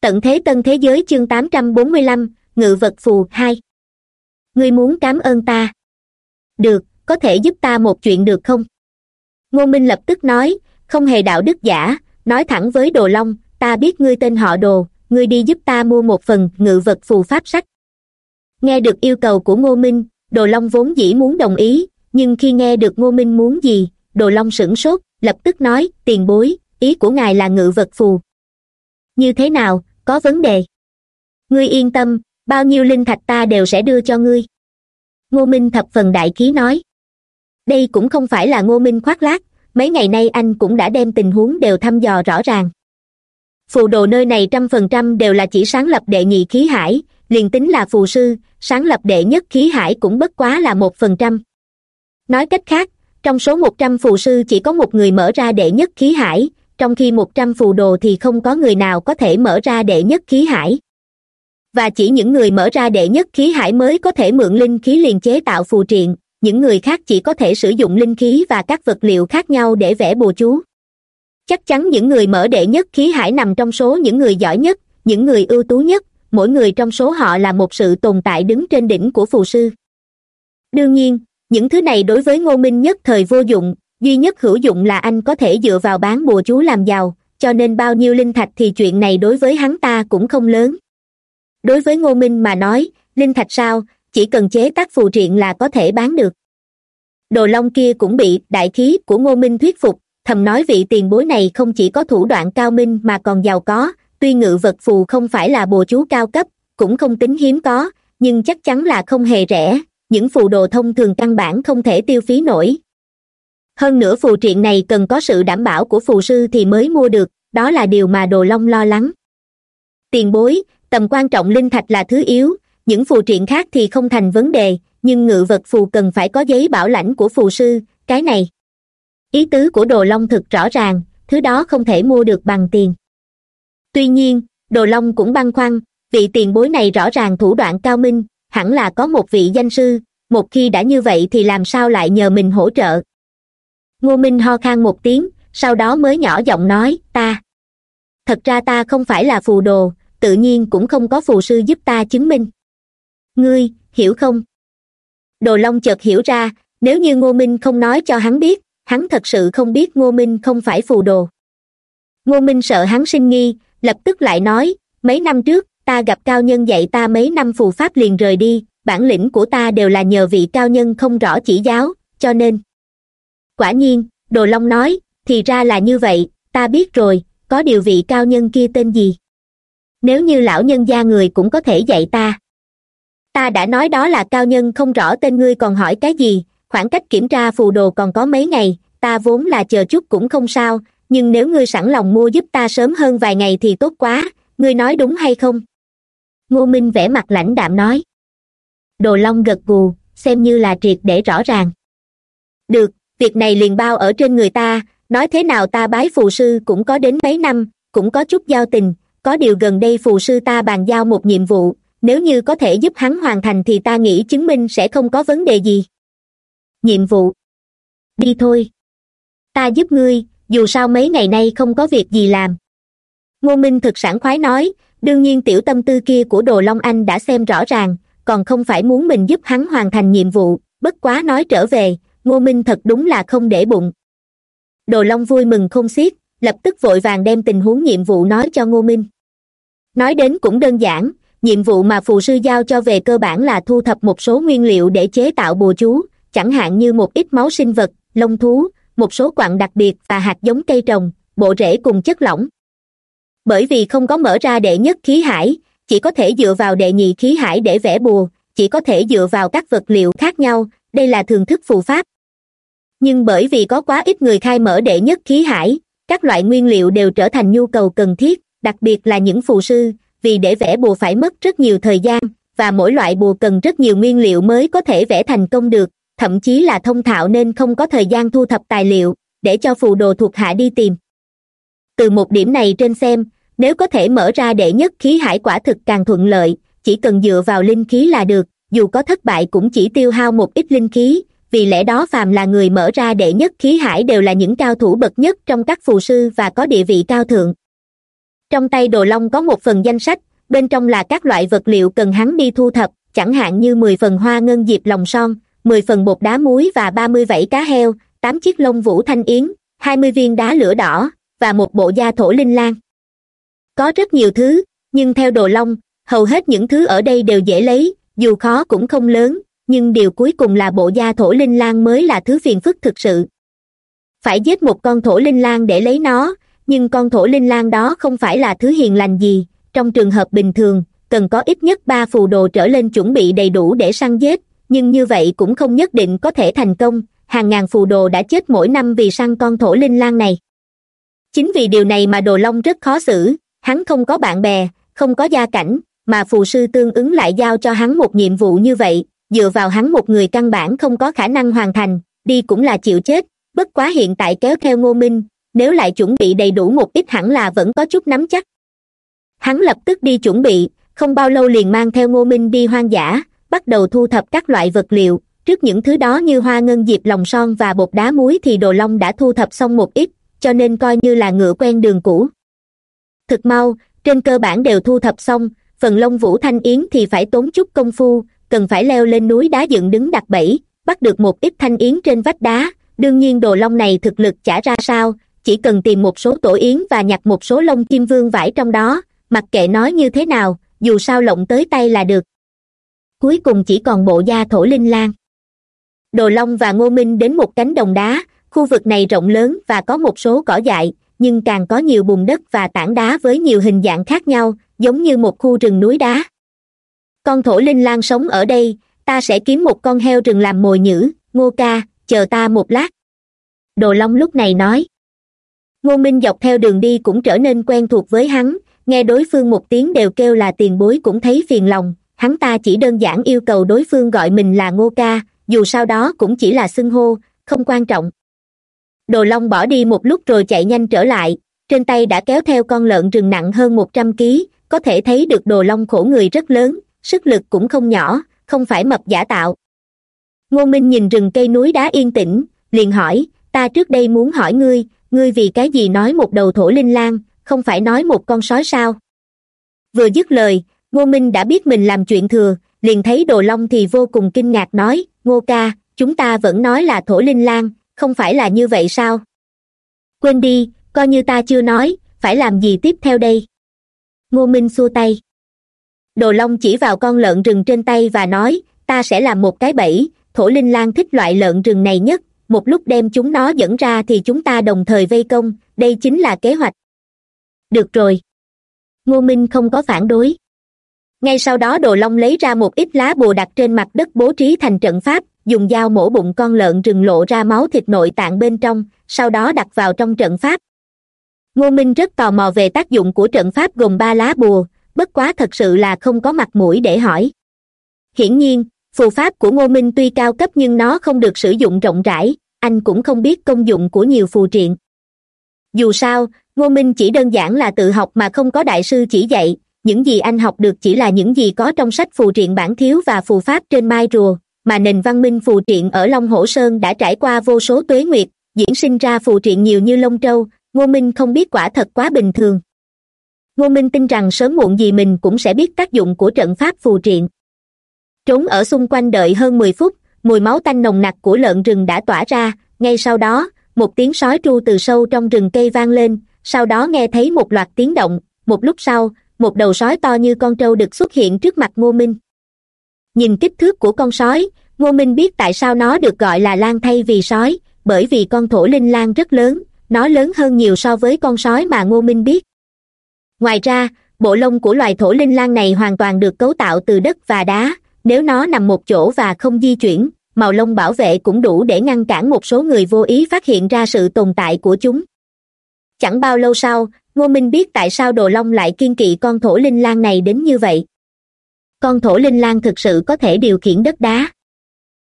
tận thế tân thế giới chương tám trăm bốn mươi lăm, ngự vật phù hai. Ngươi muốn cám ơn ta. Được, có thể giúp ta một chuyện được không? Ngô minh lập tức nói, không hề đạo đức giả, nói thẳng với đồ long, ta biết ngươi tên họ đồ, ngươi đi giúp ta mua một phần ngự vật phù pháp sách nghe được yêu cầu của ngô minh, đồ long vốn dĩ muốn đồng ý, nhưng khi nghe được ngô minh muốn gì, đồ long sửng sốt, lập tức nói, tiền bối, ý của ngài là ngự vật phù. Như thế nào có vấn đề. Ngươi yên tâm, bao nhiêu linh thạch ta đều sẽ đưa cho ngươi. Ngô minh thập phần đại khí nói. Đây cũng không phải là ngô minh khoác lác, mấy ngày nay anh cũng đã đem tình huống đều thăm dò rõ ràng. Phù đồ nơi này trăm phần trăm đều là chỉ sáng lập đệ nhị khí hải, liền tính là phù sư, sáng lập đệ nhất khí hải cũng bất quá là một phần trăm. Nói cách khác, trong số một trăm phù sư chỉ có một người mở ra đệ nhất khí hải trong khi một trăm phù đồ thì không có người nào có thể mở ra đệ nhất khí hải. Và chỉ những người mở ra đệ nhất khí hải mới có thể mượn linh khí liền chế tạo phù triện, những người khác chỉ có thể sử dụng linh khí và các vật liệu khác nhau để vẽ bùa chú. Chắc chắn những người mở đệ nhất khí hải nằm trong số những người giỏi nhất, những người ưu tú nhất, mỗi người trong số họ là một sự tồn tại đứng trên đỉnh của phù sư. Đương nhiên, những thứ này đối với ngô minh nhất thời vô dụng duy nhất hữu dụng là anh có thể dựa vào bán bùa chú làm giàu, cho nên bao nhiêu linh thạch thì chuyện này đối với hắn ta cũng không lớn. Đối với ngô minh mà nói, linh thạch sao, chỉ cần chế tác phù triện là có thể bán được. Đồ long kia cũng bị đại khí của ngô minh thuyết phục, thầm nói vị tiền bối này không chỉ có thủ đoạn cao minh mà còn giàu có, tuy ngự vật phù không phải là bùa chú cao cấp, cũng không tính hiếm có, nhưng chắc chắn là không hề rẻ, những phù đồ thông thường căn bản không thể tiêu phí nổi hơn nữa phù triện này cần có sự đảm bảo của phù sư thì mới mua được, đó là điều mà đồ long lo lắng. Tiền bối, tầm quan trọng linh thạch là thứ yếu, những phù triện khác thì không thành vấn đề, nhưng ngự vật phù cần phải có giấy bảo lãnh của phù sư, cái này. Ý tứ của đồ long thực rõ ràng, thứ đó không thể mua được bằng tiền. Tuy nhiên, đồ long cũng băn khoăn, vị tiền bối này rõ ràng thủ đoạn cao minh, hẳn là có một vị danh sư, một khi đã như vậy thì làm sao lại nhờ mình hỗ trợ? Ngô minh ho khan một tiếng, sau đó mới nhỏ giọng nói, ta. Thật ra ta không phải là phù đồ, tự nhiên cũng không có phù sư giúp ta chứng minh. Ngươi, hiểu không? Đồ long chợt hiểu ra, nếu như ngô minh không nói cho hắn biết, hắn thật sự không biết ngô minh không phải phù đồ. Ngô minh sợ hắn sinh nghi, lập tức lại nói, mấy năm trước, ta gặp cao nhân dạy ta mấy năm phù pháp liền rời đi, bản lĩnh của ta đều là nhờ vị cao nhân không rõ chỉ giáo, cho nên quả nhiên, đồ long nói, thì ra là như vậy, ta biết rồi, có điều vị cao nhân kia tên gì? Nếu như lão nhân gia người cũng có thể dạy ta. Ta đã nói đó là cao nhân, không rõ tên ngươi còn hỏi cái gì, khoảng cách kiểm tra phù đồ còn có mấy ngày, ta vốn là chờ chút cũng không sao, nhưng nếu ngươi sẵn lòng mua giúp ta sớm hơn vài ngày thì tốt quá, ngươi nói đúng hay không? Ngô minh vẻ mặt lãnh đạm nói. Đồ long gật gù, xem như là triệt để rõ ràng. Được việc này liền bao ở trên người ta, nói thế nào ta bái phù sư cũng có đến mấy năm, cũng có chút giao tình, có điều gần đây phù sư ta bàn giao một nhiệm vụ, nếu như có thể giúp hắn hoàn thành thì ta nghĩ chứng minh sẽ không có vấn đề gì. Nhiệm vụ. Đi thôi. Ta giúp ngươi, dù sao mấy ngày nay không có việc gì làm. Ngô minh thực sản khoái nói, đương nhiên tiểu tâm tư kia của đồ long anh đã xem rõ ràng, còn không phải muốn mình giúp hắn hoàn thành nhiệm vụ, bất quá nói trở về ngô minh thật đúng là không để bụng. Đồ long vui mừng không xiết, lập tức vội vàng đem tình huống nhiệm vụ nói cho ngô minh. Nói đến cũng đơn giản, nhiệm vụ mà phù sư giao cho về cơ bản là thu thập một số nguyên liệu để chế tạo bùa chú, chẳng hạn như một ít máu sinh vật, lông thú, một số quặng đặc biệt và hạt giống cây trồng, bộ rễ cùng chất lỏng. Bởi vì không có mở ra đệ nhất khí hải, chỉ có thể dựa vào đệ nhị khí hải để vẽ bùa, chỉ có thể dựa vào các vật liệu khác nhau, đây là thường thức phù pháp nhưng bởi vì có quá ít người khai mở đệ nhất khí hải, các loại nguyên liệu đều trở thành nhu cầu cần thiết, đặc biệt là những phù sư, vì để vẽ bùa phải mất rất nhiều thời gian, và mỗi loại bùa cần rất nhiều nguyên liệu mới có thể vẽ thành công được, thậm chí là thông thạo nên không có thời gian thu thập tài liệu, để cho phù đồ thuộc hạ đi tìm. Từ một điểm này trên xem, nếu có thể mở ra đệ nhất khí hải quả thực càng thuận lợi, chỉ cần dựa vào linh khí là được, dù có thất bại cũng chỉ tiêu hao một ít linh khí vì lẽ đó phàm là người mở ra đệ nhất khí hải đều là những cao thủ bậc nhất trong các phù sư và có địa vị cao thượng. Trong tay đồ long có một phần danh sách, bên trong là các loại vật liệu cần hắn đi thu thập, chẳng hạn như mười phần hoa ngân diệp lòng son, mười phần bột đá muối và ba mươi vảy cá heo, tám chiếc lông vũ thanh yến, hai mươi viên đá lửa đỏ, và một bộ da thổ linh lan. Có rất nhiều thứ, nhưng theo đồ long, hầu hết những thứ ở đây đều dễ lấy, dù khó cũng không lớn nhưng điều cuối cùng là bộ da thổ linh lang mới là thứ phiền phức thực sự. Phải giết một con thổ linh lang để lấy nó, nhưng con thổ linh lang đó không phải là thứ hiền lành gì. Trong trường hợp bình thường, cần có ít nhất ba phù đồ trở lên chuẩn bị đầy đủ để săn giết, nhưng như vậy cũng không nhất định có thể thành công. Hàng ngàn phù đồ đã chết mỗi năm vì săn con thổ linh lang này. Chính vì điều này mà đồ long rất khó xử. Hắn không có bạn bè, không có gia cảnh, mà phù sư tương ứng lại giao cho hắn một nhiệm vụ như vậy dựa vào hắn một người căn bản không có khả năng hoàn thành, đi cũng là chịu chết. Bất quá hiện tại kéo theo ngô minh, nếu lại chuẩn bị đầy đủ một ít hẳn là vẫn có chút nắm chắc. Hắn lập tức đi chuẩn bị, không bao lâu liền mang theo ngô minh đi hoang dã, bắt đầu thu thập các loại vật liệu. Trước những thứ đó như hoa ngân diệp lòng son và bột đá muối thì đồ long đã thu thập xong một ít, cho nên coi như là ngựa quen đường cũ. Thực mau, trên cơ bản đều thu thập xong, phần lông vũ thanh yến thì phải tốn chút công phu cần phải leo lên núi đá dựng đứng đặt bẫy, bắt được một ít thanh yến trên vách đá. Đương nhiên đồ long này thực lực chả ra sao, chỉ cần tìm một số tổ yến và nhặt một số lông kim vương vải trong đó, mặc kệ nói như thế nào, dù sao lộng tới tay là được. Cuối cùng chỉ còn bộ da thổ linh lan. Đồ long và ngô minh đến một cánh đồng đá, khu vực này rộng lớn và có một số cỏ dại, nhưng càng có nhiều bùn đất và tảng đá với nhiều hình dạng khác nhau, giống như một khu rừng núi đá con thổ linh lan sống ở đây, ta sẽ kiếm một con heo rừng làm mồi nhữ ngô ca, chờ ta một lát. Đồ long lúc này nói. Ngô minh dọc theo đường đi cũng trở nên quen thuộc với hắn, nghe đối phương một tiếng đều kêu là tiền bối cũng thấy phiền lòng, hắn ta chỉ đơn giản yêu cầu đối phương gọi mình là ngô ca, dù sau đó cũng chỉ là xưng hô, không quan trọng. Đồ long bỏ đi một lúc rồi chạy nhanh trở lại, trên tay đã kéo theo con lợn rừng nặng hơn một trăm ký, có thể thấy được đồ long khổ người rất lớn sức lực cũng không nhỏ, không phải mập giả tạo. Ngô minh nhìn rừng cây núi đá yên tĩnh, liền hỏi, ta trước đây muốn hỏi ngươi ngươi vì cái gì nói một đầu thổ linh lan không phải nói một con sói sao? Vừa dứt lời, ngô minh đã biết mình làm chuyện thừa, liền thấy đồ long thì vô cùng kinh ngạc nói, ngô ca, chúng ta vẫn nói là thổ linh lan không phải là như vậy sao? Quên đi, coi như ta chưa nói, phải làm gì tiếp theo đây? Ngô minh xua tay đồ long chỉ vào con lợn rừng trên tay và nói, ta sẽ làm một cái bẫy, thổ linh lan thích loại lợn rừng này nhất, một lúc đem chúng nó dẫn ra thì chúng ta đồng thời vây công, đây chính là kế hoạch. Được rồi. Ngô minh không có phản đối. Ngay sau đó đồ long lấy ra một ít lá bùa đặt trên mặt đất bố trí thành trận pháp, dùng dao mổ bụng con lợn rừng lộ ra máu thịt nội tạng bên trong, sau đó đặt vào trong trận pháp. Ngô minh rất tò mò về tác dụng của trận pháp gồm ba lá bùa bất quá thật sự là không có mặt mũi để hỏi. Hiển nhiên, phù pháp của ngô minh tuy cao cấp nhưng nó không được sử dụng rộng rãi, anh cũng không biết công dụng của nhiều phù triện. Dù sao, ngô minh chỉ đơn giản là tự học mà không có đại sư chỉ dạy, những gì anh học được chỉ là những gì có trong sách phù triện bản thiếu và phù pháp trên mai rùa, mà nền văn minh phù triện ở long hổ sơn đã trải qua vô số tuế nguyệt, diễn sinh ra phù triện nhiều như lông trâu, ngô minh không biết quả thật quá bình thường ngô minh tin rằng sớm muộn gì mình cũng sẽ biết tác dụng của trận pháp phù triện. Trốn ở xung quanh đợi hơn mười phút, mùi máu tanh nồng nặc của lợn rừng đã tỏa ra. Ngay sau đó, một tiếng sói tru từ sâu trong rừng cây vang lên. Sau đó nghe thấy một loạt tiếng động. Một lúc sau, một đầu sói to như con trâu được xuất hiện trước mặt ngô minh. Nhìn kích thước của con sói, ngô minh biết tại sao nó được gọi là lan thay vì sói, bởi vì con thổ linh lan rất lớn, nó lớn hơn nhiều so với con sói mà ngô minh biết ngoài ra, bộ lông của loài thổ linh lan này hoàn toàn được cấu tạo từ đất và đá. Nếu nó nằm một chỗ và không di chuyển, màu lông bảo vệ cũng đủ để ngăn cản một số người vô ý phát hiện ra sự tồn tại của chúng. Chẳng bao lâu sau, ngô minh biết tại sao đồ long lại kiên kỵ con thổ linh lan này đến như vậy. Con thổ linh lan thực sự có thể điều khiển đất đá.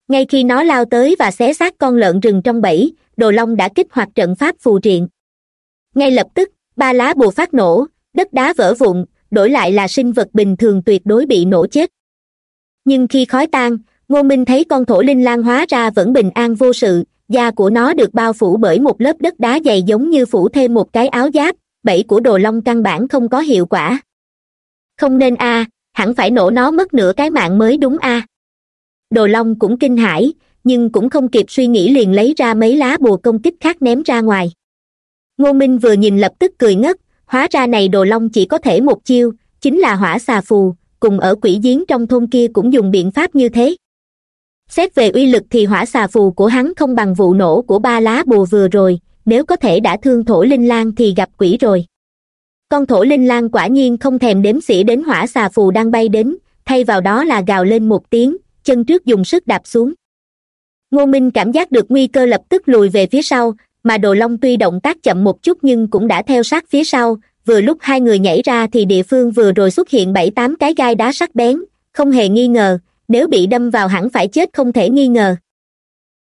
Ngay khi nó lao tới và xé xác con lợn rừng trong bẫy, đồ long đã kích hoạt trận pháp phù triện. Ngay lập tức, ba lá bùa phát nổ đất đá vỡ vụn, đổi lại là sinh vật bình thường tuyệt đối bị nổ chết. Nhưng khi khói tan, ngô minh thấy con thổ linh lan hóa ra vẫn bình an vô sự, da của nó được bao phủ bởi một lớp đất đá dày giống như phủ thêm một cái áo giáp, bẫy của đồ long căn bản không có hiệu quả. Không nên a, hẳn phải nổ nó mất nửa cái mạng mới đúng a. Đồ long cũng kinh hãi, nhưng cũng không kịp suy nghĩ liền lấy ra mấy lá bùa công kích khác ném ra ngoài. Ngô minh vừa nhìn lập tức cười ngất hóa ra này đồ long chỉ có thể một chiêu, chính là hỏa xà phù, cùng ở quỷ giếng trong thôn kia cũng dùng biện pháp như thế. Xét về uy lực thì hỏa xà phù của hắn không bằng vụ nổ của ba lá bùa vừa rồi, nếu có thể đã thương thổ linh lan thì gặp quỷ rồi. Con thổ linh lan quả nhiên không thèm đếm xỉa đến hỏa xà phù đang bay đến, thay vào đó là gào lên một tiếng, chân trước dùng sức đạp xuống. Ngô minh cảm giác được nguy cơ lập tức lùi về phía sau mà đồ long tuy động tác chậm một chút nhưng cũng đã theo sát phía sau, vừa lúc hai người nhảy ra thì địa phương vừa rồi xuất hiện bảy tám cái gai đá sắc bén, không hề nghi ngờ, nếu bị đâm vào hẳn phải chết không thể nghi ngờ.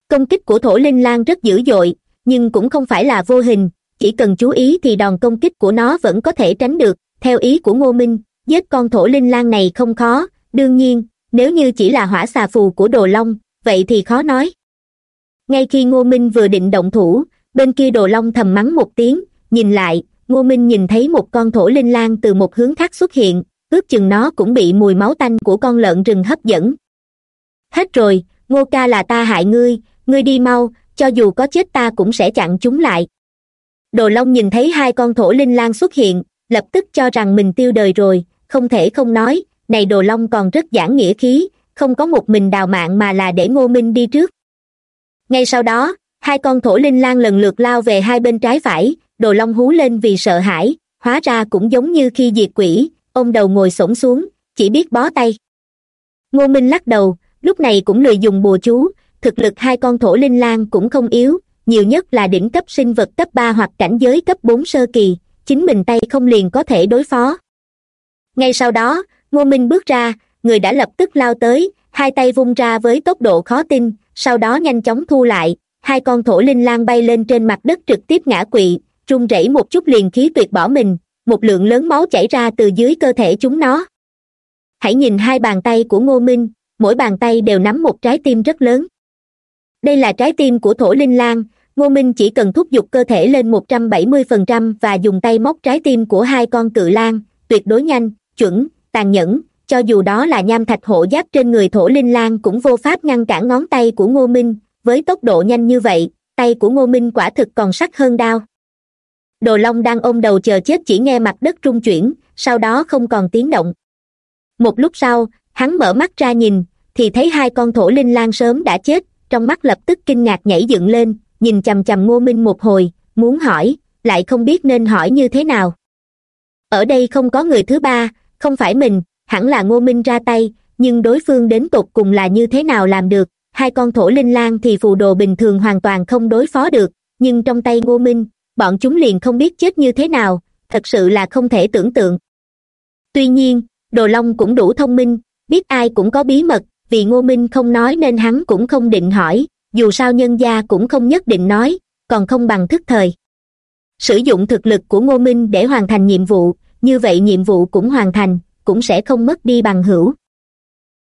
Công kích của thổ linh lan rất dữ dội, nhưng cũng không phải là vô hình, chỉ cần chú ý thì đòn công kích của nó vẫn có thể tránh được, theo ý của ngô minh, giết con thổ linh lan này không khó, đương nhiên, nếu như chỉ là hỏa xà phù của đồ long, vậy thì khó nói. Ngay khi ngô minh vừa định động thủ bên kia đồ long thầm mắng một tiếng, nhìn lại, ngô minh nhìn thấy một con thổ linh lang từ một hướng khác xuất hiện, ước chừng nó cũng bị mùi máu tanh của con lợn rừng hấp dẫn. Hết rồi, ngô ca là ta hại ngươi ngươi đi mau, cho dù có chết ta cũng sẽ chặn chúng lại. Đồ long nhìn thấy hai con thổ linh lang xuất hiện, lập tức cho rằng mình tiêu đời rồi, không thể không nói, này đồ long còn rất giản nghĩa khí, không có một mình đào mạng mà là để ngô minh đi trước. Ngay sau đó hai con thổ linh lan lần lượt lao về hai bên trái phải, đồ long hú lên vì sợ hãi, hóa ra cũng giống như khi diệt quỷ, ông đầu ngồi xổm xuống, chỉ biết bó tay. Ngô minh lắc đầu, lúc này cũng lười dùng bùa chú, thực lực hai con thổ linh lan cũng không yếu, nhiều nhất là đỉnh cấp sinh vật cấp ba hoặc cảnh giới cấp bốn sơ kỳ, chính mình tay không liền có thể đối phó. Ngay sau đó, ngô minh bước ra, người đã lập tức lao tới, hai tay vung ra với tốc độ khó tin, sau đó nhanh chóng thu lại hai con thổ linh lan bay lên trên mặt đất trực tiếp ngã quỵ, run rẩy một chút liền khí tuyệt bỏ mình, một lượng lớn máu chảy ra từ dưới cơ thể chúng nó. Hãy nhìn hai bàn tay của ngô minh, mỗi bàn tay đều nắm một trái tim rất lớn. Đây là trái tim của thổ linh lan, ngô minh chỉ cần thúc giục cơ thể lên một trăm bảy mươi phần trăm và dùng tay móc trái tim của hai con cự lan, tuyệt đối nhanh, chuẩn, tàn nhẫn, cho dù đó là nham thạch hộ giáp trên người thổ linh lan cũng vô pháp ngăn cản ngón tay của ngô minh với tốc độ nhanh như vậy, tay của ngô minh quả thực còn sắc hơn đao. Đồ long đang ôm đầu chờ chết chỉ nghe mặt đất trung chuyển, sau đó không còn tiếng động. Một lúc sau, hắn mở mắt ra nhìn, thì thấy hai con thổ linh lan sớm đã chết, trong mắt lập tức kinh ngạc nhảy dựng lên, nhìn chằm chằm ngô minh một hồi, muốn hỏi, lại không biết nên hỏi như thế nào. Ở đây không có người thứ ba, không phải mình, hẳn là ngô minh ra tay, nhưng đối phương đến tột cùng là như thế nào làm được hai con thổ linh lan thì phù đồ bình thường hoàn toàn không đối phó được, nhưng trong tay ngô minh, bọn chúng liền không biết chết như thế nào, thật sự là không thể tưởng tượng. Tuy nhiên, đồ long cũng đủ thông minh, biết ai cũng có bí mật, vì ngô minh không nói nên hắn cũng không định hỏi, dù sao nhân gia cũng không nhất định nói, còn không bằng thức thời. Sử dụng thực lực của ngô minh để hoàn thành nhiệm vụ, như vậy nhiệm vụ cũng hoàn thành, cũng sẽ không mất đi bằng hữu.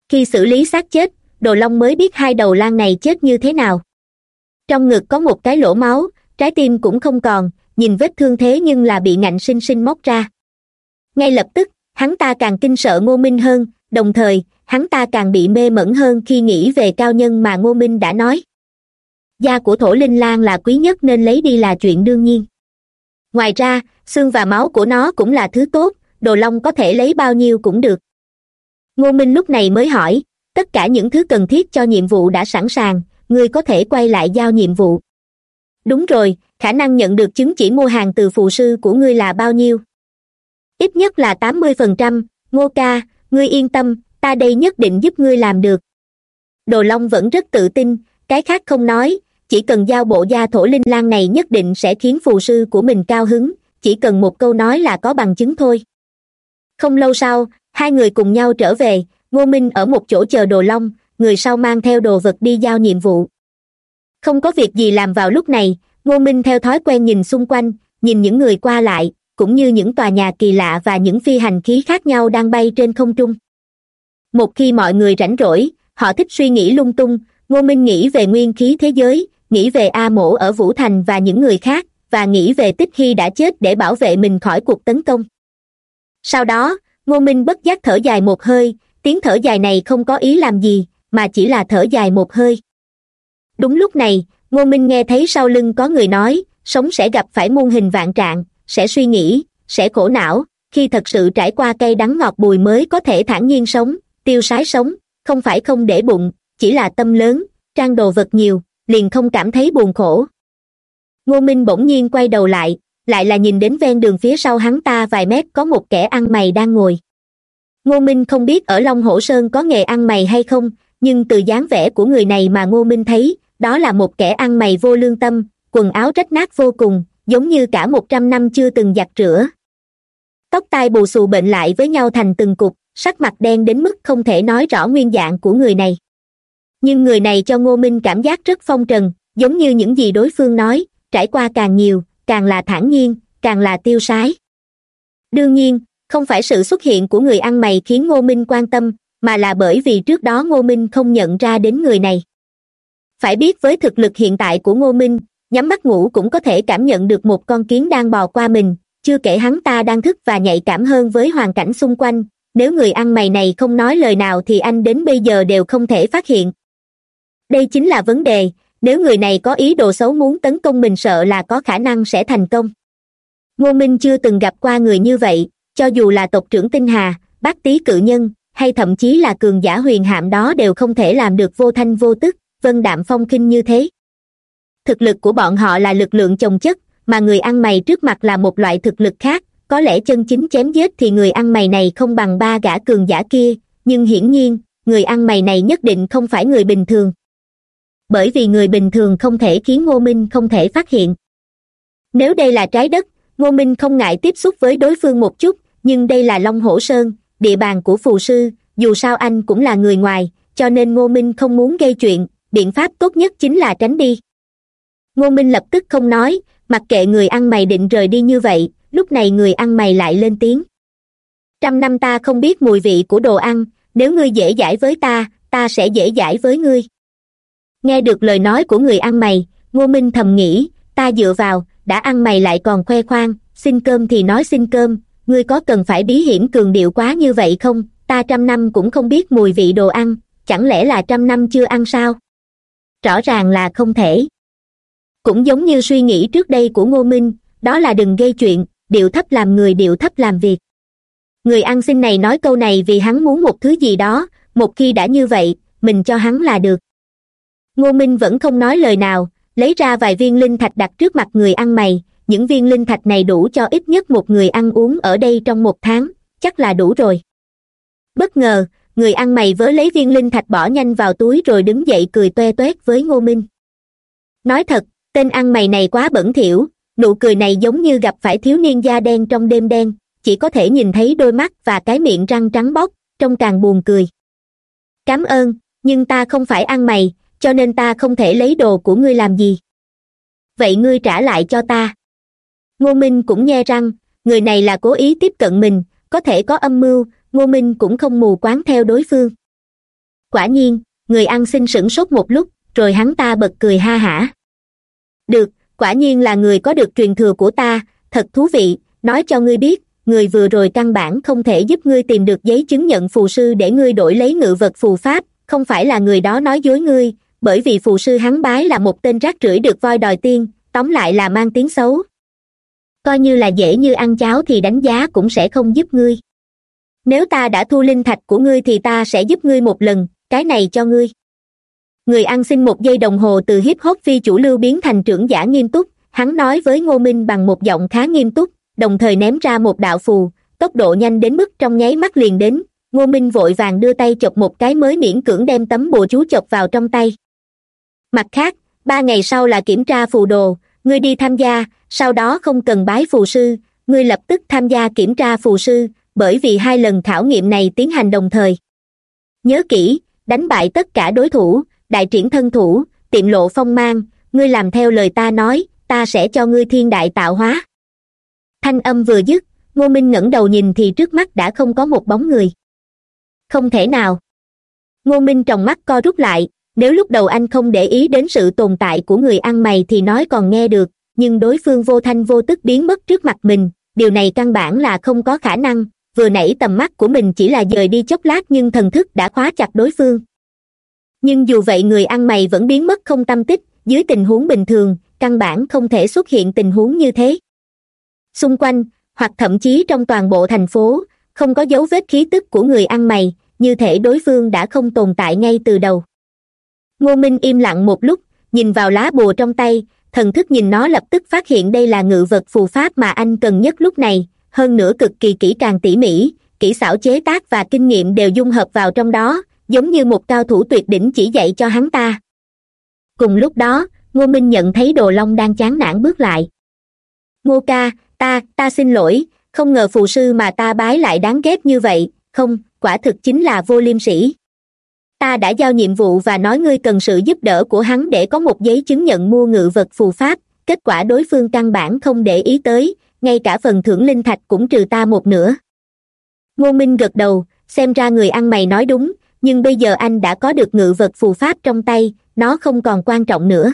Khi xử lý xác chết đồ long mới biết hai đầu lan này chết như thế nào. Trong ngực có một cái lỗ máu, trái tim cũng không còn, nhìn vết thương thế nhưng là bị ngạnh sinh sinh móc ra. Ngay lập tức, hắn ta càng kinh sợ ngô minh hơn, đồng thời, hắn ta càng bị mê mẩn hơn khi nghĩ về cao nhân mà ngô minh đã nói. Da của thổ linh lan là quý nhất nên lấy đi là chuyện đương nhiên. Ngoài ra, xương và máu của nó cũng là thứ tốt, đồ long có thể lấy bao nhiêu cũng được. Ngô minh lúc này mới hỏi tất cả những thứ cần thiết cho nhiệm vụ đã sẵn sàng, ngươi có thể quay lại giao nhiệm vụ. Đúng rồi, khả năng nhận được chứng chỉ mua hàng từ phù sư của ngươi là bao nhiêu? Ít nhất là tám mươi phần trăm, ngô ca, ngươi yên tâm, ta đây nhất định giúp ngươi làm được. Đồ long vẫn rất tự tin, cái khác không nói, chỉ cần giao bộ gia thổ linh lan này nhất định sẽ khiến phù sư của mình cao hứng, chỉ cần một câu nói là có bằng chứng thôi. Không lâu sau, hai người cùng nhau trở về ngô minh ở một chỗ chờ đồ long, người sau mang theo đồ vật đi giao nhiệm vụ. Không có việc gì làm vào lúc này, ngô minh theo thói quen nhìn xung quanh, nhìn những người qua lại, cũng như những tòa nhà kỳ lạ và những phi hành khí khác nhau đang bay trên không trung. Một khi mọi người rảnh rỗi, họ thích suy nghĩ lung tung, ngô minh nghĩ về nguyên khí thế giới, nghĩ về a mổ ở vũ thành và những người khác, và nghĩ về tích hy đã chết để bảo vệ mình khỏi cuộc tấn công. Sau đó, ngô minh bất giác thở dài một hơi tiếng thở dài này không có ý làm gì, mà chỉ là thở dài một hơi. Đúng lúc này, ngô minh nghe thấy sau lưng có người nói, sống sẽ gặp phải muôn hình vạn trạng, sẽ suy nghĩ, sẽ khổ não, khi thật sự trải qua cây đắng ngọt bùi mới có thể thản nhiên sống, tiêu sái sống, không phải không để bụng, chỉ là tâm lớn, trang đồ vật nhiều, liền không cảm thấy buồn khổ. Ngô minh bỗng nhiên quay đầu lại lại là nhìn đến ven đường phía sau hắn ta vài mét có một kẻ ăn mày đang ngồi ngô minh không biết ở long hổ sơn có nghề ăn mày hay không, nhưng từ dáng vẻ của người này mà ngô minh thấy, đó là một kẻ ăn mày vô lương tâm, quần áo rách nát vô cùng, giống như cả một trăm năm chưa từng giặt rửa. Tóc tai bù xù bệnh lại với nhau thành từng cục, sắc mặt đen đến mức không thể nói rõ nguyên dạng của người này. Nhưng người này cho ngô minh cảm giác rất phong trần, giống như những gì đối phương nói, trải qua càng nhiều, càng là thản nhiên, càng là tiêu sái. Đương nhiên không phải sự xuất hiện của người ăn mày khiến ngô minh quan tâm, mà là bởi vì trước đó ngô minh không nhận ra đến người này. Phải biết với thực lực hiện tại của ngô minh, nhắm mắt ngủ cũng có thể cảm nhận được một con kiến đang bò qua mình, chưa kể hắn ta đang thức và nhạy cảm hơn với hoàn cảnh xung quanh, nếu người ăn mày này không nói lời nào thì anh đến bây giờ đều không thể phát hiện. Đây chính là vấn đề, nếu người này có ý đồ xấu muốn tấn công mình sợ là có khả năng sẽ thành công. Ngô minh chưa từng gặp qua người như vậy cho dù là tộc trưởng tinh hà bác tý cự nhân, hay thậm chí là cường giả huyền hạm đó đều không thể làm được vô thanh vô tức, vân đạm phong khinh như thế. Thực lực của bọn họ là lực lượng chồng chất, mà người ăn mày trước mặt là một loại thực lực khác, có lẽ chân chính chém giết thì người ăn mày này không bằng ba gã cường giả kia, nhưng hiển nhiên, người ăn mày này nhất định không phải người bình thường. Bởi vì người bình thường không thể khiến ngô minh không thể phát hiện. Nếu đây là trái đất, ngô minh không ngại tiếp xúc với đối phương một chút nhưng đây là long hổ sơn, địa bàn của phù sư, dù sao anh cũng là người ngoài, cho nên ngô minh không muốn gây chuyện, biện pháp tốt nhất chính là tránh đi. Ngô minh lập tức không nói, mặc kệ người ăn mày định rời đi như vậy, lúc này người ăn mày lại lên tiếng. Trăm năm ta không biết mùi vị của đồ ăn, nếu ngươi dễ dãi với ta ta sẽ dễ dãi với ngươi. Nghe được lời nói của người ăn mày, ngô minh thầm nghĩ, ta dựa vào, đã ăn mày lại còn khoe khoang, xin cơm thì nói xin cơm ngươi có cần phải bí hiểm cường điệu quá như vậy không? Ta trăm năm cũng không biết mùi vị đồ ăn, chẳng lẽ là trăm năm chưa ăn sao? Rõ ràng là không thể. Cũng giống như suy nghĩ trước đây của ngô minh, đó là đừng gây chuyện, điệu thấp làm người điệu thấp làm việc. Người ăn xin này nói câu này vì hắn muốn một thứ gì đó, một khi đã như vậy, mình cho hắn là được. Ngô minh vẫn không nói lời nào, lấy ra vài viên linh thạch đặt trước mặt người ăn mày những viên linh thạch này đủ cho ít nhất một người ăn uống ở đây trong một tháng, chắc là đủ rồi. Bất ngờ, người ăn mày vớ lấy viên linh thạch bỏ nhanh vào túi rồi đứng dậy cười toe toét với ngô minh. Nói thật, tên ăn mày này quá bẩn thỉu, nụ cười này giống như gặp phải thiếu niên da đen trong đêm đen, chỉ có thể nhìn thấy đôi mắt và cái miệng răng trắng bóc, trông càng buồn cười. Cám ơn, nhưng ta không phải ăn mày, cho nên ta không thể lấy đồ của ngươi làm gì. Vậy ngươi trả lại cho ta ngô minh cũng nghe răng người này là cố ý tiếp cận mình, có thể có âm mưu, ngô minh cũng không mù quáng theo đối phương. Quả nhiên, người ăn xin sửng sốt một lúc, rồi hắn ta bật cười ha hả. Được, quả nhiên là người có được truyền thừa của ta, thật thú vị, nói cho ngươi biết, người vừa rồi căn bản không thể giúp ngươi tìm được giấy chứng nhận phù sư để ngươi đổi lấy ngự vật phù pháp, không phải là người đó nói dối ngươi, bởi vì phù sư hắn bái là một tên rác rưởi được voi đòi tiên, tóm lại là mang tiếng xấu coi như là dễ như ăn cháo thì đánh giá cũng sẽ không giúp ngươi. Nếu ta đã thu linh thạch của ngươi thì ta sẽ giúp ngươi một lần, cái này cho ngươi. Người ăn xin một giây đồng hồ từ hip hop phi chủ lưu biến thành trưởng giả nghiêm túc, hắn nói với ngô minh bằng một giọng khá nghiêm túc, đồng thời ném ra một đạo phù, tốc độ nhanh đến mức trong nháy mắt liền đến, ngô minh vội vàng đưa tay chọc một cái mới miễn cưỡng đem tấm bùa chú chọc vào trong tay. Mặt khác, ba ngày sau là kiểm tra phù đồ, ngươi đi tham gia sau đó không cần bái phù sư, ngươi lập tức tham gia kiểm tra phù sư, bởi vì hai lần khảo nghiệm này tiến hành đồng thời. Nhớ kỹ, đánh bại tất cả đối thủ, đại triển thân thủ, tiệm lộ phong mang, ngươi làm theo lời ta nói, ta sẽ cho ngươi thiên đại tạo hóa. Thanh âm vừa dứt, ngô minh ngẩng đầu nhìn thì trước mắt đã không có một bóng người. Không thể nào. Ngô minh tròng mắt co rút lại, nếu lúc đầu anh không để ý đến sự tồn tại của người ăn mày thì nói còn nghe được nhưng đối phương vô thanh vô tức biến mất trước mặt mình, điều này căn bản là không có khả năng, vừa nãy tầm mắt của mình chỉ là dời đi chốc lát nhưng thần thức đã khóa chặt đối phương. Nhưng dù vậy người ăn mày vẫn biến mất không tâm tích, dưới tình huống bình thường, căn bản không thể xuất hiện tình huống như thế. Xung quanh, hoặc thậm chí trong toàn bộ thành phố, không có dấu vết khí tức của người ăn mày, như thể đối phương đã không tồn tại ngay từ đầu. Ngô minh im lặng một lúc, nhìn vào lá bùa trong tay thần thức nhìn nó lập tức phát hiện đây là ngự vật phù pháp mà anh cần nhất lúc này, hơn nữa cực kỳ kỹ càng tỉ mỉ, kỹ xảo chế tác và kinh nghiệm đều dung hợp vào trong đó, giống như một cao thủ tuyệt đỉnh chỉ dạy cho hắn ta. Cùng lúc đó, ngô minh nhận thấy đồ long đang chán nản bước lại. Ngô ca, ta ta xin lỗi, không ngờ phù sư mà ta bái lại đáng ghét như vậy, không, quả thực chính là vô liêm sĩ ta đã giao nhiệm vụ và nói ngươi cần sự giúp đỡ của hắn để có một giấy chứng nhận mua ngự vật phù pháp. Kết quả đối phương căn bản không để ý tới, ngay cả phần thưởng linh thạch cũng trừ ta một nửa. Ngô minh gật đầu, xem ra người ăn mày nói đúng, nhưng bây giờ anh đã có được ngự vật phù pháp trong tay, nó không còn quan trọng nữa.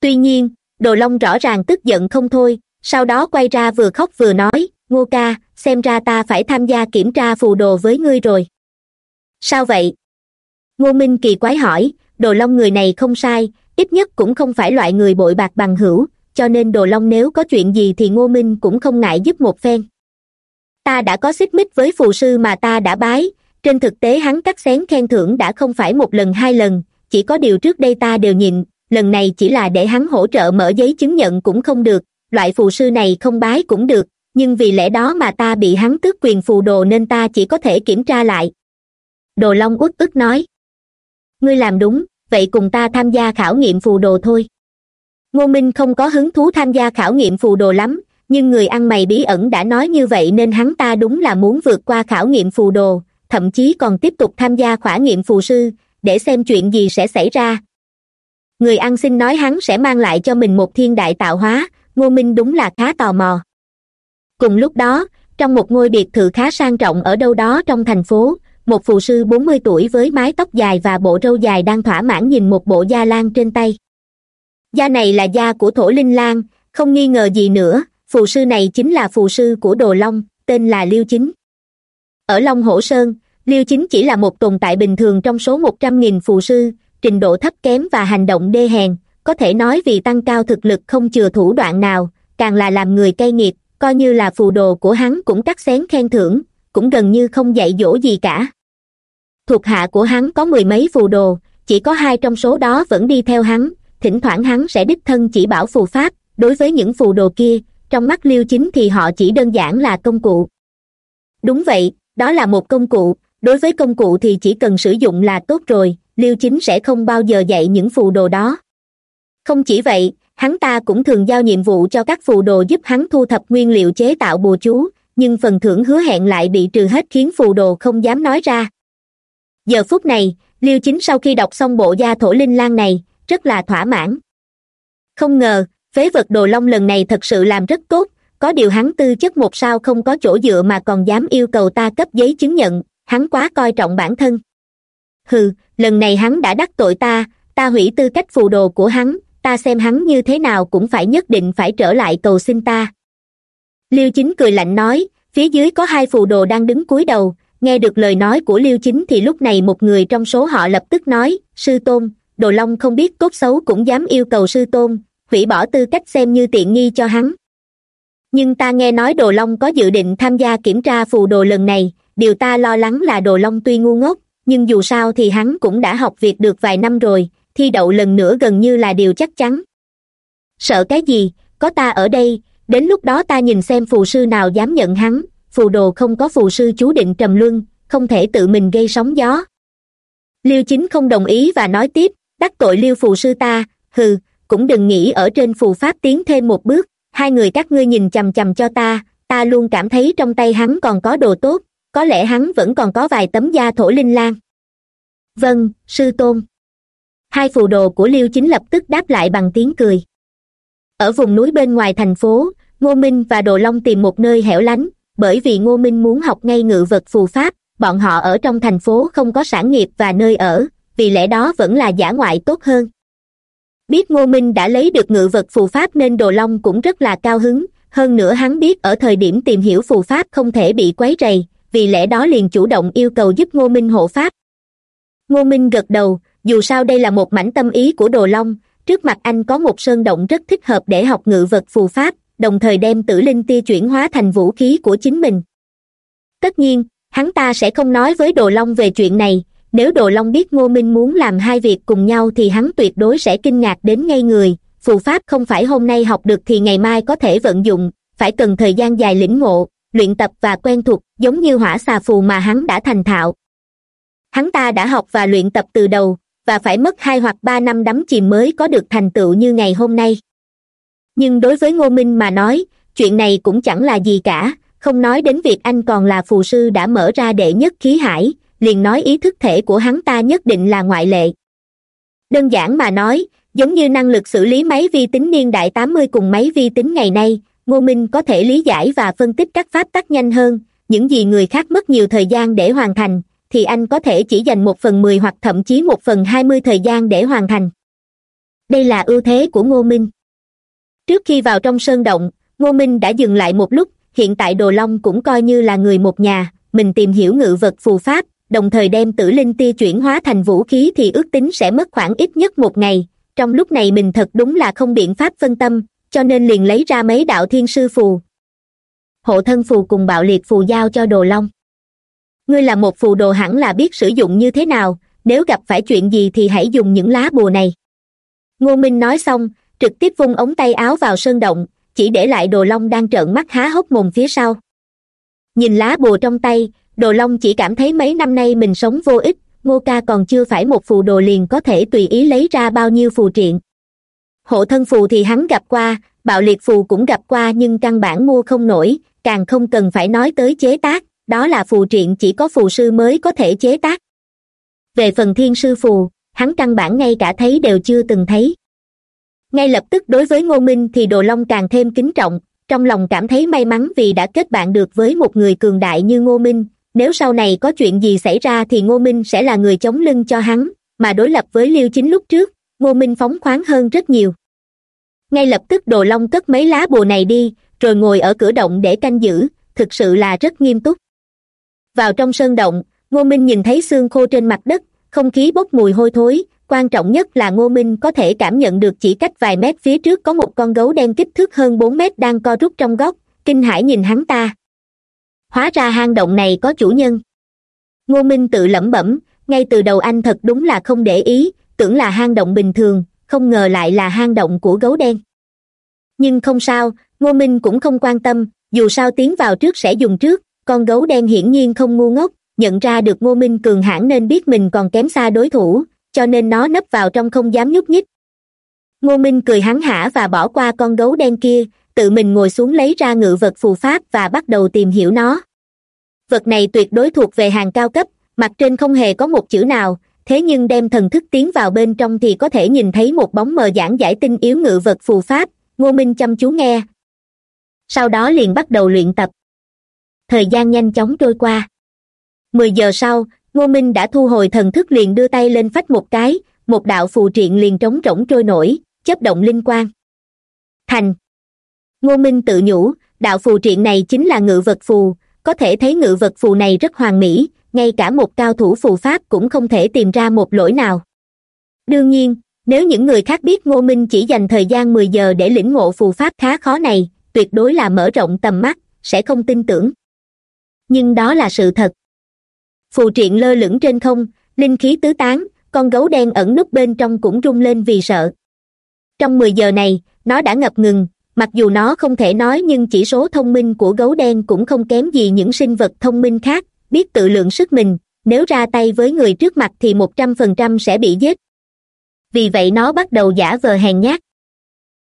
Tuy nhiên, đồ long rõ ràng tức giận không thôi, sau đó quay ra vừa khóc vừa nói, ngô ca, xem ra ta phải tham gia kiểm tra phù đồ với ngươi rồi. Sao vậy? Ngô minh kỳ quái hỏi, đồ long người này không sai, ít nhất cũng không phải loại người bội bạc bằng hữu, cho nên đồ long nếu có chuyện gì thì ngô minh cũng không ngại giúp một phen. Ta đã có xích mích với phù sư mà ta đã bái, trên thực tế hắn cắt xén khen thưởng đã không phải một lần hai lần, chỉ có điều trước đây ta đều nhịn lần này chỉ là để hắn hỗ trợ mở giấy chứng nhận cũng không được, loại phù sư này không bái cũng được, nhưng vì lẽ đó mà ta bị hắn tước quyền phù đồ nên ta chỉ có thể kiểm tra lại. Đồ long uất ức nói ngươi làm đúng, vậy cùng ta tham gia khảo nghiệm phù đồ thôi. Ngô minh không có hứng thú tham gia khảo nghiệm phù đồ lắm, nhưng người ăn mày bí ẩn đã nói như vậy nên hắn ta đúng là muốn vượt qua khảo nghiệm phù đồ, thậm chí còn tiếp tục tham gia khỏa nghiệm phù sư, để xem chuyện gì sẽ xảy ra. Người ăn xin nói hắn sẽ mang lại cho mình một thiên đại tạo hóa, ngô minh đúng là khá tò mò. Cùng lúc đó, trong một ngôi biệt thự khá sang trọng ở đâu đó trong thành phố một phù sư bốn mươi tuổi với mái tóc dài và bộ râu dài đang thỏa mãn nhìn một bộ da lan trên tay. Da này là da của thổ linh lan, không nghi ngờ gì nữa, phù sư này chính là phù sư của đồ long, tên là liêu chính. Ở long hổ sơn, liêu chính chỉ là một tồn tại bình thường trong số một trăm nghìn phù sư, trình độ thấp kém và hành động đê hèn, có thể nói vì tăng cao thực lực không chừa thủ đoạn nào, càng là làm người cay nghiệt, coi như là phù đồ của hắn cũng cắt xén khen thưởng cũng gần như không dạy dỗ gì cả. Thuộc hạ của hắn có mười mấy phù đồ, chỉ có hai trong số đó vẫn đi theo hắn, thỉnh thoảng hắn sẽ đích thân chỉ bảo phù pháp, đối với những phù đồ kia, trong mắt liêu chính thì họ chỉ đơn giản là công cụ. Đúng vậy, đó là một công cụ, đối với công cụ thì chỉ cần sử dụng là tốt rồi, liêu chính sẽ không bao giờ dạy những phù đồ đó. Không chỉ vậy, hắn ta cũng thường giao nhiệm vụ cho các phù đồ giúp hắn thu thập nguyên liệu chế tạo bùa chú nhưng phần thưởng hứa hẹn lại bị trừ hết khiến phù đồ không dám nói ra. Giờ phút này, liêu chính sau khi đọc xong bộ gia thổ linh lan này, rất là thỏa mãn. Không ngờ, phế vật đồ long lần này thật sự làm rất tốt, có điều hắn tư chất một sao không có chỗ dựa mà còn dám yêu cầu ta cấp giấy chứng nhận, hắn quá coi trọng bản thân. Hừ, lần này hắn đã đắc tội ta ta hủy tư cách phù đồ của hắn, ta xem hắn như thế nào cũng phải nhất định phải trở lại cầu xin ta liêu chính cười lạnh nói, phía dưới có hai phù đồ đang đứng cúi đầu. Nghe được lời nói của liêu chính thì lúc này một người trong số họ lập tức nói, sư tôn, đồ long không biết tốt xấu cũng dám yêu cầu sư tôn, hủy bỏ tư cách xem như tiện nghi cho hắn. Nhưng ta nghe nói đồ long có dự định tham gia kiểm tra phù đồ lần này, điều ta lo lắng là đồ long tuy ngu ngốc, nhưng dù sao thì hắn cũng đã học việc được vài năm rồi, thi đậu lần nữa gần như là điều chắc chắn. Sợ cái gì, có ta ở đây đến lúc đó ta nhìn xem phù sư nào dám nhận hắn, phù đồ không có phù sư chú định trầm luân, không thể tự mình gây sóng gió. Liêu chính không đồng ý và nói tiếp, đắc tội liêu phù sư ta, hừ, cũng đừng nghĩ ở trên phù pháp tiến thêm một bước, hai người các ngươi nhìn chằm chằm cho ta ta luôn cảm thấy trong tay hắn còn có đồ tốt, có lẽ hắn vẫn còn có vài tấm da thổ linh lan. Vâng sư tôn. Hai phù đồ của liêu chính lập tức đáp lại bằng tiếng cười. Ở vùng núi bên ngoài thành phố ngô minh và đồ long tìm một nơi hẻo lánh, bởi vì ngô minh muốn học ngay ngự vật phù pháp, bọn họ ở trong thành phố không có sản nghiệp và nơi ở, vì lẽ đó vẫn là giả ngoại tốt hơn. Biết ngô minh đã lấy được ngự vật phù pháp nên đồ long cũng rất là cao hứng, hơn nữa hắn biết ở thời điểm tìm hiểu phù pháp không thể bị quấy rầy, vì lẽ đó liền chủ động yêu cầu giúp ngô minh hộ pháp. Ngô minh gật đầu, dù sao đây là một mảnh tâm ý của đồ long, trước mặt anh có một sơn động rất thích hợp để học ngự vật phù pháp đồng thời đem tử linh tia chuyển hóa thành vũ khí của chính mình. Tất nhiên, hắn ta sẽ không nói với đồ long về chuyện này, nếu đồ long biết ngô minh muốn làm hai việc cùng nhau thì hắn tuyệt đối sẽ kinh ngạc đến ngay người, phù pháp không phải hôm nay học được thì ngày mai có thể vận dụng, phải cần thời gian dài lĩnh ngộ, luyện tập và quen thuộc, giống như hỏa xà phù mà hắn đã thành thạo. Hắn ta đã học và luyện tập từ đầu, và phải mất hai hoặc ba năm đắm chìm mới có được thành tựu như ngày hôm nay nhưng đối với ngô minh mà nói, chuyện này cũng chẳng là gì cả. Không nói đến việc anh còn là phù sư đã mở ra đệ nhất khí hải, liền nói ý thức thể của hắn ta nhất định là ngoại lệ. Đơn giản mà nói, giống như năng lực xử lý máy vi tính niên đại tám mươi cùng máy vi tính ngày nay, ngô minh có thể lý giải và phân tích các pháp tắc nhanh hơn. Những gì người khác mất nhiều thời gian để hoàn thành, thì anh có thể chỉ dành một phần mười hoặc thậm chí một phần hai mươi thời gian để hoàn thành. Đây là ưu thế của ngô minh trước khi vào trong sơn động, ngô minh đã dừng lại một lúc, hiện tại đồ long cũng coi như là người một nhà, mình tìm hiểu ngự vật phù pháp, đồng thời đem tử linh tia chuyển hóa thành vũ khí thì ước tính sẽ mất khoảng ít nhất một ngày. Trong lúc này mình thật đúng là không biện pháp phân tâm, cho nên liền lấy ra mấy đạo thiên sư phù. Hộ thân phù cùng bạo liệt phù giao cho đồ long. Ngươi là một phù đồ hẳn là biết sử dụng như thế nào, nếu gặp phải chuyện gì thì hãy dùng những lá bùa này. Ngô minh nói xong trực tiếp vung ống tay áo vào sơn động, chỉ để lại đồ long đang trợn mắt há hốc mồm phía sau. Nhìn lá bùa trong tay, đồ long chỉ cảm thấy mấy năm nay mình sống vô ích, ngô ca còn chưa phải một phù đồ liền có thể tùy ý lấy ra bao nhiêu phù triện. Hộ thân phù thì hắn gặp qua, bạo liệt phù cũng gặp qua nhưng căn bản mua không nổi, càng không cần phải nói tới chế tác, đó là phù triện chỉ có phù sư mới có thể chế tác. Về phần thiên sư phù, hắn căn bản ngay cả thấy đều chưa từng thấy ngay lập tức đối với ngô minh thì đồ long càng thêm kính trọng, trong lòng cảm thấy may mắn vì đã kết bạn được với một người cường đại như ngô minh. Nếu sau này có chuyện gì xảy ra thì ngô minh sẽ là người chống lưng cho hắn, mà đối lập với liêu chính lúc trước, ngô minh phóng khoáng hơn rất nhiều. Ngay lập tức đồ long cất mấy lá bùa này đi, rồi ngồi ở cửa động để canh giữ, thực sự là rất nghiêm túc. Vào trong sơn động, ngô minh nhìn thấy xương khô trên mặt đất, không khí bốc mùi hôi thối quan trọng nhất là ngô minh có thể cảm nhận được chỉ cách vài mét phía trước có một con gấu đen kích thước hơn bốn mét đang co rút trong góc, kinh hãi nhìn hắn ta. Hóa ra hang động này có chủ nhân. Ngô minh tự lẩm bẩm, ngay từ đầu anh thật đúng là không để ý, tưởng là hang động bình thường, không ngờ lại là hang động của gấu đen. Nhưng không sao, ngô minh cũng không quan tâm, dù sao tiến vào trước sẽ dùng trước, con gấu đen hiển nhiên không ngu ngốc, nhận ra được ngô minh cường hãn nên biết mình còn kém xa đối thủ cho nên nó nấp vào trong không dám nhúc nhích. Ngô minh cười hắn hả và bỏ qua con gấu đen kia, tự mình ngồi xuống lấy ra ngự vật phù pháp và bắt đầu tìm hiểu nó. Vật này tuyệt đối thuộc về hàng cao cấp, mặt trên không hề có một chữ nào, thế nhưng đem thần thức tiến vào bên trong thì có thể nhìn thấy một bóng mờ giảng giải tinh yếu ngự vật phù pháp, ngô minh chăm chú nghe. Sau đó liền bắt đầu luyện tập. Thời gian nhanh chóng trôi qua. Mười giờ sau ngô minh đã thu hồi thần thức liền đưa tay lên phách một cái, một đạo phù triện liền trống rỗng trôi nổi chấp động linh quang. Thành. Ngô minh tự nhủ, đạo phù triện này chính là ngự vật phù, có thể thấy ngự vật phù này rất hoàn mỹ, ngay cả một cao thủ phù pháp cũng không thể tìm ra một lỗi nào. Đương nhiên, nếu những người khác biết ngô minh chỉ dành thời gian mười giờ để lĩnh ngộ phù pháp khá khó này, tuyệt đối là mở rộng tầm mắt, sẽ không tin tưởng. Nhưng đó là sự thật phù triện lơ lửng trên không, linh khí tứ tán, con gấu đen ẩn núp bên trong cũng rung lên vì sợ. Trong mười giờ này, nó đã ngập ngừng, mặc dù nó không thể nói nhưng chỉ số thông minh của gấu đen cũng không kém gì những sinh vật thông minh khác, biết tự lượng sức mình, nếu ra tay với người trước mặt thì một trăm phần trăm sẽ bị giết. Vì vậy nó bắt đầu giả vờ hèn nhát.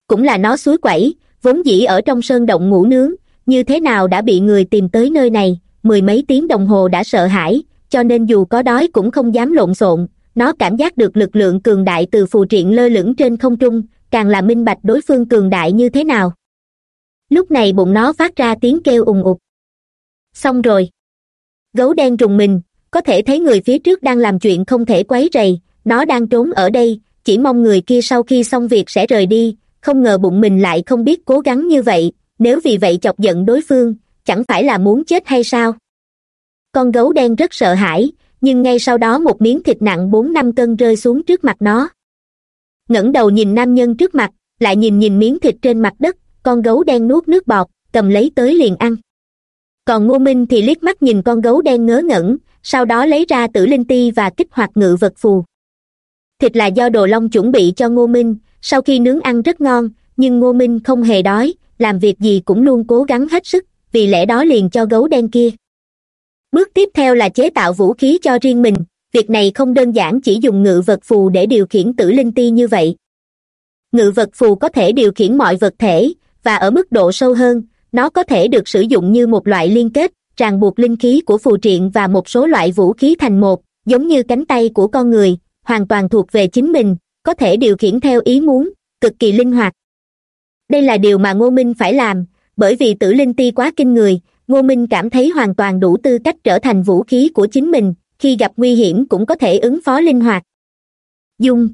Cũng là nó suối quẩy, vốn dĩ ở trong sơn động ngủ nướng, như thế nào đã bị người tìm tới nơi này, mười mấy tiếng đồng hồ đã sợ hãi cho nên dù có đói cũng không dám lộn xộn. Nó cảm giác được lực lượng cường đại từ phù triện lơ lửng trên không trung, càng là minh bạch đối phương cường đại như thế nào. Lúc này bụng nó phát ra tiếng kêu ùng ục xong rồi. Gấu đen trùng mình, có thể thấy người phía trước đang làm chuyện không thể quấy rầy, nó đang trốn ở đây, chỉ mong người kia sau khi xong việc sẽ rời đi, không ngờ bụng mình lại không biết cố gắng như vậy, nếu vì vậy chọc giận đối phương, chẳng phải là muốn chết hay sao? Con gấu đen rất sợ hãi, nhưng ngay sau đó một miếng thịt nặng bốn năm cân rơi xuống trước mặt nó. Ngẩng đầu nhìn nam nhân trước mặt, lại nhìn nhìn miếng thịt trên mặt đất, con gấu đen nuốt nước bọt, cầm lấy tới liền ăn. Còn ngô minh thì liếc mắt nhìn con gấu đen ngớ ngẩn, sau đó lấy ra tử linh ti và kích hoạt ngự vật phù. Thịt là do đồ long chuẩn bị cho ngô minh, sau khi nướng ăn rất ngon, nhưng ngô minh không hề đói, làm việc gì cũng luôn cố gắng hết sức, vì lẽ đó liền cho gấu đen kia bước tiếp theo là chế tạo vũ khí cho riêng mình. Việc này không đơn giản chỉ dùng ngự vật phù để điều khiển tử linh ti như vậy. Ngự vật phù có thể điều khiển mọi vật thể, và ở mức độ sâu hơn, nó có thể được sử dụng như một loại liên kết, ràng buộc linh khí của phù triện và một số loại vũ khí thành một, giống như cánh tay của con người, hoàn toàn thuộc về chính mình, có thể điều khiển theo ý muốn, cực kỳ linh hoạt. Đây là điều mà ngô minh phải làm, bởi vì tử linh ti quá kinh người ngô minh cảm thấy hoàn toàn đủ tư cách trở thành vũ khí của chính mình, khi gặp nguy hiểm cũng có thể ứng phó linh hoạt. Dung.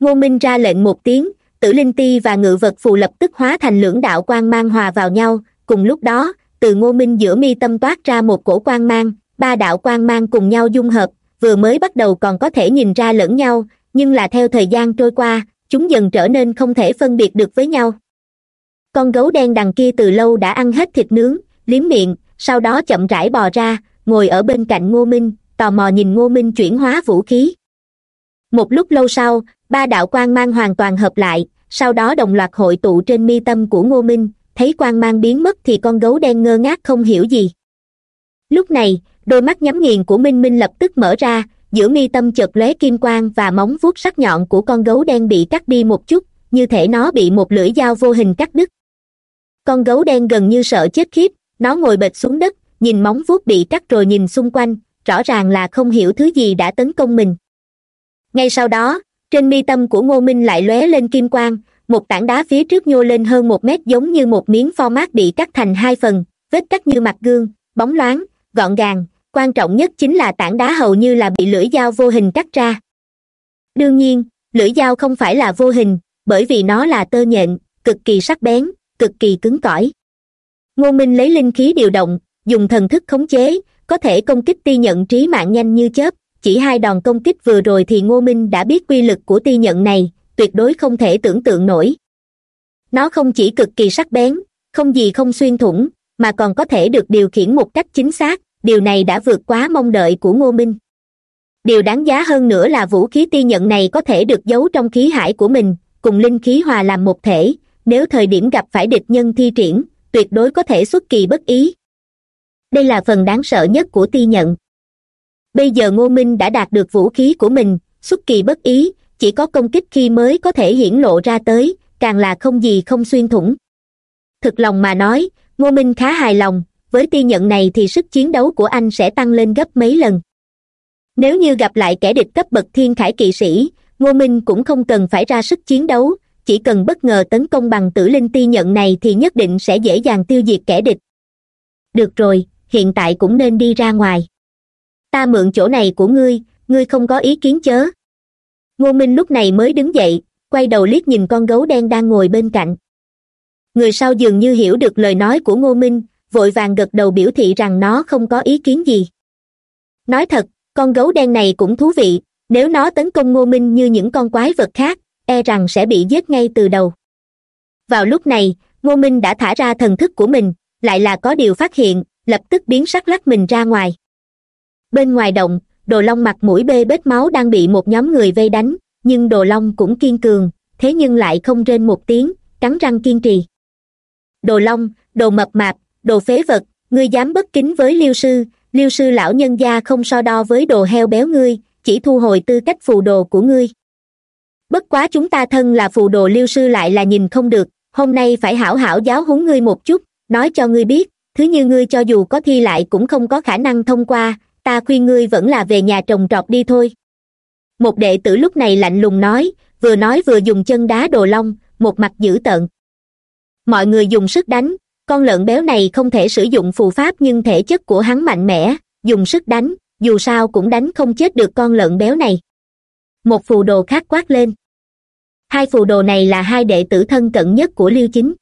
Ngô minh ra lệnh một tiếng, tử linh ti và ngự vật phù lập tức hóa thành lưỡng đạo quang mang hòa vào nhau. Cùng lúc đó, từ ngô minh giữa mi tâm toát ra một cổ quang mang, ba đạo quang mang cùng nhau dung hợp, vừa mới bắt đầu còn có thể nhìn ra lẫn nhau, nhưng là theo thời gian trôi qua, chúng dần trở nên không thể phân biệt được với nhau. Con gấu đen đằng kia từ lâu đã ăn hết thịt nướng liếm miệng, sau đó chậm rãi bò ra, ngồi ở bên cạnh ngô minh, tò mò nhìn ngô minh chuyển hóa vũ khí. Một lúc lâu sau, ba đạo quang mang hoàn toàn hợp lại, sau đó đồng loạt hội tụ trên mi tâm của ngô minh, thấy quang mang biến mất thì con gấu đen ngơ ngác không hiểu gì. Lúc này, đôi mắt nhắm nghiền của minh minh lập tức mở ra, giữa mi tâm chợt lóe kim quang và móng vuốt sắc nhọn của con gấu đen bị cắt đi một chút, như thể nó bị một lưỡi dao vô hình cắt đứt. Con gấu đen gần như sợ chết khiếp nó ngồi bệt xuống đất, nhìn móng vuốt bị cắt rồi nhìn xung quanh, rõ ràng là không hiểu thứ gì đã tấn công mình. Ngay sau đó, trên mi tâm của ngô minh lại lóe lên kim quang, một tảng đá phía trước nhô lên hơn một mét giống như một miếng pho mát bị cắt thành hai phần, vết cắt như mặt gương, bóng loáng, gọn gàng, quan trọng nhất chính là tảng đá hầu như là bị lưỡi dao vô hình cắt ra. Đương nhiên, lưỡi dao không phải là vô hình, bởi vì nó là tơ nhện, cực kỳ sắc bén, cực kỳ cứng cỏi ngô minh lấy linh khí điều động, dùng thần thức khống chế, có thể công kích ti nhận trí mạng nhanh như chớp. Chỉ hai đòn công kích vừa rồi thì ngô minh đã biết quy lực của ti nhận này, tuyệt đối không thể tưởng tượng nổi. Nó không chỉ cực kỳ sắc bén, không gì không xuyên thủng, mà còn có thể được điều khiển một cách chính xác. Điều này đã vượt quá mong đợi của ngô minh. Điều đáng giá hơn nữa là vũ khí ti nhận này có thể được giấu trong khí hải của mình, cùng linh khí hòa làm một thể. Nếu thời điểm gặp phải địch nhân thi triển tuyệt đối có thể xuất kỳ bất ý. Đây là phần đáng sợ nhất của ti nhận. Bây giờ ngô minh đã đạt được vũ khí của mình, xuất kỳ bất ý, chỉ có công kích khi mới có thể hiển lộ ra tới, càng là không gì không xuyên thủng. Thực lòng mà nói, ngô minh khá hài lòng, với ti nhận này thì sức chiến đấu của anh sẽ tăng lên gấp mấy lần. Nếu như gặp lại kẻ địch cấp bậc thiên khải kỵ sĩ, ngô minh cũng không cần phải ra sức chiến đấu chỉ cần bất ngờ tấn công bằng tử linh ti nhận này thì nhất định sẽ dễ dàng tiêu diệt kẻ địch. Được rồi, hiện tại cũng nên đi ra ngoài. Ta mượn chỗ này của ngươi ngươi không có ý kiến chớ. Ngô minh lúc này mới đứng dậy, quay đầu liếc nhìn con gấu đen đang ngồi bên cạnh. Người sau dường như hiểu được lời nói của ngô minh, vội vàng gật đầu biểu thị rằng nó không có ý kiến gì. Nói thật, con gấu đen này cũng thú vị, nếu nó tấn công ngô minh như những con quái vật khác e rằng sẽ bị giết ngay từ đầu. Vào lúc này, ngô minh đã thả ra thần thức của mình, lại là có điều phát hiện, lập tức biến sắc lắc mình ra ngoài. Bên ngoài động, đồ long mặt mũi bê bết máu đang bị một nhóm người vây đánh, nhưng đồ long cũng kiên cường, thế nhưng lại không rên một tiếng, cắn răng kiên trì. Đồ long, đồ mập mạp, đồ phế vật, ngươi dám bất kính với liêu sư liêu sư lão nhân gia không so đo với đồ heo béo ngươi, chỉ thu hồi tư cách phù đồ của ngươi bất quá chúng ta thân là phù đồ liêu sư lại là nhìn không được, hôm nay phải hảo hảo giáo huấn ngươi một chút, nói cho ngươi biết, thứ như ngươi cho dù có thi lại cũng không có khả năng thông qua, ta khuyên ngươi vẫn là về nhà trồng trọt đi thôi. Một đệ tử lúc này lạnh lùng nói, vừa nói vừa dùng chân đá đồ long, một mặt dữ tợn. Mọi người dùng sức đánh, con lợn béo này không thể sử dụng phù pháp nhưng thể chất của hắn mạnh mẽ, dùng sức đánh, dù sao cũng đánh không chết được con lợn béo này. Một phù đồ khác quát lên hai phù đồ này là hai đệ tử thân cận nhất của liêu chính.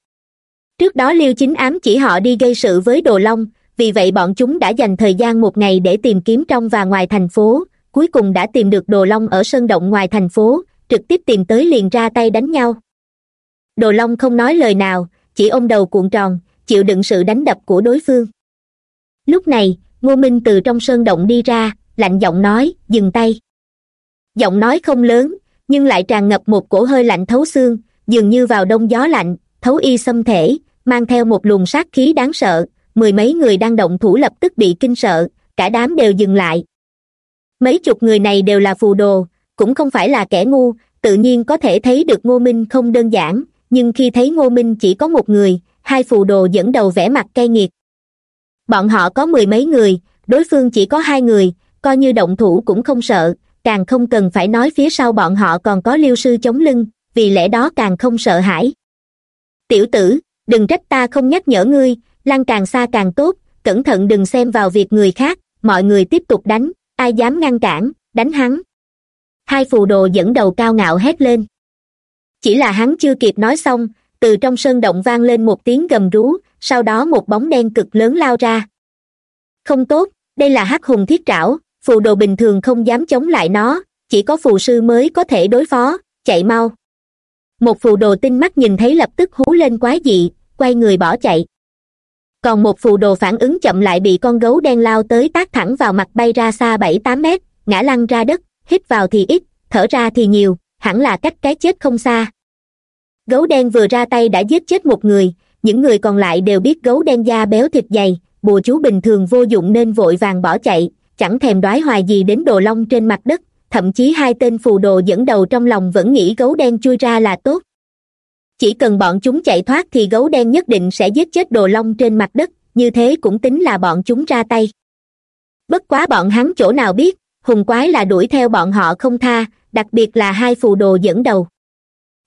Trước đó liêu chính ám chỉ họ đi gây sự với đồ long, vì vậy bọn chúng đã dành thời gian một ngày để tìm kiếm trong và ngoài thành phố, cuối cùng đã tìm được đồ long ở sân động ngoài thành phố, trực tiếp tìm tới liền ra tay đánh nhau. Đồ long không nói lời nào, chỉ ôm đầu cuộn tròn, chịu đựng sự đánh đập của đối phương. Lúc này, ngô minh từ trong sơn động đi ra, lạnh giọng nói, dừng tay. Giọng nói không lớn nhưng lại tràn ngập một cổ hơi lạnh thấu xương, dường như vào đông gió lạnh, thấu y xâm thể, mang theo một luồng sát khí đáng sợ, mười mấy người đang động thủ lập tức bị kinh sợ, cả đám đều dừng lại. Mấy chục người này đều là phù đồ, cũng không phải là kẻ ngu, tự nhiên có thể thấy được ngô minh không đơn giản, nhưng khi thấy ngô minh chỉ có một người, hai phù đồ dẫn đầu vẻ mặt cay nghiệt. Bọn họ có mười mấy người, đối phương chỉ có hai người, coi như động thủ cũng không sợ càng không cần phải nói phía sau bọn họ còn có liêu sư chống lưng, vì lẽ đó càng không sợ hãi. Tiểu tử, đừng trách ta không nhắc nhở ngươi lăn càng xa càng tốt, cẩn thận đừng xem vào việc người khác, mọi người tiếp tục đánh, ai dám ngăn cản, đánh hắn. Hai phù đồ dẫn đầu cao ngạo hét lên. Chỉ là hắn chưa kịp nói xong, từ trong sơn động vang lên một tiếng gầm rú, sau đó một bóng đen cực lớn lao ra. Không tốt, đây là hắc hùng thiết trảo phù đồ bình thường không dám chống lại nó, chỉ có phù sư mới có thể đối phó, chạy mau. Một phù đồ tinh mắt nhìn thấy lập tức hú lên quái dị, quay người bỏ chạy. Còn một phù đồ phản ứng chậm lại bị con gấu đen lao tới tác thẳng vào mặt bay ra xa bảy tám mét, ngã lăn ra đất, hít vào thì ít, thở ra thì nhiều, hẳn là cách cái chết không xa. Gấu đen vừa ra tay đã giết chết một người, những người còn lại đều biết gấu đen da béo thịt dày, bùa chú bình thường vô dụng nên vội vàng bỏ chạy chẳng thèm đoái hoài gì đến đồ long trên mặt đất, thậm chí hai tên phù đồ dẫn đầu trong lòng vẫn nghĩ gấu đen chui ra là tốt. Chỉ cần bọn chúng chạy thoát thì gấu đen nhất định sẽ giết chết đồ long trên mặt đất, như thế cũng tính là bọn chúng ra tay. Bất quá bọn hắn chỗ nào biết, hùng quái là đuổi theo bọn họ không tha, đặc biệt là hai phù đồ dẫn đầu.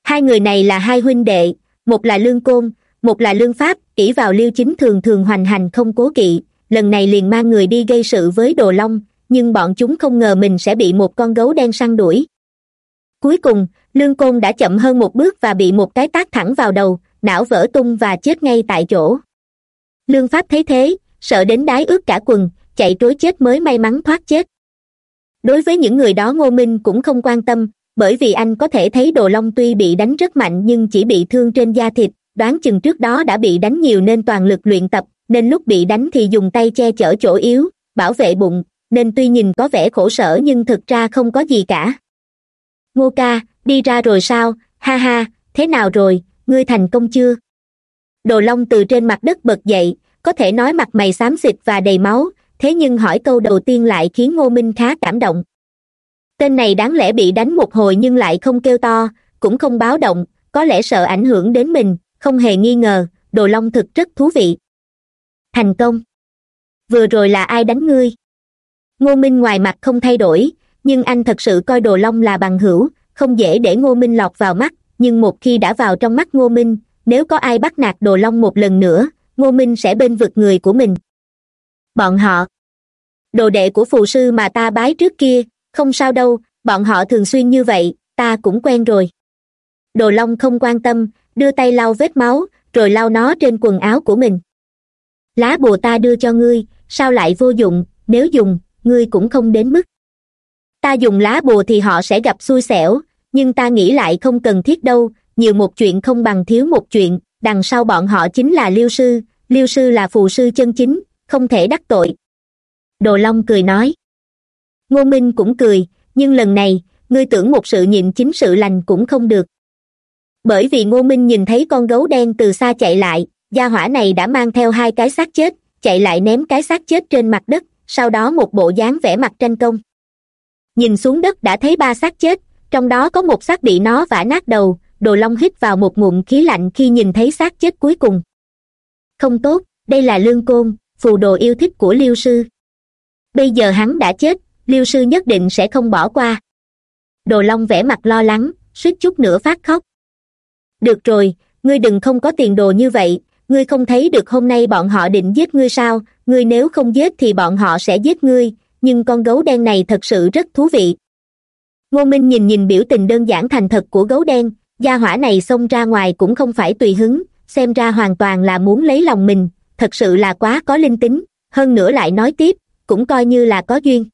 Hai người này là hai huynh đệ, một là lương côn, một là lương pháp, ỷ vào liêu chính thường thường hoành hành không cố kỵ lần này liền mang người đi gây sự với đồ long, nhưng bọn chúng không ngờ mình sẽ bị một con gấu đen săn đuổi. Cuối cùng, lương côn đã chậm hơn một bước và bị một cái tác thẳng vào đầu, não vỡ tung và chết ngay tại chỗ. Lương pháp thấy thế, sợ đến đái ướt cả quần, chạy trối chết mới may mắn thoát chết. Đối với những người đó ngô minh cũng không quan tâm, bởi vì anh có thể thấy đồ long tuy bị đánh rất mạnh nhưng chỉ bị thương trên da thịt, đoán chừng trước đó đã bị đánh nhiều nên toàn lực luyện tập nên lúc bị đánh thì dùng tay che chở chỗ yếu, bảo vệ bụng, nên tuy nhìn có vẻ khổ sở nhưng thực ra không có gì cả. Ngô ca, đi ra rồi sao? Ha ha, thế nào rồi? Ngươi thành công chưa? Đồ long từ trên mặt đất bật dậy, có thể nói mặt mày xám xịt và đầy máu, thế nhưng hỏi câu đầu tiên lại khiến ngô minh khá cảm động. Tên này đáng lẽ bị đánh một hồi nhưng lại không kêu to, cũng không báo động, có lẽ sợ ảnh hưởng đến mình, không hề nghi ngờ, đồ long thực rất thú vị thành công. Vừa rồi là ai đánh ngươi? Ngô minh ngoài mặt không thay đổi, nhưng anh thật sự coi đồ long là bằng hữu, không dễ để ngô minh lọt vào mắt, nhưng một khi đã vào trong mắt ngô minh, nếu có ai bắt nạt đồ long một lần nữa, ngô minh sẽ bên vực người của mình. Bọn họ, đồ đệ của phù sư mà ta bái trước kia, không sao đâu, bọn họ thường xuyên như vậy, ta cũng quen rồi. Đồ long không quan tâm, đưa tay lau vết máu, rồi lau nó trên quần áo của mình lá bồ ta đưa cho ngươi, sao lại vô dụng, nếu dùng, ngươi cũng không đến mức. Ta dùng lá bồ thì họ sẽ gặp xui xẻo, nhưng ta nghĩ lại không cần thiết đâu, nhiều một chuyện không bằng thiếu một chuyện, đằng sau bọn họ chính là liêu sư liêu sư là phù sư chân chính, không thể đắc tội. Đồ long cười nói. Ngô minh cũng cười, nhưng lần này, ngươi tưởng một sự nhịn chính sự lành cũng không được. Bởi vì ngô minh nhìn thấy con gấu đen từ xa chạy lại gia hỏa này đã mang theo hai cái xác chết, chạy lại ném cái xác chết trên mặt đất, sau đó một bộ dáng vẽ mặt tranh công. Nhìn xuống đất đã thấy ba xác chết, trong đó có một xác bị nó vả nát đầu, đồ long hít vào một ngụm khí lạnh khi nhìn thấy xác chết cuối cùng. Không tốt, đây là lương côn, phù đồ yêu thích của liêu sư. Bây giờ hắn đã chết, liêu sư nhất định sẽ không bỏ qua. Đồ long vẻ mặt lo lắng, suýt chút nữa phát khóc. Được rồi, ngươi đừng không có tiền đồ như vậy ngươi không thấy được hôm nay bọn họ định giết ngươi sao? Ngươi nếu không giết thì bọn họ sẽ giết ngươi. Nhưng con gấu đen này thật sự rất thú vị. Ngô minh nhìn nhìn biểu tình đơn giản thành thật của gấu đen. Gia hỏa này xông ra ngoài cũng không phải tùy hứng. Xem ra hoàn toàn là muốn lấy lòng mình. Thật sự là quá có linh tính. Hơn nữa lại nói tiếp, cũng coi như là có duyên.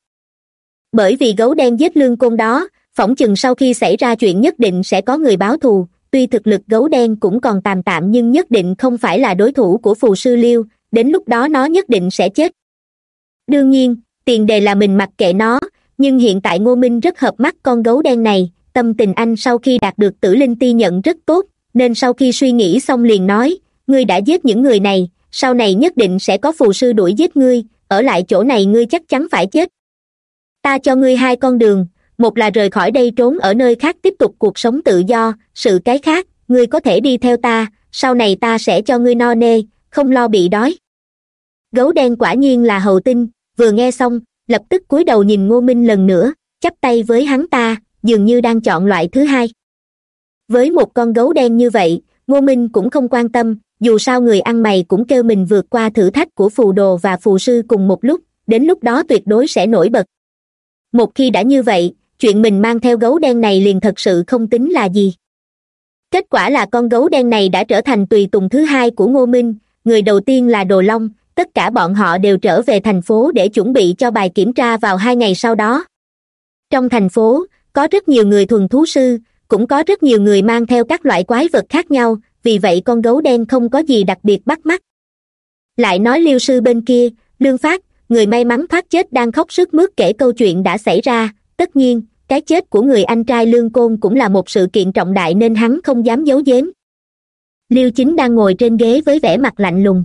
Bởi vì gấu đen giết lương côn đó, phỏng chừng sau khi xảy ra chuyện nhất định sẽ có người báo thù tuy thực lực gấu đen cũng còn tạm tạm nhưng nhất định không phải là đối thủ của phù sư liêu, đến lúc đó nó nhất định sẽ chết. Đương nhiên, tiền đề là mình mặc kệ nó, nhưng hiện tại ngô minh rất hợp mắt con gấu đen này, tâm tình anh sau khi đạt được tử linh ti nhận rất tốt, nên sau khi suy nghĩ xong liền nói, ngươi đã giết những người này, sau này nhất định sẽ có phù sư đuổi giết ngươi, ở lại chỗ này ngươi chắc chắn phải chết. Ta cho ngươi hai con đường một là rời khỏi đây trốn ở nơi khác tiếp tục cuộc sống tự do, sự cái khác, ngươi có thể đi theo ta, sau này ta sẽ cho ngươi no nê, không lo bị đói. Gấu đen quả nhiên là hầu tinh, vừa nghe xong, lập tức cúi đầu nhìn ngô minh lần nữa, chắp tay với hắn ta, dường như đang chọn loại thứ hai. Với một con gấu đen như vậy, ngô minh cũng không quan tâm, dù sao người ăn mày cũng kêu mình vượt qua thử thách của phù đồ và phù sư cùng một lúc, đến lúc đó tuyệt đối sẽ nổi bật. Một khi đã như vậy chuyện mình mang theo gấu đen này liền thật sự không tính là gì. Kết quả là con gấu đen này đã trở thành tùy tùng thứ hai của ngô minh, người đầu tiên là đồ long, tất cả bọn họ đều trở về thành phố để chuẩn bị cho bài kiểm tra vào hai ngày sau đó. Trong thành phố, có rất nhiều người thuần thú sư, cũng có rất nhiều người mang theo các loại quái vật khác nhau, vì vậy con gấu đen không có gì đặc biệt bắt mắt. Lại nói liêu sư bên kia, lương phát, người may mắn thoát chết đang khóc sức mướt kể câu chuyện đã xảy ra tất nhiên, cái chết của người anh trai lương côn cũng là một sự kiện trọng đại nên hắn không dám giấu giếm. Liêu chính đang ngồi trên ghế với vẻ mặt lạnh lùng.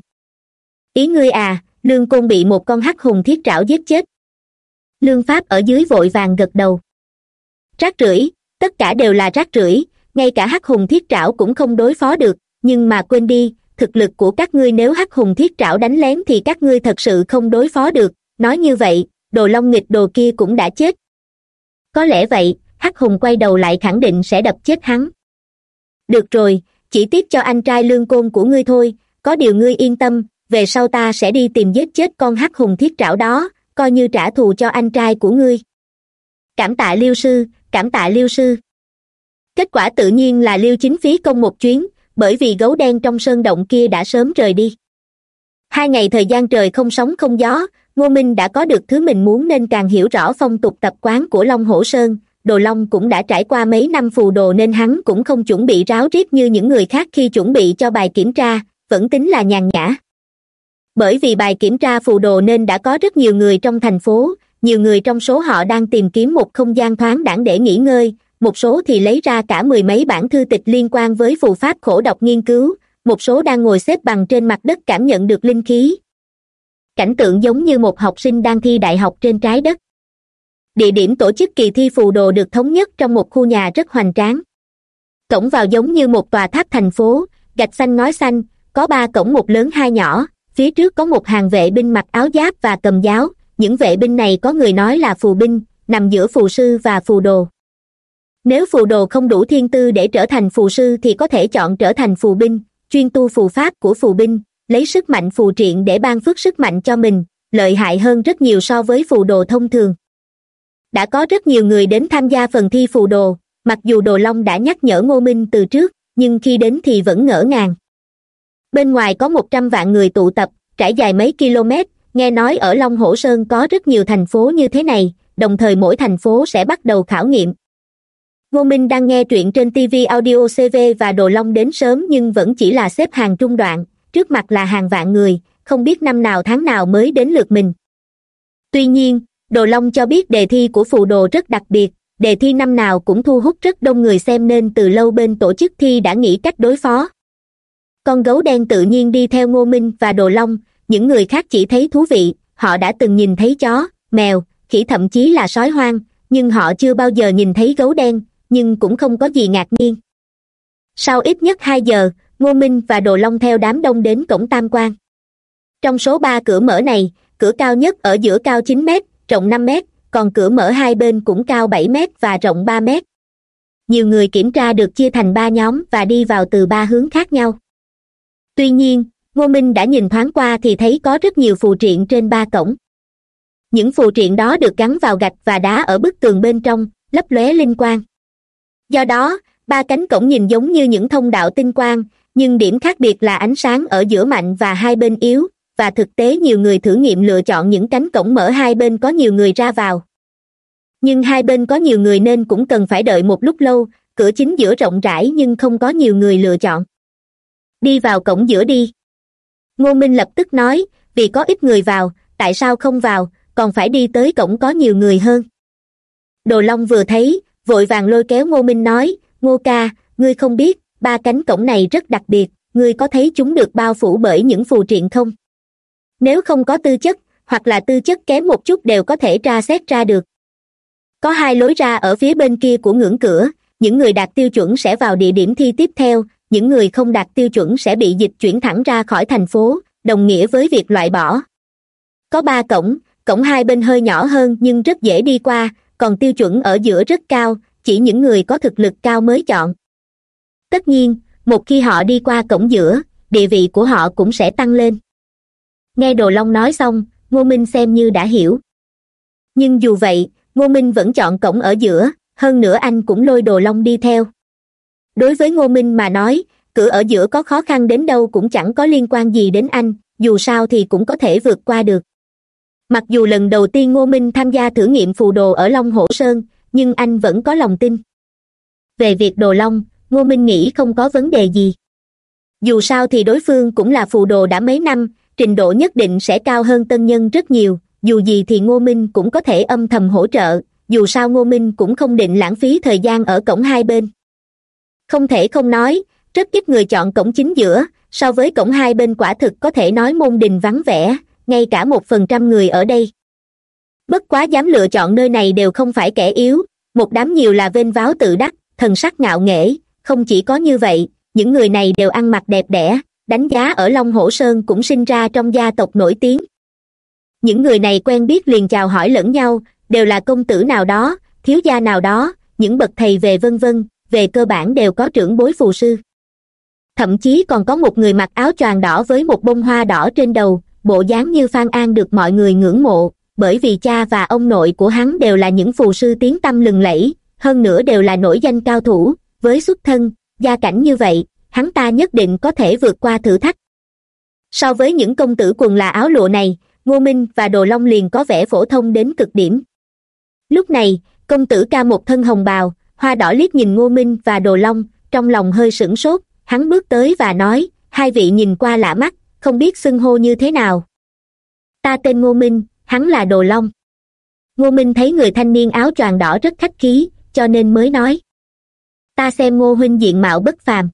Ý ngươi à lương côn bị một con hắc hùng thiết trảo giết chết. Lương pháp ở dưới vội vàng gật đầu. Rác rưởi, tất cả đều là rác rưởi, ngay cả hắc hùng thiết trảo cũng không đối phó được, nhưng mà quên đi, thực lực của các ngươi nếu hắc hùng thiết trảo đánh lén thì các ngươi thật sự không đối phó được, nói như vậy, đồ long nghịch đồ kia cũng đã chết có lẽ vậy, hắc hùng quay đầu lại khẳng định sẽ đập chết hắn. Được rồi, chỉ tiếp cho anh trai lương côn của ngươi thôi, có điều ngươi yên tâm, về sau ta sẽ đi tìm giết chết con hắc hùng thiết trảo đó, coi như trả thù cho anh trai của ngươi. Cảm tạ liêu sư, cảm tạ liêu sư. Kết quả tự nhiên là liêu chính phí công một chuyến, bởi vì gấu đen trong sơn động kia đã sớm rời đi. Hai ngày thời gian trời không sóng không gió ngô minh đã có được thứ mình muốn nên càng hiểu rõ phong tục tập quán của long hổ sơn. Đồ long cũng đã trải qua mấy năm phù đồ nên hắn cũng không chuẩn bị ráo riết như những người khác khi chuẩn bị cho bài kiểm tra, vẫn tính là nhàn nhã. Bởi vì bài kiểm tra phù đồ nên đã có rất nhiều người trong thành phố, nhiều người trong số họ đang tìm kiếm một không gian thoáng đẳng để nghỉ ngơi, một số thì lấy ra cả mười mấy bản thư tịch liên quan với phù pháp khổ độc nghiên cứu, một số đang ngồi xếp bằng trên mặt đất cảm nhận được linh khí cảnh tượng giống như một học sinh đang thi đại học trên trái đất. Địa điểm tổ chức kỳ thi phù đồ được thống nhất trong một khu nhà rất hoành tráng. Cổng vào giống như một tòa tháp thành phố, gạch xanh ngói xanh, có ba cổng một lớn hai nhỏ, phía trước có một hàng vệ binh mặc áo giáp và cầm giáo, những vệ binh này có người nói là phù binh, nằm giữa phù sư và phù đồ. Nếu phù đồ không đủ thiên tư để trở thành phù sư thì có thể chọn trở thành phù binh, chuyên tu phù pháp của phù binh lấy sức mạnh phù triện để ban phước sức mạnh cho mình, lợi hại hơn rất nhiều so với phù đồ thông thường. Đã có rất nhiều người đến tham gia phần thi phù đồ, mặc dù đồ long đã nhắc nhở ngô minh từ trước, nhưng khi đến thì vẫn ngỡ ngàng. Bên ngoài có một trăm vạn người tụ tập, trải dài mấy km, nghe nói ở long hổ sơn có rất nhiều thành phố như thế này, đồng thời mỗi thành phố sẽ bắt đầu khảo nghiệm. Ngô minh đang nghe truyện trên tv audio cv và đồ long đến sớm nhưng vẫn chỉ là xếp hàng trung đoạn trước mặt là hàng vạn người, không biết năm nào tháng nào mới đến lượt mình. Tuy nhiên, đồ long cho biết đề thi của phù đồ rất đặc biệt, đề thi năm nào cũng thu hút rất đông người xem nên từ lâu bên tổ chức thi đã nghĩ cách đối phó. Con gấu đen tự nhiên đi theo ngô minh và đồ long, những người khác chỉ thấy thú vị, họ đã từng nhìn thấy chó, mèo, khỉ thậm chí là sói hoang, nhưng họ chưa bao giờ nhìn thấy gấu đen, nhưng cũng không có gì ngạc nhiên. Sau ít nhất hai giờ ngô minh và đồ long theo đám đông đến cổng tam quan. Trong số ba cửa mở này, cửa cao nhất ở giữa cao chín m rộng năm m còn cửa mở hai bên cũng cao bảy m và rộng ba m nhiều người kiểm tra được chia thành ba nhóm và đi vào từ ba hướng khác nhau. Tuy nhiên, ngô minh đã nhìn thoáng qua thì thấy có rất nhiều phù triện trên ba cổng. Những phù triện đó được gắn vào gạch và đá ở bức tường bên trong, lấp lóe linh quang. Do đó, ba cánh cổng nhìn giống như những thông đạo tinh quang nhưng điểm khác biệt là ánh sáng ở giữa mạnh và hai bên yếu, và thực tế nhiều người thử nghiệm lựa chọn những cánh cổng mở hai bên có nhiều người ra vào. Nhưng hai bên có nhiều người nên cũng cần phải đợi một lúc lâu, cửa chính giữa rộng rãi nhưng không có nhiều người lựa chọn. Đi vào cổng giữa đi. Ngô minh lập tức nói, vì có ít người vào, tại sao không vào, còn phải đi tới cổng có nhiều người hơn. Đồ long vừa thấy, vội vàng lôi kéo ngô minh nói, ngô ca, ngươi không biết ba cánh cổng này rất đặc biệt, ngươi có thấy chúng được bao phủ bởi những phù triện không? Nếu không có tư chất, hoặc là tư chất kém một chút đều có thể tra xét ra được. Có hai lối ra ở phía bên kia của ngưỡng cửa, những người đạt tiêu chuẩn sẽ vào địa điểm thi tiếp theo, những người không đạt tiêu chuẩn sẽ bị dịch chuyển thẳng ra khỏi thành phố, đồng nghĩa với việc loại bỏ. Có ba cổng cổng hai bên hơi nhỏ hơn nhưng rất dễ đi qua, còn tiêu chuẩn ở giữa rất cao, chỉ những người có thực lực cao mới chọn tất nhiên, một khi họ đi qua cổng giữa, địa vị của họ cũng sẽ tăng lên. Nghe đồ long nói xong, ngô minh xem như đã hiểu. Nhưng dù vậy, ngô minh vẫn chọn cổng ở giữa, hơn nữa anh cũng lôi đồ long đi theo. Đối với ngô minh mà nói, cửa ở giữa có khó khăn đến đâu cũng chẳng có liên quan gì đến anh, dù sao thì cũng có thể vượt qua được. Mặc dù lần đầu tiên ngô minh tham gia thử nghiệm phù đồ ở long hổ sơn, nhưng anh vẫn có lòng tin. Về việc đồ long ngô minh nghĩ không có vấn đề gì. Dù sao thì đối phương cũng là phù đồ đã mấy năm, trình độ nhất định sẽ cao hơn tân nhân rất nhiều, dù gì thì ngô minh cũng có thể âm thầm hỗ trợ, dù sao ngô minh cũng không định lãng phí thời gian ở cổng hai bên. Không thể không nói, rất ít người chọn cổng chính giữa, so với cổng hai bên quả thực có thể nói môn đình vắng vẻ, ngay cả một phần trăm người ở đây. Bất quá dám lựa chọn nơi này đều không phải kẻ yếu, một đám nhiều là vênh váo tự đắc, thần sắc ngạo nghễ không chỉ có như vậy, những người này đều ăn mặc đẹp đẽ, đánh giá ở long hổ sơn cũng sinh ra trong gia tộc nổi tiếng. Những người này quen biết liền chào hỏi lẫn nhau, đều là công tử nào đó, thiếu gia nào đó, những bậc thầy về vân vân, về cơ bản đều có trưởng bối phù sư. Thậm chí còn có một người mặc áo choàng đỏ với một bông hoa đỏ trên đầu, bộ dáng như phan an được mọi người ngưỡng mộ, bởi vì cha và ông nội của hắn đều là những phù sư tiếng tăm lừng lẫy, hơn nữa đều là nổi danh cao thủ với xuất thân, gia cảnh như vậy, hắn ta nhất định có thể vượt qua thử thách. So với những công tử quần là áo lụa này, ngô minh và đồ long liền có vẻ phổ thông đến cực điểm. Lúc này, công tử ca một thân hồng bào, hoa đỏ liếc nhìn ngô minh và đồ long, trong lòng hơi sửng sốt, hắn bước tới và nói, hai vị nhìn qua lạ mắt, không biết xưng hô như thế nào. Ta tên ngô minh, hắn là đồ long. Ngô minh thấy người thanh niên áo choàng đỏ rất khách khí, cho nên mới nói ta xem ngô huynh diện mạo bất phàm.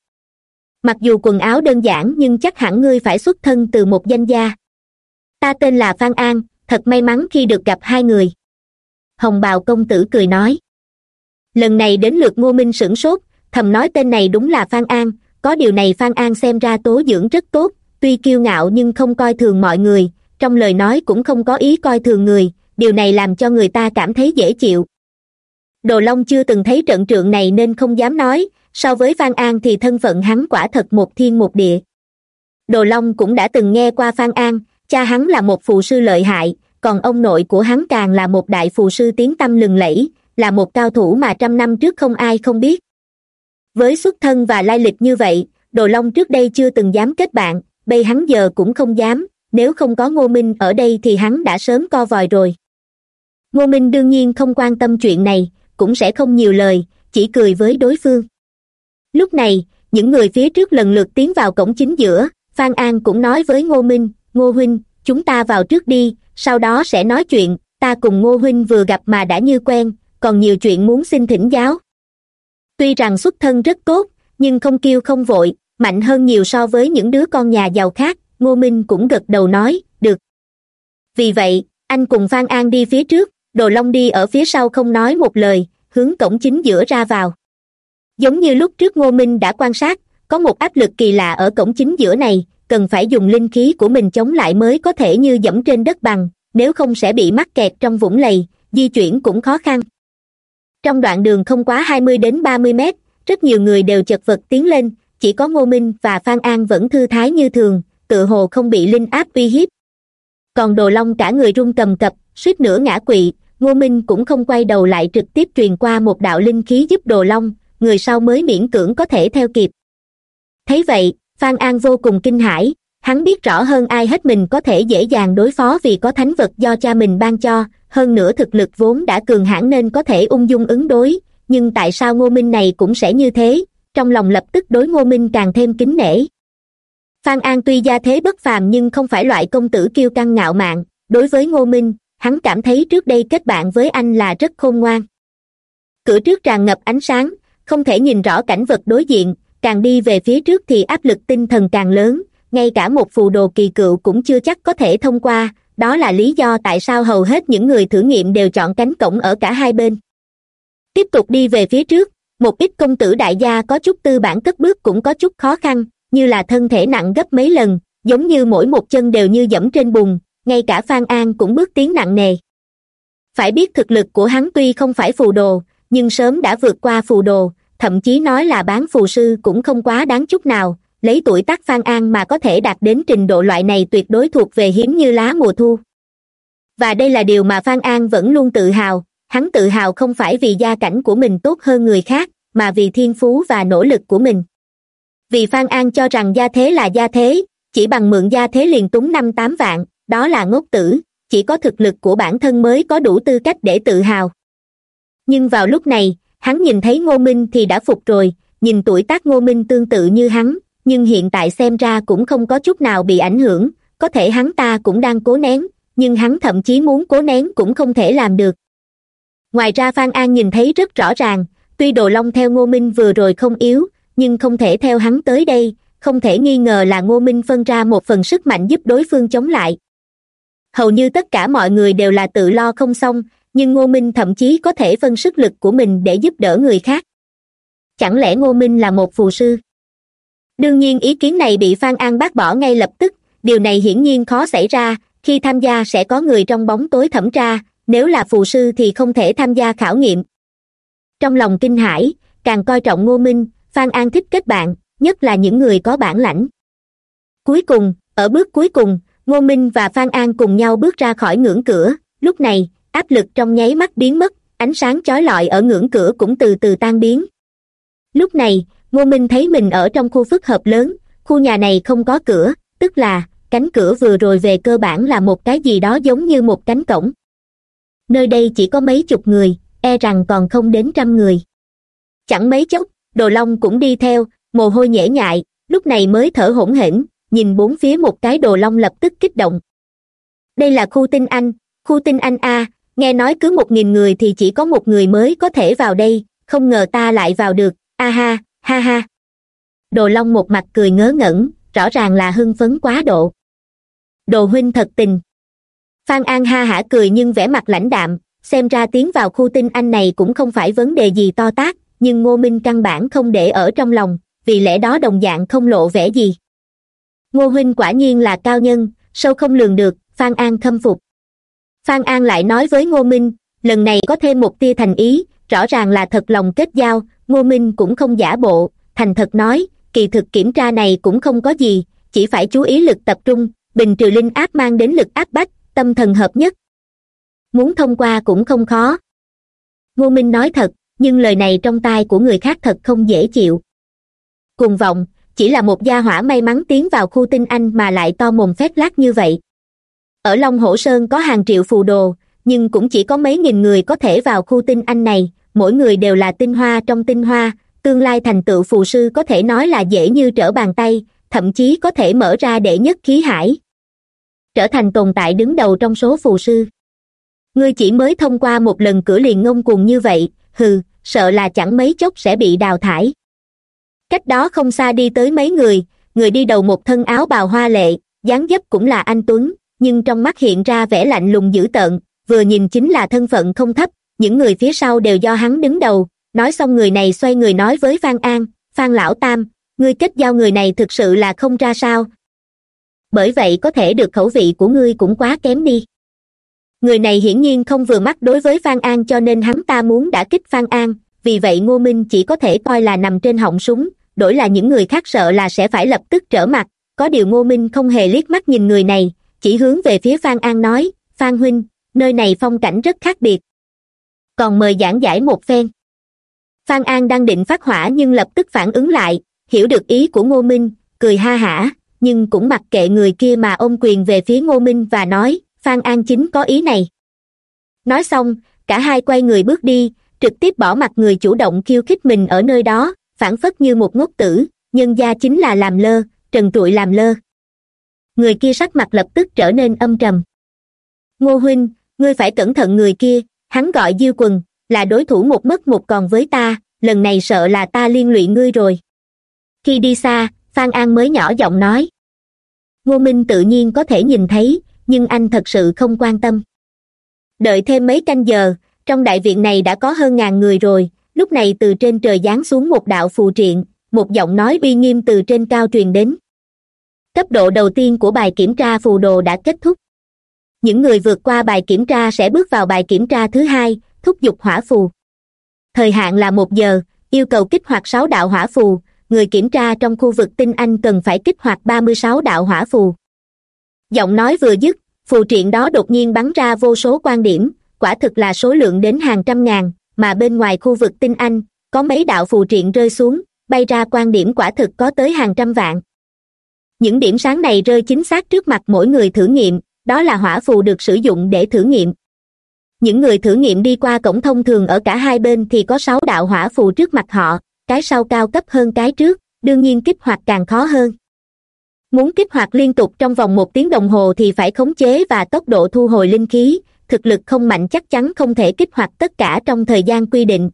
Mặc dù quần áo đơn giản nhưng chắc hẳn ngươi phải xuất thân từ một danh gia. Ta tên là phan an, thật may mắn khi được gặp hai người. Hồng bào công tử cười nói. Lần này đến lượt ngô minh sửng sốt, thầm nói tên này đúng là phan an, có điều này phan an xem ra tố dưỡng rất tốt, tuy kiêu ngạo nhưng không coi thường mọi người, trong lời nói cũng không có ý coi thường người, điều này làm cho người ta cảm thấy dễ chịu đồ long chưa từng thấy trận trượng này nên không dám nói, so với phan an thì thân phận hắn quả thật một thiên một địa. Đồ long cũng đã từng nghe qua phan an, cha hắn là một phù sư lợi hại, còn ông nội của hắn càng là một đại phù sư tiếng tăm lừng lẫy, là một cao thủ mà trăm năm trước không ai không biết. Với xuất thân và lai lịch như vậy, đồ long trước đây chưa từng dám kết bạn, bây hắn giờ cũng không dám, nếu không có ngô minh ở đây thì hắn đã sớm co vòi rồi. Ngô minh đương nhiên không quan tâm chuyện này cũng sẽ không nhiều lời, chỉ cười với đối phương. Lúc này, những người phía trước lần lượt tiến vào cổng chính giữa, phan an cũng nói với ngô minh, ngô huynh, chúng ta vào trước đi, sau đó sẽ nói chuyện, ta cùng ngô huynh vừa gặp mà đã như quen, còn nhiều chuyện muốn xin thỉnh giáo. Tuy rằng xuất thân rất tốt, nhưng không kiêu không vội, mạnh hơn nhiều so với những đứa con nhà giàu khác, ngô minh cũng gật đầu nói, được. Vì vậy, anh cùng phan an đi phía trước, đồ long đi ở phía sau không nói một lời hướng cổng chính giữa ra vào. Giống như lúc trước ngô minh đã quan sát, có một áp lực kỳ lạ ở cổng chính giữa này, cần phải dùng linh khí của mình chống lại mới có thể như dẫm trên đất bằng, nếu không sẽ bị mắc kẹt trong vũng lầy, di chuyển cũng khó khăn. Trong đoạn đường không quá hai mươi đến ba mươi mét, rất nhiều người đều chật vật tiến lên, chỉ có ngô minh và phan an vẫn thư thái như thường tự hồ không bị linh áp uy hiếp. Còn đồ long cả người run cầm cập, suýt nữa ngã quỵ ngô minh cũng không quay đầu lại trực tiếp truyền qua một đạo linh khí giúp đồ long, người sau mới miễn cưỡng có thể theo kịp. Thấy vậy, phan an vô cùng kinh hãi, hắn biết rõ hơn ai hết mình có thể dễ dàng đối phó vì có thánh vật do cha mình ban cho, hơn nữa thực lực vốn đã cường hãn nên có thể ung dung ứng đối, nhưng tại sao ngô minh này cũng sẽ như thế? Trong lòng lập tức đối ngô minh càng thêm kính nể. Phan an tuy gia thế bất phàm nhưng không phải loại công tử kiêu căng ngạo mạn, đối với ngô minh hắn cảm thấy trước đây kết bạn với anh là rất khôn ngoan. Cửa trước tràn ngập ánh sáng, không thể nhìn rõ cảnh vật đối diện, càng đi về phía trước thì áp lực tinh thần càng lớn, ngay cả một phù đồ kỳ cựu cũng chưa chắc có thể thông qua, đó là lý do tại sao hầu hết những người thử nghiệm đều chọn cánh cổng ở cả hai bên. Tiếp tục đi về phía trước, một ít công tử đại gia có chút tư bản cất bước cũng có chút khó khăn, như là thân thể nặng gấp mấy lần, giống như mỗi một chân đều như dẫm trên bùn ngay cả phan an cũng bước tiến nặng nề. Phải biết thực lực của hắn tuy không phải phù đồ, nhưng sớm đã vượt qua phù đồ, thậm chí nói là bán phù sư cũng không quá đáng chút nào. Lấy tuổi tác phan an mà có thể đạt đến trình độ loại này tuyệt đối thuộc về hiếm như lá mùa thu. Và đây là điều mà phan an vẫn luôn tự hào. Hắn tự hào không phải vì gia cảnh của mình tốt hơn người khác, mà vì thiên phú và nỗ lực của mình. Vì phan an cho rằng gia thế là gia thế, chỉ bằng mượn gia thế liền túng năm tám vạn đó là ngốc tử, chỉ có thực lực của bản thân mới có đủ tư cách để tự hào. Nhưng vào lúc này, hắn nhìn thấy ngô minh thì đã phục rồi, nhìn tuổi tác ngô minh tương tự như hắn, nhưng hiện tại xem ra cũng không có chút nào bị ảnh hưởng, có thể hắn ta cũng đang cố nén, nhưng hắn thậm chí muốn cố nén cũng không thể làm được. Ngoài ra phan an nhìn thấy rất rõ ràng, tuy đồ long theo ngô minh vừa rồi không yếu, nhưng không thể theo hắn tới đây, không thể nghi ngờ là ngô minh phân ra một phần sức mạnh giúp đối phương chống lại hầu như tất cả mọi người đều là tự lo không xong, nhưng ngô minh thậm chí có thể phân sức lực của mình để giúp đỡ người khác. Chẳng lẽ ngô minh là một phù sư? Đương nhiên ý kiến này bị phan an bác bỏ ngay lập tức, điều này hiển nhiên khó xảy ra, khi tham gia sẽ có người trong bóng tối thẩm tra, nếu là phù sư thì không thể tham gia khảo nghiệm. Trong lòng kinh hãi, càng coi trọng ngô minh, phan an thích kết bạn, nhất là những người có bản lãnh. Cuối cùng, ở bước cuối cùng ngô minh và phan an cùng nhau bước ra khỏi ngưỡng cửa. Lúc này, áp lực trong nháy mắt biến mất, ánh sáng chói lọi ở ngưỡng cửa cũng từ từ tan biến. Lúc này, ngô minh thấy mình ở trong khu phức hợp lớn, khu nhà này không có cửa, tức là, cánh cửa vừa rồi về cơ bản là một cái gì đó giống như một cánh cổng. Nơi đây chỉ có mấy chục người e rằng còn không đến trăm người. Chẳng mấy chốc, đồ long cũng đi theo, mồ hôi nhễ nhại, lúc này mới thở hổn hển nhìn bốn phía một cái đồ long lập tức kích động. Đây là khu tinh anh, khu tinh anh a, nghe nói cứ một nghìn người thì chỉ có một người mới có thể vào đây, không ngờ ta lại vào được, a ha ha ha. Đồ long một mặt cười ngớ ngẩn, rõ ràng là hưng phấn quá độ. Đồ huynh thật tình. Phan an ha hả cười nhưng vẻ mặt lãnh đạm, xem ra tiến vào khu tinh anh này cũng không phải vấn đề gì to tát, nhưng ngô minh căn bản không để ở trong lòng, vì lẽ đó đồng dạng không lộ vẻ gì ngô huynh quả nhiên là cao nhân, sâu không lường được, phan an khâm phục. Phan an lại nói với ngô minh, lần này có thêm một tia thành ý, rõ ràng là thật lòng kết giao, ngô minh cũng không giả bộ, thành thật nói, kỳ thực kiểm tra này cũng không có gì, chỉ phải chú ý lực tập trung, bình trừ linh áp mang đến lực áp bách, tâm thần hợp nhất. Muốn thông qua cũng không khó. Ngô minh nói thật, nhưng lời này trong tai của người khác thật không dễ chịu. Cùng vọng chỉ là một gia hỏa may mắn tiến vào khu tinh anh mà lại to mồm phép lát như vậy. Ở long hổ sơn có hàng triệu phù đồ, nhưng cũng chỉ có mấy nghìn người có thể vào khu tinh anh này, mỗi người đều là tinh hoa trong tinh hoa, tương lai thành tựu phù sư có thể nói là dễ như trở bàn tay, thậm chí có thể mở ra đệ nhất khí hải. Trở thành tồn tại đứng đầu trong số phù sư. Ngươi chỉ mới thông qua một lần cửa liền ngông cuồng như vậy, hừ, sợ là chẳng mấy chốc sẽ bị đào thải cách đó không xa đi tới mấy người người đi đầu một thân áo bào hoa lệ, dáng dấp cũng là anh tuấn, nhưng trong mắt hiện ra vẻ lạnh lùng dữ tợn, vừa nhìn chính là thân phận không thấp, những người phía sau đều do hắn đứng đầu, nói xong người này xoay người nói với phan an, phan lão tam, ngươi kết giao người này thực sự là không ra sao. Bởi vậy có thể được khẩu vị của ngươi cũng quá kém đi. Người này hiển nhiên không vừa mắt đối với phan an cho nên hắn ta muốn đã kích phan an, vì vậy ngô minh chỉ có thể coi là nằm trên họng súng đổi là những người khác sợ là sẽ phải lập tức trở mặt. Có điều ngô minh không hề liếc mắt nhìn người này, chỉ hướng về phía phan an nói, phan huynh, nơi này phong cảnh rất khác biệt. Còn mời giảng giải một phen. Phan an đang định phát hỏa nhưng lập tức phản ứng lại, hiểu được ý của ngô minh, cười ha hả, nhưng cũng mặc kệ người kia mà ôm quyền về phía ngô minh và nói, phan an chính có ý này. Nói xong, cả hai quay người bước đi, trực tiếp bỏ mặt người chủ động khiêu khích mình ở nơi đó phản phất như một ngốc tử, nhân gia chính là làm lơ, trần trụi làm lơ. Người kia sắc mặt lập tức trở nên âm trầm. Ngô huynh, ngươi phải cẩn thận người kia, hắn gọi diêu quần, là đối thủ một mất một còn với ta, lần này sợ là ta liên lụy ngươi rồi. Khi đi xa, phan an mới nhỏ giọng nói. Ngô minh tự nhiên có thể nhìn thấy, nhưng anh thật sự không quan tâm. Đợi thêm mấy canh giờ, trong đại viện này đã có hơn ngàn người rồi lúc này từ trên trời giáng xuống một đạo phù triện, một giọng nói uy nghiêm từ trên cao truyền đến. Cấp độ đầu tiên của bài kiểm tra phù đồ đã kết thúc. Những người vượt qua bài kiểm tra sẽ bước vào bài kiểm tra thứ hai, thúc giục hỏa phù. Thời hạn là một giờ, yêu cầu kích hoạt sáu đạo hỏa phù. Người kiểm tra trong khu vực tinh anh cần phải kích hoạt ba mươi sáu đạo hỏa phù. Giọng nói vừa dứt, phù triện đó đột nhiên bắn ra vô số quan điểm, quả thực là số lượng đến hàng trăm ngàn mà bên ngoài khu vực tinh anh, có mấy đạo phù triện rơi xuống, bay ra quan điểm quả thực có tới hàng trăm vạn. Những điểm sáng này rơi chính xác trước mặt mỗi người thử nghiệm, đó là hỏa phù được sử dụng để thử nghiệm. Những người thử nghiệm đi qua cổng thông thường ở cả hai bên thì có sáu đạo hỏa phù trước mặt họ, cái sau cao cấp hơn cái trước, đương nhiên kích hoạt càng khó hơn. Muốn kích hoạt liên tục trong vòng một tiếng đồng hồ thì phải khống chế và tốc độ thu hồi linh khí thực lực không mạnh chắc chắn không thể kích hoạt tất cả trong thời gian quy định.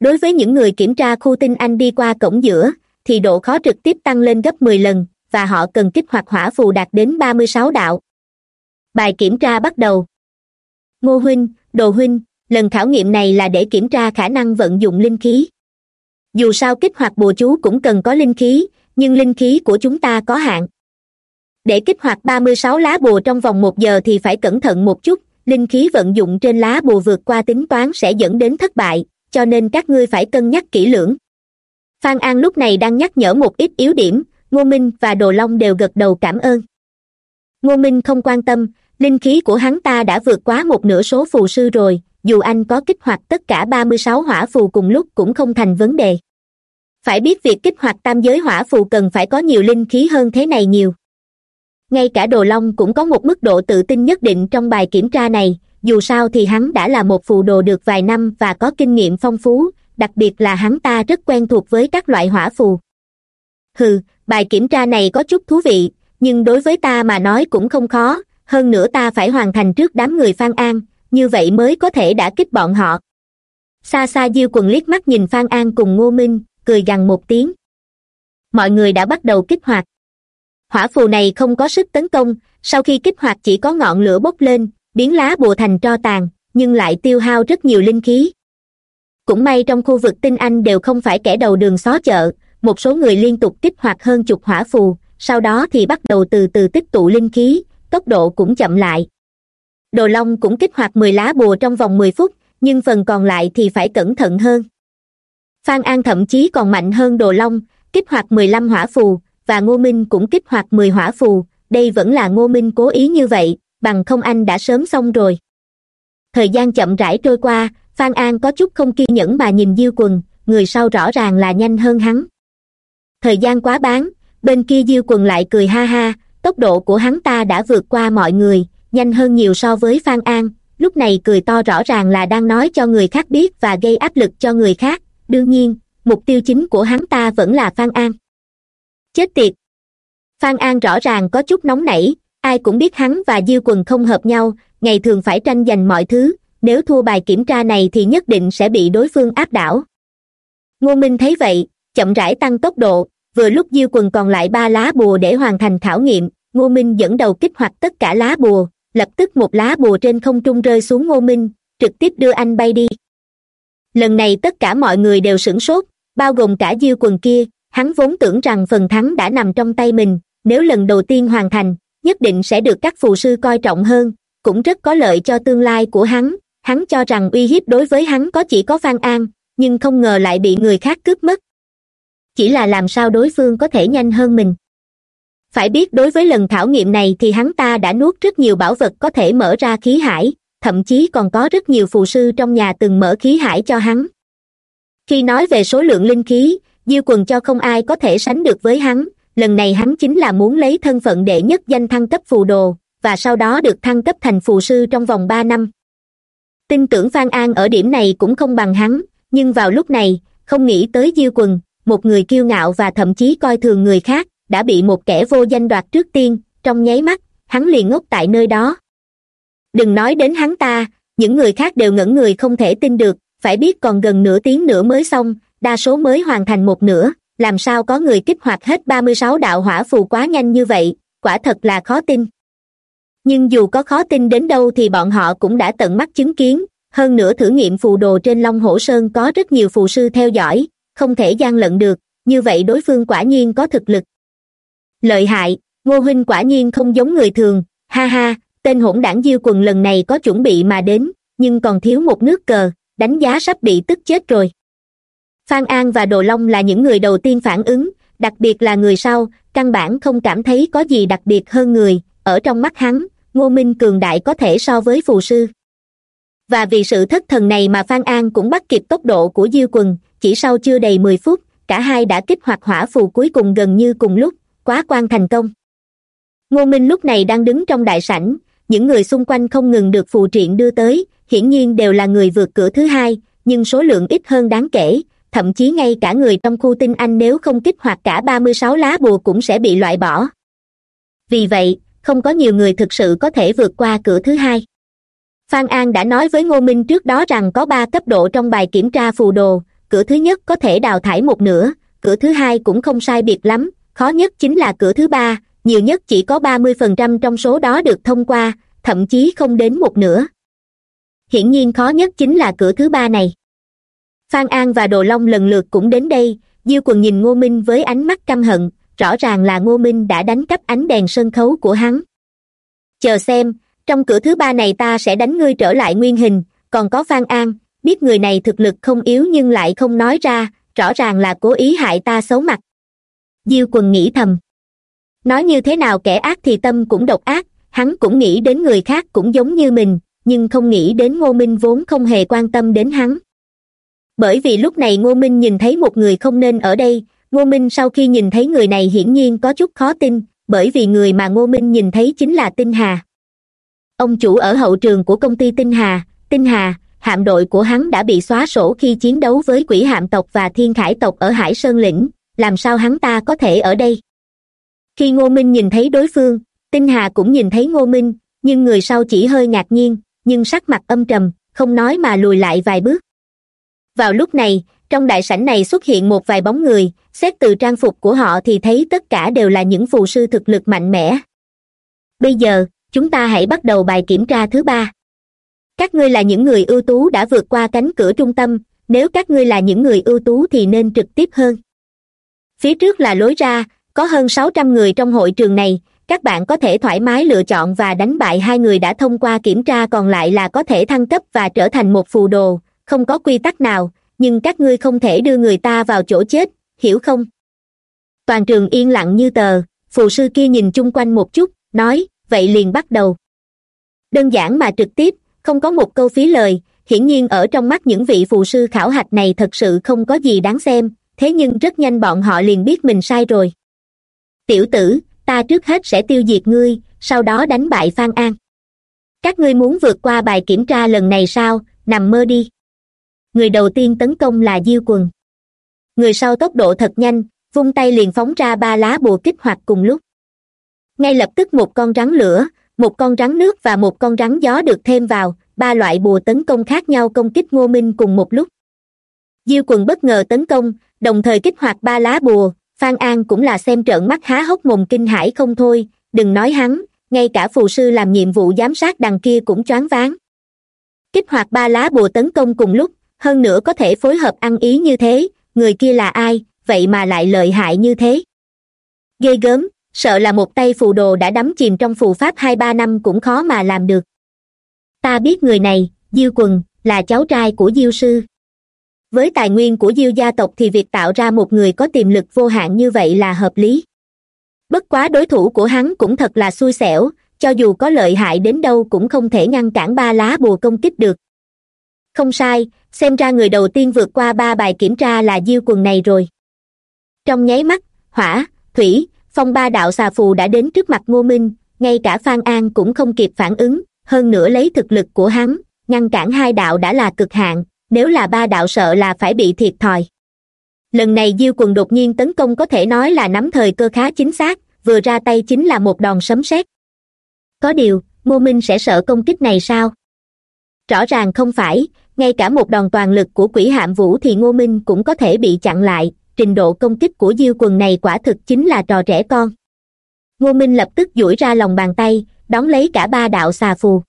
Đối với những người kiểm tra khu tinh anh đi qua cổng giữa, thì độ khó trực tiếp tăng lên gấp mười lần, và họ cần kích hoạt hỏa phù đạt đến ba mươi sáu đạo. Bài kiểm tra bắt đầu. Ngô huynh, đồ huynh, lần khảo nghiệm này là để kiểm tra khả năng vận dụng linh khí. Dù sao kích hoạt bùa chú cũng cần có linh khí, nhưng linh khí của chúng ta có hạn. Để kích hoạt ba mươi sáu lá bùa trong vòng một giờ thì phải cẩn thận một chút linh khí vận dụng trên lá bùa vượt qua tính toán sẽ dẫn đến thất bại, cho nên các ngươi phải cân nhắc kỹ lưỡng. Phan an lúc này đang nhắc nhở một ít yếu điểm, ngô minh và đồ long đều gật đầu cảm ơn. Ngô minh không quan tâm, linh khí của hắn ta đã vượt quá một nửa số phù sư rồi, dù anh có kích hoạt tất cả ba mươi sáu hỏa phù cùng lúc cũng không thành vấn đề. Phải biết việc kích hoạt tam giới hỏa phù cần phải có nhiều linh khí hơn thế này nhiều ngay cả đồ long cũng có một mức độ tự tin nhất định trong bài kiểm tra này, dù sao thì hắn đã là một phù đồ được vài năm và có kinh nghiệm phong phú, đặc biệt là hắn ta rất quen thuộc với các loại hỏa phù. Hừ, bài kiểm tra này có chút thú vị, nhưng đối với ta mà nói cũng không khó, hơn nữa ta phải hoàn thành trước đám người phan an, như vậy mới có thể đã kích bọn họ. Xa xa diêu quần liếc mắt nhìn phan an cùng ngô minh, cười gằn một tiếng. Mọi người đã bắt đầu kích hoạt hỏa phù này không có sức tấn công, sau khi kích hoạt chỉ có ngọn lửa bốc lên, biến lá bùa thành tro tàn, nhưng lại tiêu hao rất nhiều linh khí. Cũng may trong khu vực tinh anh đều không phải kẻ đầu đường xó chợ, một số người liên tục kích hoạt hơn chục hỏa phù, sau đó thì bắt đầu từ từ tích tụ linh khí, tốc độ cũng chậm lại. Đồ long cũng kích hoạt mười lá bùa trong vòng mười phút, nhưng phần còn lại thì phải cẩn thận hơn. Phan an thậm chí còn mạnh hơn đồ long, kích hoạt mười lăm hỏa phù và ngô minh cũng kích hoạt mười hỏa phù. Đây vẫn là ngô minh cố ý như vậy, bằng không anh đã sớm xong rồi. Thời gian chậm rãi trôi qua, phan an có chút không kiên nhẫn mà nhìn diêu quần, người sau rõ ràng là nhanh hơn hắn. Thời gian quá bán, bên kia diêu quần lại cười ha ha, tốc độ của hắn ta đã vượt qua mọi người, nhanh hơn nhiều so với phan an, lúc này cười to rõ ràng là đang nói cho người khác biết và gây áp lực cho người khác. Đương nhiên, mục tiêu chính của hắn ta vẫn là phan an chết tiệt. Phan an rõ ràng có chút nóng nảy, ai cũng biết hắn và diêu quần không hợp nhau, ngày thường phải tranh giành mọi thứ, nếu thua bài kiểm tra này thì nhất định sẽ bị đối phương áp đảo. Ngô minh thấy vậy, chậm rãi tăng tốc độ, vừa lúc diêu quần còn lại ba lá bùa để hoàn thành khảo nghiệm, ngô minh dẫn đầu kích hoạt tất cả lá bùa, lập tức một lá bùa trên không trung rơi xuống ngô minh, trực tiếp đưa anh bay đi. Lần này tất cả mọi người đều sửng sốt, bao gồm cả diêu quần kia hắn vốn tưởng rằng phần thắng đã nằm trong tay mình, nếu lần đầu tiên hoàn thành, nhất định sẽ được các phù sư coi trọng hơn, cũng rất có lợi cho tương lai của hắn. Hắn cho rằng uy hiếp đối với hắn có chỉ có phan an, nhưng không ngờ lại bị người khác cướp mất. Chỉ là làm sao đối phương có thể nhanh hơn mình? Phải biết đối với lần khảo nghiệm này thì hắn ta đã nuốt rất nhiều bảo vật có thể mở ra khí hải, thậm chí còn có rất nhiều phù sư trong nhà từng mở khí hải cho hắn. Khi nói về số lượng linh khí diêu quần cho không ai có thể sánh được với hắn, lần này hắn chính là muốn lấy thân phận đệ nhất danh thăng cấp phù đồ, và sau đó được thăng cấp thành phù sư trong vòng ba năm. Tin tưởng phan an ở điểm này cũng không bằng hắn, nhưng vào lúc này, không nghĩ tới diêu quần, một người kiêu ngạo và thậm chí coi thường người khác, đã bị một kẻ vô danh đoạt trước tiên, trong nháy mắt, hắn liền ngốc tại nơi đó. Đừng nói đến hắn ta, những người khác đều ngẩn người không thể tin được, phải biết còn gần nửa tiếng nữa mới xong đa số mới hoàn thành một nửa, làm sao có người kích hoạt hết ba mươi sáu đạo hỏa phù quá nhanh như vậy, quả thật là khó tin. Nhưng dù có khó tin đến đâu thì bọn họ cũng đã tận mắt chứng kiến, hơn nữa thử nghiệm phù đồ trên long hổ sơn có rất nhiều phù sư theo dõi, không thể gian lận được, như vậy đối phương quả nhiên có thực lực. Lợi hại, ngô huynh quả nhiên không giống người thường, ha ha, tên hỗn đảng diêu quần lần này có chuẩn bị mà đến, nhưng còn thiếu một nước cờ, đánh giá sắp bị tức chết rồi phan an và đồ long là những người đầu tiên phản ứng, đặc biệt là người sau, căn bản không cảm thấy có gì đặc biệt hơn người. Ở trong mắt hắn, ngô minh cường đại có thể so với phù sư. Và vì sự thất thần này mà phan an cũng bắt kịp tốc độ của diêu quần, chỉ sau chưa đầy mười phút, cả hai đã kích hoạt hỏa phù cuối cùng gần như cùng lúc, quá quan thành công. Ngô minh lúc này đang đứng trong đại sảnh, những người xung quanh không ngừng được phù triện đưa tới, hiển nhiên đều là người vượt cửa thứ hai, nhưng số lượng ít hơn đáng kể thậm chí ngay cả người trong khu tinh anh nếu không kích hoạt cả ba mươi sáu lá bùa cũng sẽ bị loại bỏ. Vì vậy, không có nhiều người thực sự có thể vượt qua cửa thứ hai. Phan an đã nói với ngô minh trước đó rằng có ba cấp độ trong bài kiểm tra phù đồ, cửa thứ nhất có thể đào thải một nửa, cửa thứ hai cũng không sai biệt lắm, khó nhất chính là cửa thứ ba, nhiều nhất chỉ có ba mươi phần trăm trong số đó được thông qua, thậm chí không đến một nửa. Hiển nhiên khó nhất chính là cửa thứ ba này phan an và đồ long lần lượt cũng đến đây, diêu quần nhìn ngô minh với ánh mắt căm hận, rõ ràng là ngô minh đã đánh cắp ánh đèn sân khấu của hắn. Chờ xem, trong cửa thứ ba này ta sẽ đánh ngươi trở lại nguyên hình, còn có phan an, biết người này thực lực không yếu nhưng lại không nói ra, rõ ràng là cố ý hại ta xấu mặt. Diêu quần nghĩ thầm. Nói như thế nào kẻ ác thì tâm cũng độc ác, hắn cũng nghĩ đến người khác cũng giống như mình, nhưng không nghĩ đến ngô minh vốn không hề quan tâm đến hắn bởi vì lúc này ngô minh nhìn thấy một người không nên ở đây. Ngô minh sau khi nhìn thấy người này hiển nhiên có chút khó tin, bởi vì người mà ngô minh nhìn thấy chính là tinh hà. Ông chủ ở hậu trường của công ty tinh hà tinh hà, hạm đội của hắn đã bị xóa sổ khi chiến đấu với quỷ hạm tộc và thiên khải tộc ở hải sơn lĩnh, làm sao hắn ta có thể ở đây? Khi ngô minh nhìn thấy đối phương, tinh hà cũng nhìn thấy ngô minh, nhưng người sau chỉ hơi ngạc nhiên, nhưng sắc mặt âm trầm, không nói mà lùi lại vài bước vào lúc này, trong đại sảnh này xuất hiện một vài bóng người, xét từ trang phục của họ thì thấy tất cả đều là những phù sư thực lực mạnh mẽ. Bây giờ, chúng ta hãy bắt đầu bài kiểm tra thứ ba. Các ngươi là những người ưu tú đã vượt qua cánh cửa trung tâm, nếu các ngươi là những người ưu tú thì nên trực tiếp hơn. Phía trước là lối ra, có hơn sáu trăm người trong hội trường này, các bạn có thể thoải mái lựa chọn và đánh bại hai người đã thông qua kiểm tra còn lại là có thể thăng cấp và trở thành một phù đồ không có quy tắc nào, nhưng các ngươi không thể đưa người ta vào chỗ chết, hiểu không? Toàn trường yên lặng như tờ, phù sư kia nhìn chung quanh một chút, nói, vậy liền bắt đầu. Đơn giản mà trực tiếp, không có một câu phí lời, hiển nhiên ở trong mắt những vị phù sư khảo hạch này thật sự không có gì đáng xem, thế nhưng rất nhanh bọn họ liền biết mình sai rồi. Tiểu tử, ta trước hết sẽ tiêu diệt ngươi, sau đó đánh bại phan an. Các ngươi muốn vượt qua bài kiểm tra lần này sao, nằm mơ đi người đầu tiên tấn công là diêu quần. Người sau tốc độ thật nhanh, vung tay liền phóng ra ba lá bùa kích hoạt cùng lúc. Ngay lập tức một con rắn lửa, một con rắn nước và một con rắn gió được thêm vào, ba loại bùa tấn công khác nhau công kích ngô minh cùng một lúc. Diêu quần bất ngờ tấn công, đồng thời kích hoạt ba lá bùa, phan an cũng là xem trợn mắt há hốc mồm kinh hãi không thôi, đừng nói hắn, ngay cả phù sư làm nhiệm vụ giám sát đằng kia cũng choáng váng. Kích hoạt ba lá bùa tấn công cùng lúc hơn nữa có thể phối hợp ăn ý như thế, người kia là ai, vậy mà lại lợi hại như thế. Ghê gớm, sợ là một tay phù đồ đã đắm chìm trong phù pháp hai ba năm cũng khó mà làm được. Ta biết người này, diêu quần, là cháu trai của diêu sư. Với tài nguyên của diêu gia tộc thì việc tạo ra một người có tiềm lực vô hạn như vậy là hợp lý. Bất quá đối thủ của hắn cũng thật là xui xẻo, cho dù có lợi hại đến đâu cũng không thể ngăn cản ba lá bùa công kích được không sai, xem ra người đầu tiên vượt qua ba bài kiểm tra là diêu quần này rồi. Trong nháy mắt, hỏa, thủy, phong ba đạo xà phù đã đến trước mặt ngô minh, ngay cả phan an cũng không kịp phản ứng, hơn nữa lấy thực lực của hắn, ngăn cản hai đạo đã là cực hạn, nếu là ba đạo sợ là phải bị thiệt thòi. Lần này diêu quần đột nhiên tấn công có thể nói là nắm thời cơ khá chính xác, vừa ra tay chính là một đòn sấm sét. Có điều, ngô minh sẽ sợ công kích này sao? Rõ ràng không phải ngay cả một đòn toàn lực của quỷ hạm vũ thì ngô minh cũng có thể bị chặn lại. Trình độ công kích của diêu quần này quả thực chính là trò trẻ con. Ngô minh lập tức duỗi ra lòng bàn tay, đón lấy cả ba đạo xà phù.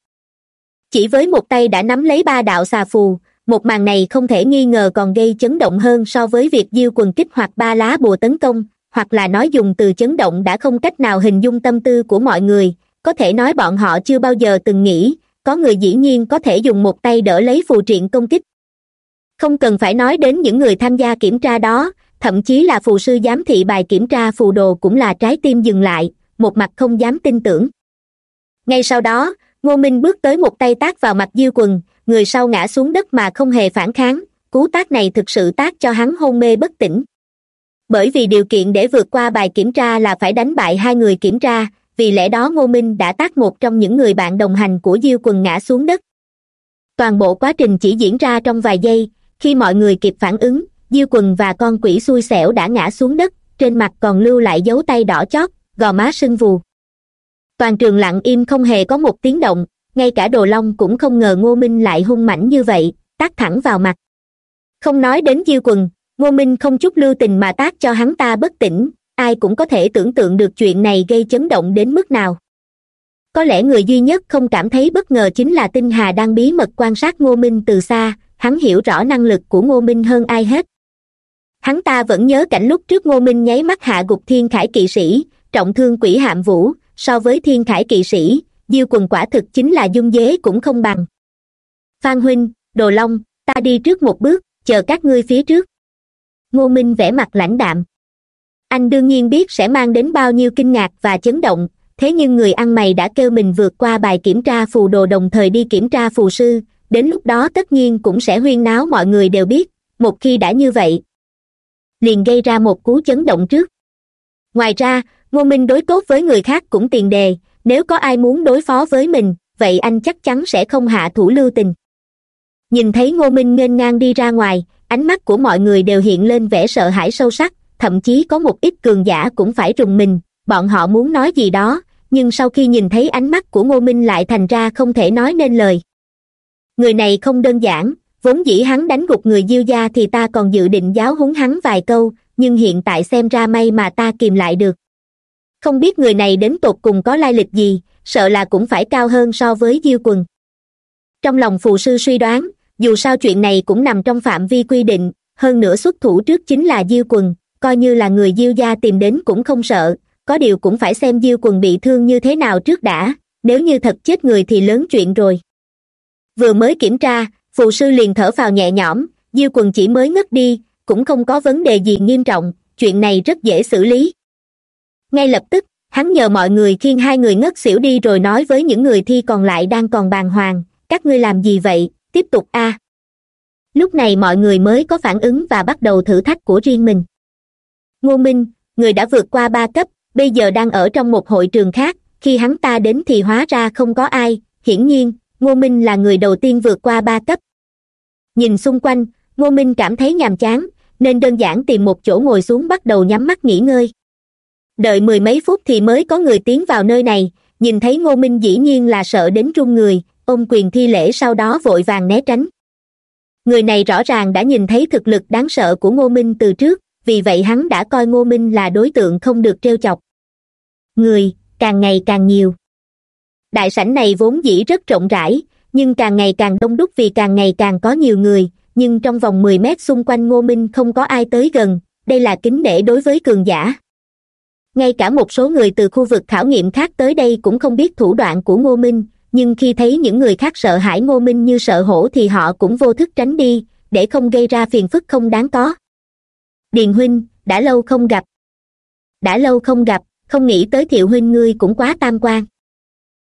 Chỉ với một tay đã nắm lấy ba đạo xà phù, một màn này không thể nghi ngờ còn gây chấn động hơn so với việc diêu quần kích hoạt ba lá bùa tấn công, hoặc là nói dùng từ chấn động đã không cách nào hình dung tâm tư của mọi người. Có thể nói bọn họ chưa bao giờ từng nghĩ có người dĩ nhiên có thể dùng một tay đỡ lấy phù triện công kích. Không cần phải nói đến những người tham gia kiểm tra đó, thậm chí là phù sư giám thị bài kiểm tra phù đồ cũng là trái tim dừng lại, một mặt không dám tin tưởng. Ngay sau đó, ngô minh bước tới một tay tác vào mặt diêu quần, người sau ngã xuống đất mà không hề phản kháng, cú tác này thực sự tác cho hắn hôn mê bất tỉnh. Bởi vì điều kiện để vượt qua bài kiểm tra là phải đánh bại hai người kiểm tra vì lẽ đó ngô minh đã tác một trong những người bạn đồng hành của diêu quần ngã xuống đất. Toàn bộ quá trình chỉ diễn ra trong vài giây, khi mọi người kịp phản ứng, diêu quần và con quỷ xui xẻo đã ngã xuống đất, trên mặt còn lưu lại dấu tay đỏ chót, gò má sưng vù. Toàn trường lặng im không hề có một tiếng động, ngay cả đồ long cũng không ngờ ngô minh lại hung mãnh như vậy tác thẳng vào mặt. Không nói đến diêu quần, ngô minh không chút lưu tình mà tác cho hắn ta bất tỉnh ai cũng có thể tưởng tượng được chuyện này gây chấn động đến mức nào. Có lẽ người duy nhất không cảm thấy bất ngờ chính là tinh hà đang bí mật quan sát ngô minh từ xa, hắn hiểu rõ năng lực của ngô minh hơn ai hết. Hắn ta vẫn nhớ cảnh lúc trước ngô minh nháy mắt hạ gục thiên khải kỵ sĩ, trọng thương quỷ hạm vũ, so với thiên khải kỵ sĩ, diêu quần quả thực chính là dung dế cũng không bằng. Phan huynh, đồ long, ta đi trước một bước, chờ các ngươi phía trước. Ngô minh vẻ mặt lãnh đạm anh đương nhiên biết sẽ mang đến bao nhiêu kinh ngạc và chấn động, thế nhưng người ăn mày đã kêu mình vượt qua bài kiểm tra phù đồ đồng thời đi kiểm tra phù sư, đến lúc đó tất nhiên cũng sẽ huyên náo mọi người đều biết, một khi đã như vậy, liền gây ra một cú chấn động trước. Ngoài ra, ngô minh đối tốt với người khác cũng tiền đề, nếu có ai muốn đối phó với mình, vậy anh chắc chắn sẽ không hạ thủ lưu tình. Nhìn thấy ngô minh nghênh ngang đi ra ngoài, ánh mắt của mọi người đều hiện lên vẻ sợ hãi sâu sắc thậm chí có một ít cường giả cũng phải rùng mình, bọn họ muốn nói gì đó, nhưng sau khi nhìn thấy ánh mắt của ngô minh lại thành ra không thể nói nên lời. Người này không đơn giản, vốn dĩ hắn đánh gục người diêu gia thì ta còn dự định giáo huấn hắn vài câu, nhưng hiện tại xem ra may mà ta kìm lại được. Không biết người này đến tột cùng có lai lịch gì, sợ là cũng phải cao hơn so với diêu quần. Trong lòng phù sư suy đoán, dù sao chuyện này cũng nằm trong phạm vi quy định, hơn nữa xuất thủ trước chính là diêu quần coi như là người diêu gia tìm đến cũng không sợ, có điều cũng phải xem diêu quần bị thương như thế nào trước đã, nếu như thật chết người thì lớn chuyện rồi. Vừa mới kiểm tra, phù sư liền thở phào nhẹ nhõm, diêu quần chỉ mới ngất đi, cũng không có vấn đề gì nghiêm trọng, chuyện này rất dễ xử lý. Ngay lập tức, hắn nhờ mọi người khiêng hai người ngất xỉu đi rồi nói với những người thi còn lại đang còn bàng hoàng, các ngươi làm gì vậy? Tiếp tục a. Lúc này mọi người mới có phản ứng và bắt đầu thử thách của riêng mình ngô minh, người đã vượt qua ba cấp, bây giờ đang ở trong một hội trường khác, khi hắn ta đến thì hóa ra không có ai. Hiển nhiên, ngô minh là người đầu tiên vượt qua ba cấp. Nhìn xung quanh, ngô minh cảm thấy nhàm chán, nên đơn giản tìm một chỗ ngồi xuống bắt đầu nhắm mắt nghỉ ngơi. Đợi mười mấy phút thì mới có người tiến vào nơi này, nhìn thấy ngô minh dĩ nhiên là sợ đến run người, ôm quyền thi lễ sau đó vội vàng né tránh. Người này rõ ràng đã nhìn thấy thực lực đáng sợ của ngô minh từ trước vì vậy hắn đã coi ngô minh là đối tượng không được trêu chọc. Người, càng ngày càng nhiều. Đại sảnh này vốn dĩ rất rộng rãi, nhưng càng ngày càng đông đúc vì càng ngày càng có nhiều người, nhưng trong vòng mười mét xung quanh ngô minh không có ai tới gần, đây là kính nể đối với cường giả. Ngay cả một số người từ khu vực khảo nghiệm khác tới đây cũng không biết thủ đoạn của ngô minh, nhưng khi thấy những người khác sợ hãi ngô minh như sợ hổ thì họ cũng vô thức tránh đi, để không gây ra phiền phức không đáng có điền huynh, đã lâu không gặp. Đã lâu không gặp, không nghĩ tới thiệu huynh ngươi cũng quá tam quan.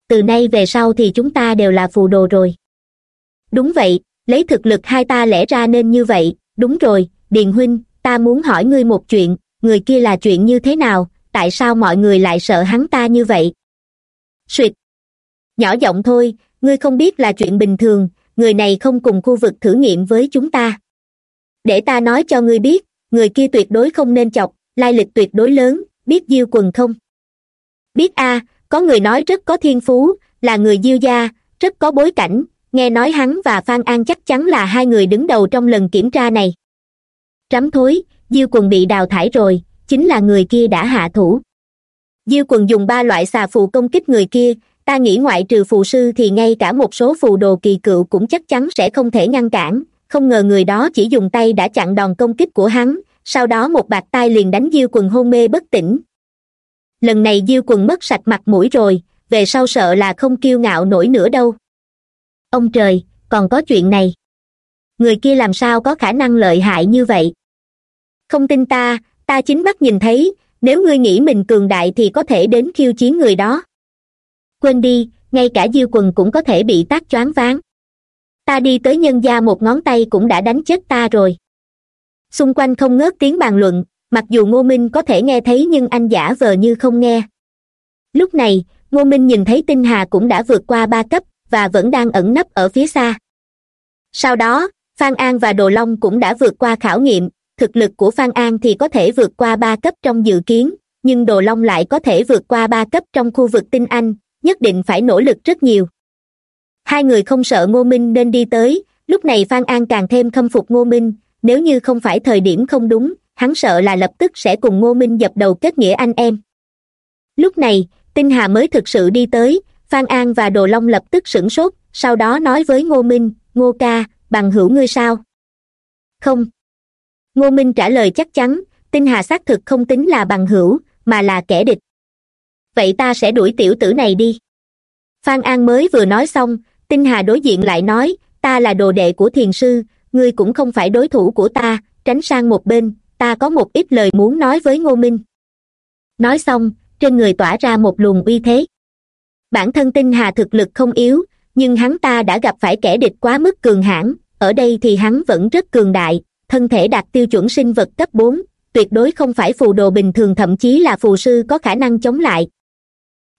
Từ nay về sau thì chúng ta đều là phù đồ rồi. Đúng vậy, lấy thực lực hai ta lẽ ra nên như vậy, đúng rồi, điền huynh, ta muốn hỏi ngươi một chuyện, người kia là chuyện như thế nào, tại sao mọi người lại sợ hắn ta như vậy? Suỵt nhỏ giọng thôi, ngươi không biết là chuyện bình thường, người này không cùng khu vực thử nghiệm với chúng ta. Để ta nói cho ngươi biết người kia tuyệt đối không nên chọc, lai lịch tuyệt đối lớn, biết diêu quần không? Biết a, có người nói rất có thiên phú, là người diêu gia, rất có bối cảnh, nghe nói hắn và phan an chắc chắn là hai người đứng đầu trong lần kiểm tra này. Trắm thối, diêu quần bị đào thải rồi, chính là người kia đã hạ thủ. Diêu quần dùng ba loại xà phù công kích người kia, ta nghĩ ngoại trừ phù sư thì ngay cả một số phù đồ kỳ cựu cũng chắc chắn sẽ không thể ngăn cản không ngờ người đó chỉ dùng tay đã chặn đòn công kích của hắn, sau đó một bạt tay liền đánh diêu quần hôn mê bất tỉnh. Lần này diêu quần mất sạch mặt mũi rồi, về sau sợ là không kiêu ngạo nổi nữa đâu. Ông trời, còn có chuyện này. Người kia làm sao có khả năng lợi hại như vậy? Không tin ta ta chính mắt nhìn thấy, nếu ngươi nghĩ mình cường đại thì có thể đến khiêu chiến người đó. Quên đi, ngay cả diêu quần cũng có thể bị tác choáng váng ta đi tới nhân gia một ngón tay cũng đã đánh chết ta rồi. Xung quanh không ngớt tiếng bàn luận, mặc dù ngô minh có thể nghe thấy nhưng anh giả vờ như không nghe. Lúc này, ngô minh nhìn thấy tinh hà cũng đã vượt qua ba cấp và vẫn đang ẩn nấp ở phía xa. Sau đó, phan an và đồ long cũng đã vượt qua khảo nghiệm, thực lực của phan an thì có thể vượt qua ba cấp trong dự kiến, nhưng đồ long lại có thể vượt qua ba cấp trong khu vực tinh anh, nhất định phải nỗ lực rất nhiều hai người không sợ ngô minh nên đi tới. Lúc này phan an càng thêm khâm phục ngô minh. Nếu như không phải thời điểm không đúng, hắn sợ là lập tức sẽ cùng ngô minh dập đầu kết nghĩa anh em. Lúc này, tinh hà mới thực sự đi tới. Phan an và đồ long lập tức sửng sốt, sau đó nói với ngô minh, ngô ca, bằng hữu ngươi sao? Không. Ngô minh trả lời chắc chắn, tinh hà xác thực không tính là bằng hữu, mà là kẻ địch. Vậy ta sẽ đuổi tiểu tử này đi. Phan an mới vừa nói xong tinh hà đối diện lại nói, ta là đồ đệ của thiền sư, ngươi cũng không phải đối thủ của ta, tránh sang một bên, ta có một ít lời muốn nói với ngô minh. Nói xong, trên người tỏa ra một luồng uy thế. Bản thân tinh hà thực lực không yếu, nhưng hắn ta đã gặp phải kẻ địch quá mức cường hãn, ở đây thì hắn vẫn rất cường đại, thân thể đạt tiêu chuẩn sinh vật cấp bốn, tuyệt đối không phải phù đồ bình thường, thậm chí là phù sư có khả năng chống lại.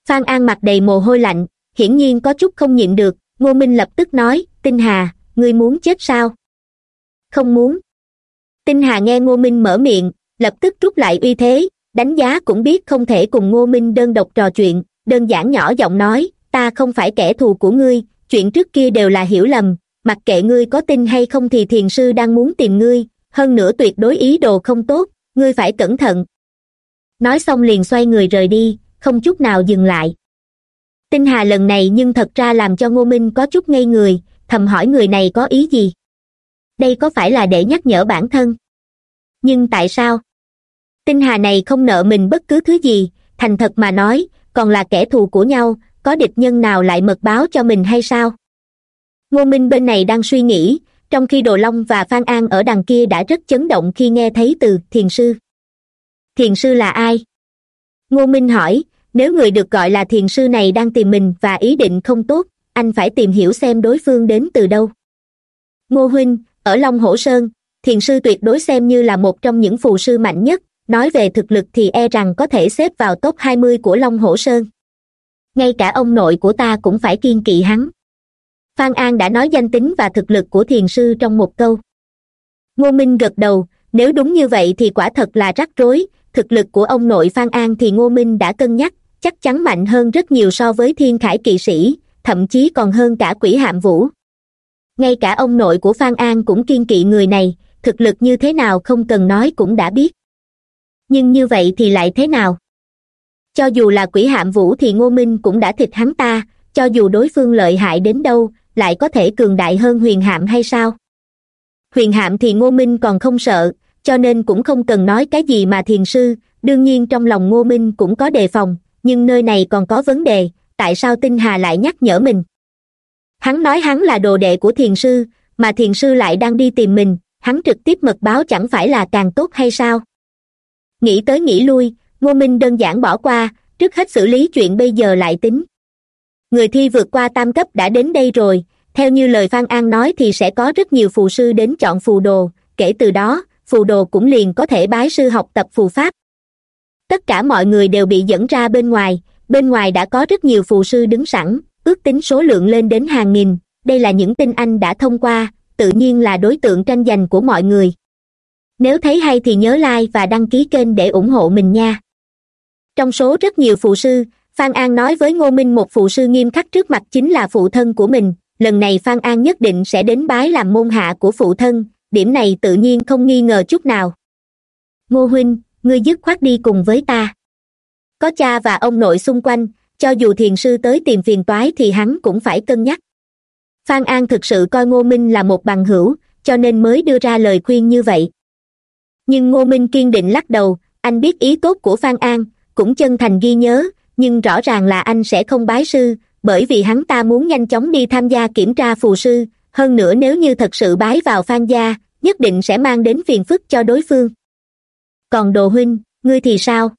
Phan an mặt đầy mồ hôi lạnh, hiển nhiên có chút không nhịn được ngô minh lập tức nói, tinh hà, ngươi muốn chết sao? Không muốn. Tinh hà nghe ngô minh mở miệng, lập tức rút lại uy thế, đánh giá cũng biết không thể cùng ngô minh đơn độc trò chuyện, đơn giản nhỏ giọng nói, ta không phải kẻ thù của ngươi, chuyện trước kia đều là hiểu lầm, mặc kệ ngươi có tin hay không thì thiền sư đang muốn tìm ngươi, hơn nữa tuyệt đối ý đồ không tốt, ngươi phải cẩn thận. Nói xong liền xoay người rời đi, không chút nào dừng lại tinh hà lần này nhưng thật ra làm cho ngô minh có chút ngây người, thầm hỏi người này có ý gì? Đây có phải là để nhắc nhở bản thân? Nhưng tại sao? Tinh hà này không nợ mình bất cứ thứ gì, thành thật mà nói, còn là kẻ thù của nhau, có địch nhân nào lại mật báo cho mình hay sao? Ngô minh bên này đang suy nghĩ, trong khi đồ long và phan an ở đằng kia đã rất chấn động khi nghe thấy từ thiền sư. Thiền sư là ai? Ngô minh hỏi nếu người được gọi là thiền sư này đang tìm mình và ý định không tốt, anh phải tìm hiểu xem đối phương đến từ đâu. Ngô huynh, ở long hổ sơn, thiền sư tuyệt đối xem như là một trong những phù sư mạnh nhất, nói về thực lực thì e rằng có thể xếp vào top hai mươi của long hổ sơn. Ngay cả ông nội của ta cũng phải kiên kỵ hắn. Phan an đã nói danh tính và thực lực của thiền sư trong một câu. Ngô minh gật đầu, nếu đúng như vậy thì quả thật là rắc rối, thực lực của ông nội phan an thì ngô minh đã cân nhắc chắc chắn mạnh hơn rất nhiều so với thiên khải kỵ sĩ, thậm chí còn hơn cả quỷ hạm vũ. Ngay cả ông nội của phan an cũng kiên kỵ người này, thực lực như thế nào không cần nói cũng đã biết. Nhưng như vậy thì lại thế nào? Cho dù là quỷ hạm vũ thì ngô minh cũng đã thịt hắn ta, cho dù đối phương lợi hại đến đâu, lại có thể cường đại hơn huyền hạm hay sao? Huyền hạm thì ngô minh còn không sợ, cho nên cũng không cần nói cái gì mà thiền sư, đương nhiên trong lòng ngô minh cũng có đề phòng nhưng nơi này còn có vấn đề, tại sao tinh hà lại nhắc nhở mình? Hắn nói hắn là đồ đệ của thiền sư, mà thiền sư lại đang đi tìm mình, hắn trực tiếp mật báo chẳng phải là càng tốt hay sao? Nghĩ tới nghĩ lui, ngô minh đơn giản bỏ qua, trước hết xử lý chuyện bây giờ lại tính. Người thi vượt qua tam cấp đã đến đây rồi, theo như lời phan an nói thì sẽ có rất nhiều phù sư đến chọn phù đồ, kể từ đó, phù đồ cũng liền có thể bái sư học tập phù pháp tất cả mọi người đều bị dẫn ra bên ngoài. Bên ngoài đã có rất nhiều phù sư đứng sẵn, ước tính số lượng lên đến hàng nghìn. Đây là những tin anh đã thông qua, tự nhiên là đối tượng tranh giành của mọi người. Nếu thấy hay thì nhớ like và đăng ký kênh để ủng hộ mình nha. Trong số rất nhiều phụ sư, phan an nói với ngô minh một phụ sư nghiêm khắc trước mặt chính là phụ thân của mình. Lần này phan an nhất định sẽ đến bái làm môn hạ của phụ thân, điểm này tự nhiên không nghi ngờ chút nào. Ngô huynh ngươi dứt khoát đi cùng với ta. Có cha và ông nội xung quanh, cho dù thiền sư tới tìm phiền toái thì hắn cũng phải cân nhắc. Phan an thực sự coi ngô minh là một bằng hữu, cho nên mới đưa ra lời khuyên như vậy. Nhưng ngô minh kiên định lắc đầu, anh biết ý tốt của phan an, cũng chân thành ghi nhớ, nhưng rõ ràng là anh sẽ không bái sư, bởi vì hắn ta muốn nhanh chóng đi tham gia kiểm tra phù sư, hơn nữa nếu như thật sự bái vào phan gia, nhất định sẽ mang đến phiền phức cho đối phương còn đồ huynh, ngươi thì sao?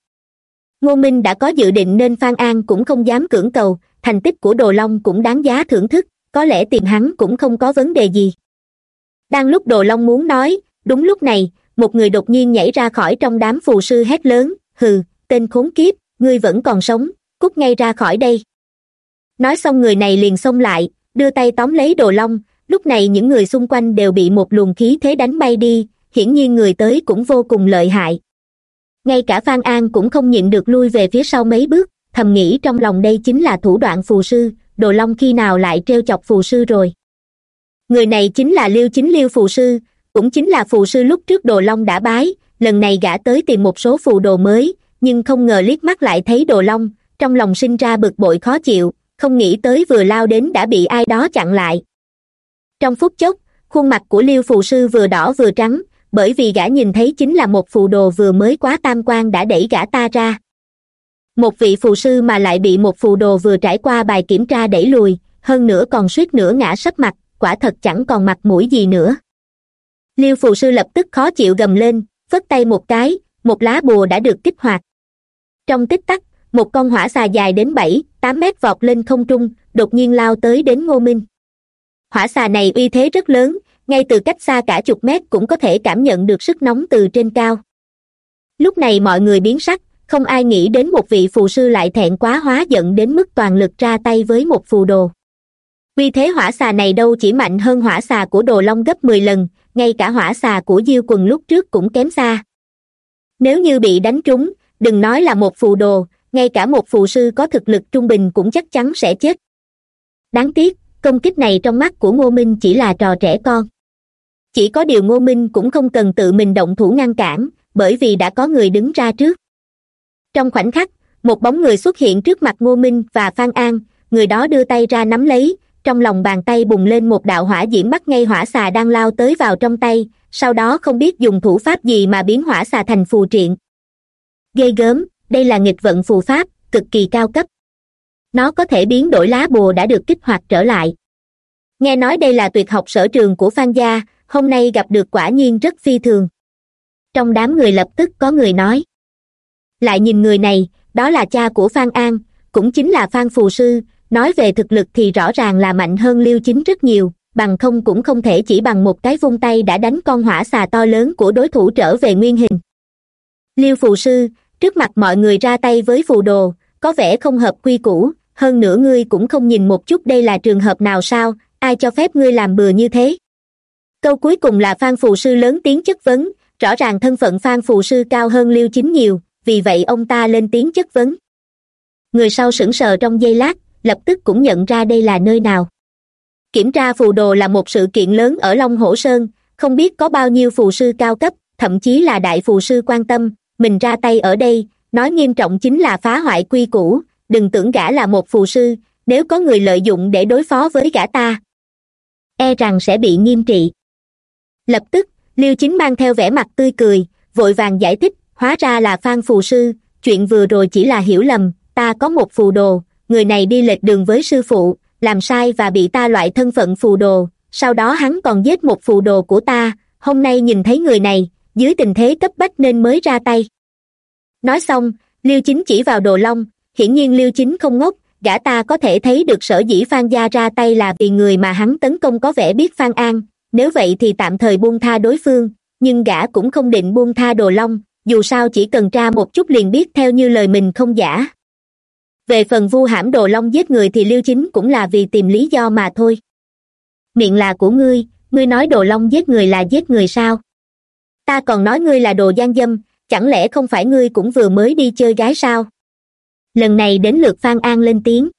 Ngô minh đã có dự định nên phan an cũng không dám cưỡng cầu, thành tích của đồ long cũng đáng giá thưởng thức, có lẽ tìm hắn cũng không có vấn đề gì. Đang lúc đồ long muốn nói, đúng lúc này, một người đột nhiên nhảy ra khỏi trong đám phù sư hét lớn, hừ, tên khốn kiếp, ngươi vẫn còn sống, cút ngay ra khỏi đây. Nói xong người này liền xông lại, đưa tay tóm lấy đồ long, lúc này những người xung quanh đều bị một luồng khí thế đánh bay đi, hiển nhiên người tới cũng vô cùng lợi hại ngay cả phan an cũng không nhịn được lui về phía sau mấy bước, thầm nghĩ trong lòng đây chính là thủ đoạn phù sư, đồ long khi nào lại trêu chọc phù sư rồi. Người này chính là liêu chính liêu phù sư, cũng chính là phù sư lúc trước đồ long đã bái, lần này gã tới tìm một số phù đồ mới, nhưng không ngờ liếc mắt lại thấy đồ long, trong lòng sinh ra bực bội khó chịu, không nghĩ tới vừa lao đến đã bị ai đó chặn lại. Trong phút chốc, khuôn mặt của liêu phù sư vừa đỏ vừa trắng bởi vì gã nhìn thấy chính là một phù đồ vừa mới quá tam quan đã đẩy gã ta ra. Một vị phù sư mà lại bị một phù đồ vừa trải qua bài kiểm tra đẩy lùi, hơn nữa còn suýt nữa ngã sấp mặt, quả thật chẳng còn mặt mũi gì nữa. Liêu phù sư lập tức khó chịu gầm lên, phất tay một cái, một lá bùa đã được kích hoạt. Trong tích tắc, một con hỏa xà dài đến bảy, tám mét vọt lên không trung, đột nhiên lao tới đến ngô minh. Hỏa xà này uy thế rất lớn ngay từ cách xa cả chục mét cũng có thể cảm nhận được sức nóng từ trên cao. Lúc này mọi người biến sắc, không ai nghĩ đến một vị phù sư lại thẹn quá hóa giận đến mức toàn lực ra tay với một phù đồ. Vì thế hỏa xà này đâu chỉ mạnh hơn hỏa xà của đồ long gấp mười lần, ngay cả hỏa xà của diêu quần lúc trước cũng kém xa. Nếu như bị đánh trúng, đừng nói là một phù đồ, ngay cả một phù sư có thực lực trung bình cũng chắc chắn sẽ chết. Đáng tiếc công kích này trong mắt của ngô minh chỉ là trò trẻ con. Chỉ có điều ngô minh cũng không cần tự mình động thủ ngăn cản, bởi vì đã có người đứng ra trước. Trong khoảnh khắc, một bóng người xuất hiện trước mặt ngô minh và phan an, người đó đưa tay ra nắm lấy, trong lòng bàn tay bùng lên một đạo hỏa diễm bắt ngay hỏa xà đang lao tới vào trong tay, sau đó không biết dùng thủ pháp gì mà biến hỏa xà thành phù triện. Ghê gớm, đây là nghịch vận phù pháp, cực kỳ cao cấp nó có thể biến đổi lá bùa đã được kích hoạt trở lại. Nghe nói đây là tuyệt học sở trường của phan gia, hôm nay gặp được quả nhiên rất phi thường. Trong đám người lập tức có người nói. Lại nhìn người này, đó là cha của phan an, cũng chính là phan phù sư, nói về thực lực thì rõ ràng là mạnh hơn liêu chính rất nhiều, bằng không cũng không thể chỉ bằng một cái vung tay đã đánh con hỏa xà to lớn của đối thủ trở về nguyên hình. Liêu phù sư, trước mặt mọi người ra tay với phù đồ, có vẻ không hợp quy củ hơn nữa ngươi cũng không nhìn một chút đây là trường hợp nào sao, ai cho phép ngươi làm bừa như thế? Câu cuối cùng là phan phù sư lớn tiếng chất vấn, rõ ràng thân phận phan phù sư cao hơn liêu chính nhiều, vì vậy ông ta lên tiếng chất vấn. Người sau sững sờ trong giây lát, lập tức cũng nhận ra đây là nơi nào. Kiểm tra phù đồ là một sự kiện lớn ở long hổ sơn, không biết có bao nhiêu phù sư cao cấp, thậm chí là đại phù sư quan tâm, mình ra tay ở đây, nói nghiêm trọng chính là phá hoại quy củ đừng tưởng gã là một phù sư, nếu có người lợi dụng để đối phó với gã ta e rằng sẽ bị nghiêm trị. Lập tức, liêu chính mang theo vẻ mặt tươi cười, vội vàng giải thích, hóa ra là phan phù sư, chuyện vừa rồi chỉ là hiểu lầm, ta có một phù đồ, người này đi lệch đường với sư phụ, làm sai và bị ta loại thân phận phù đồ, sau đó hắn còn giết một phù đồ của ta, hôm nay nhìn thấy người này, dưới tình thế cấp bách nên mới ra tay. Nói xong, liêu chính chỉ vào đồ long hiển nhiên liêu chính không ngốc, gã ta có thể thấy được sở dĩ phan gia ra tay là vì người mà hắn tấn công có vẻ biết phan an. Nếu vậy thì tạm thời buông tha đối phương, nhưng gã cũng không định buông tha đồ long, dù sao chỉ cần tra một chút liền biết theo như lời mình không giả. Về phần vu hãm đồ long giết người thì liêu chính cũng là vì tìm lý do mà thôi. Miệng là của ngươi ngươi nói đồ long giết người là giết người sao? Ta còn nói ngươi là đồ gian dâm, chẳng lẽ không phải ngươi cũng vừa mới đi chơi gái sao? Lần này đến lượt phan an lên tiếng.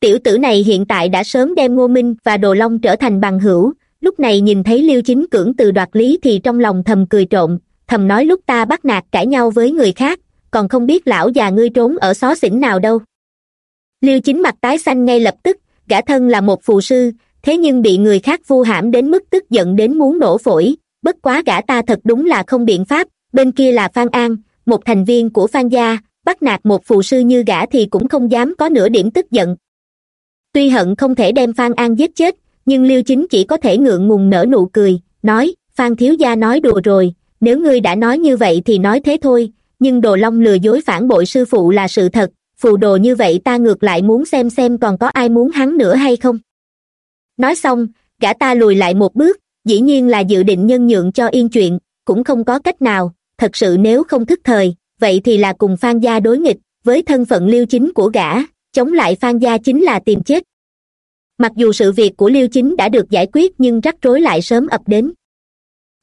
Tiểu tử này hiện tại đã sớm đem ngô minh và đồ long trở thành bằng hữu, lúc này nhìn thấy liêu chính cưỡng từ đoạt lý thì trong lòng thầm cười trộm thầm nói lúc ta bắt nạt cãi nhau với người khác, còn không biết lão già ngươi trốn ở xó xỉnh nào đâu. Liêu chính mặt tái xanh ngay lập tức, gã thân là một phù sư, thế nhưng bị người khác vu hãm đến mức tức giận đến muốn nổ phổi, bất quá gã ta thật đúng là không biện pháp, bên kia là phan an, một thành viên của phan gia bắt nạt một phù sư như gã thì cũng không dám có nửa điểm tức giận. Tuy hận không thể đem phan an giết chết, nhưng liêu chính chỉ có thể ngượng ngùng nở nụ cười, nói, phan thiếu gia nói đùa rồi, nếu ngươi đã nói như vậy thì nói thế thôi, nhưng đồ long lừa dối phản bội sư phụ là sự thật, phù đồ như vậy ta ngược lại muốn xem xem còn có ai muốn hắn nữa hay không. Nói xong, gã ta lùi lại một bước, dĩ nhiên là dự định nhân nhượng cho yên chuyện, cũng không có cách nào, thật sự nếu không thức thời vậy thì là cùng phan gia đối nghịch với thân phận liêu chính của gã, chống lại phan gia chính là tìm chết. Mặc dù sự việc của liêu chính đã được giải quyết nhưng rắc rối lại sớm ập đến.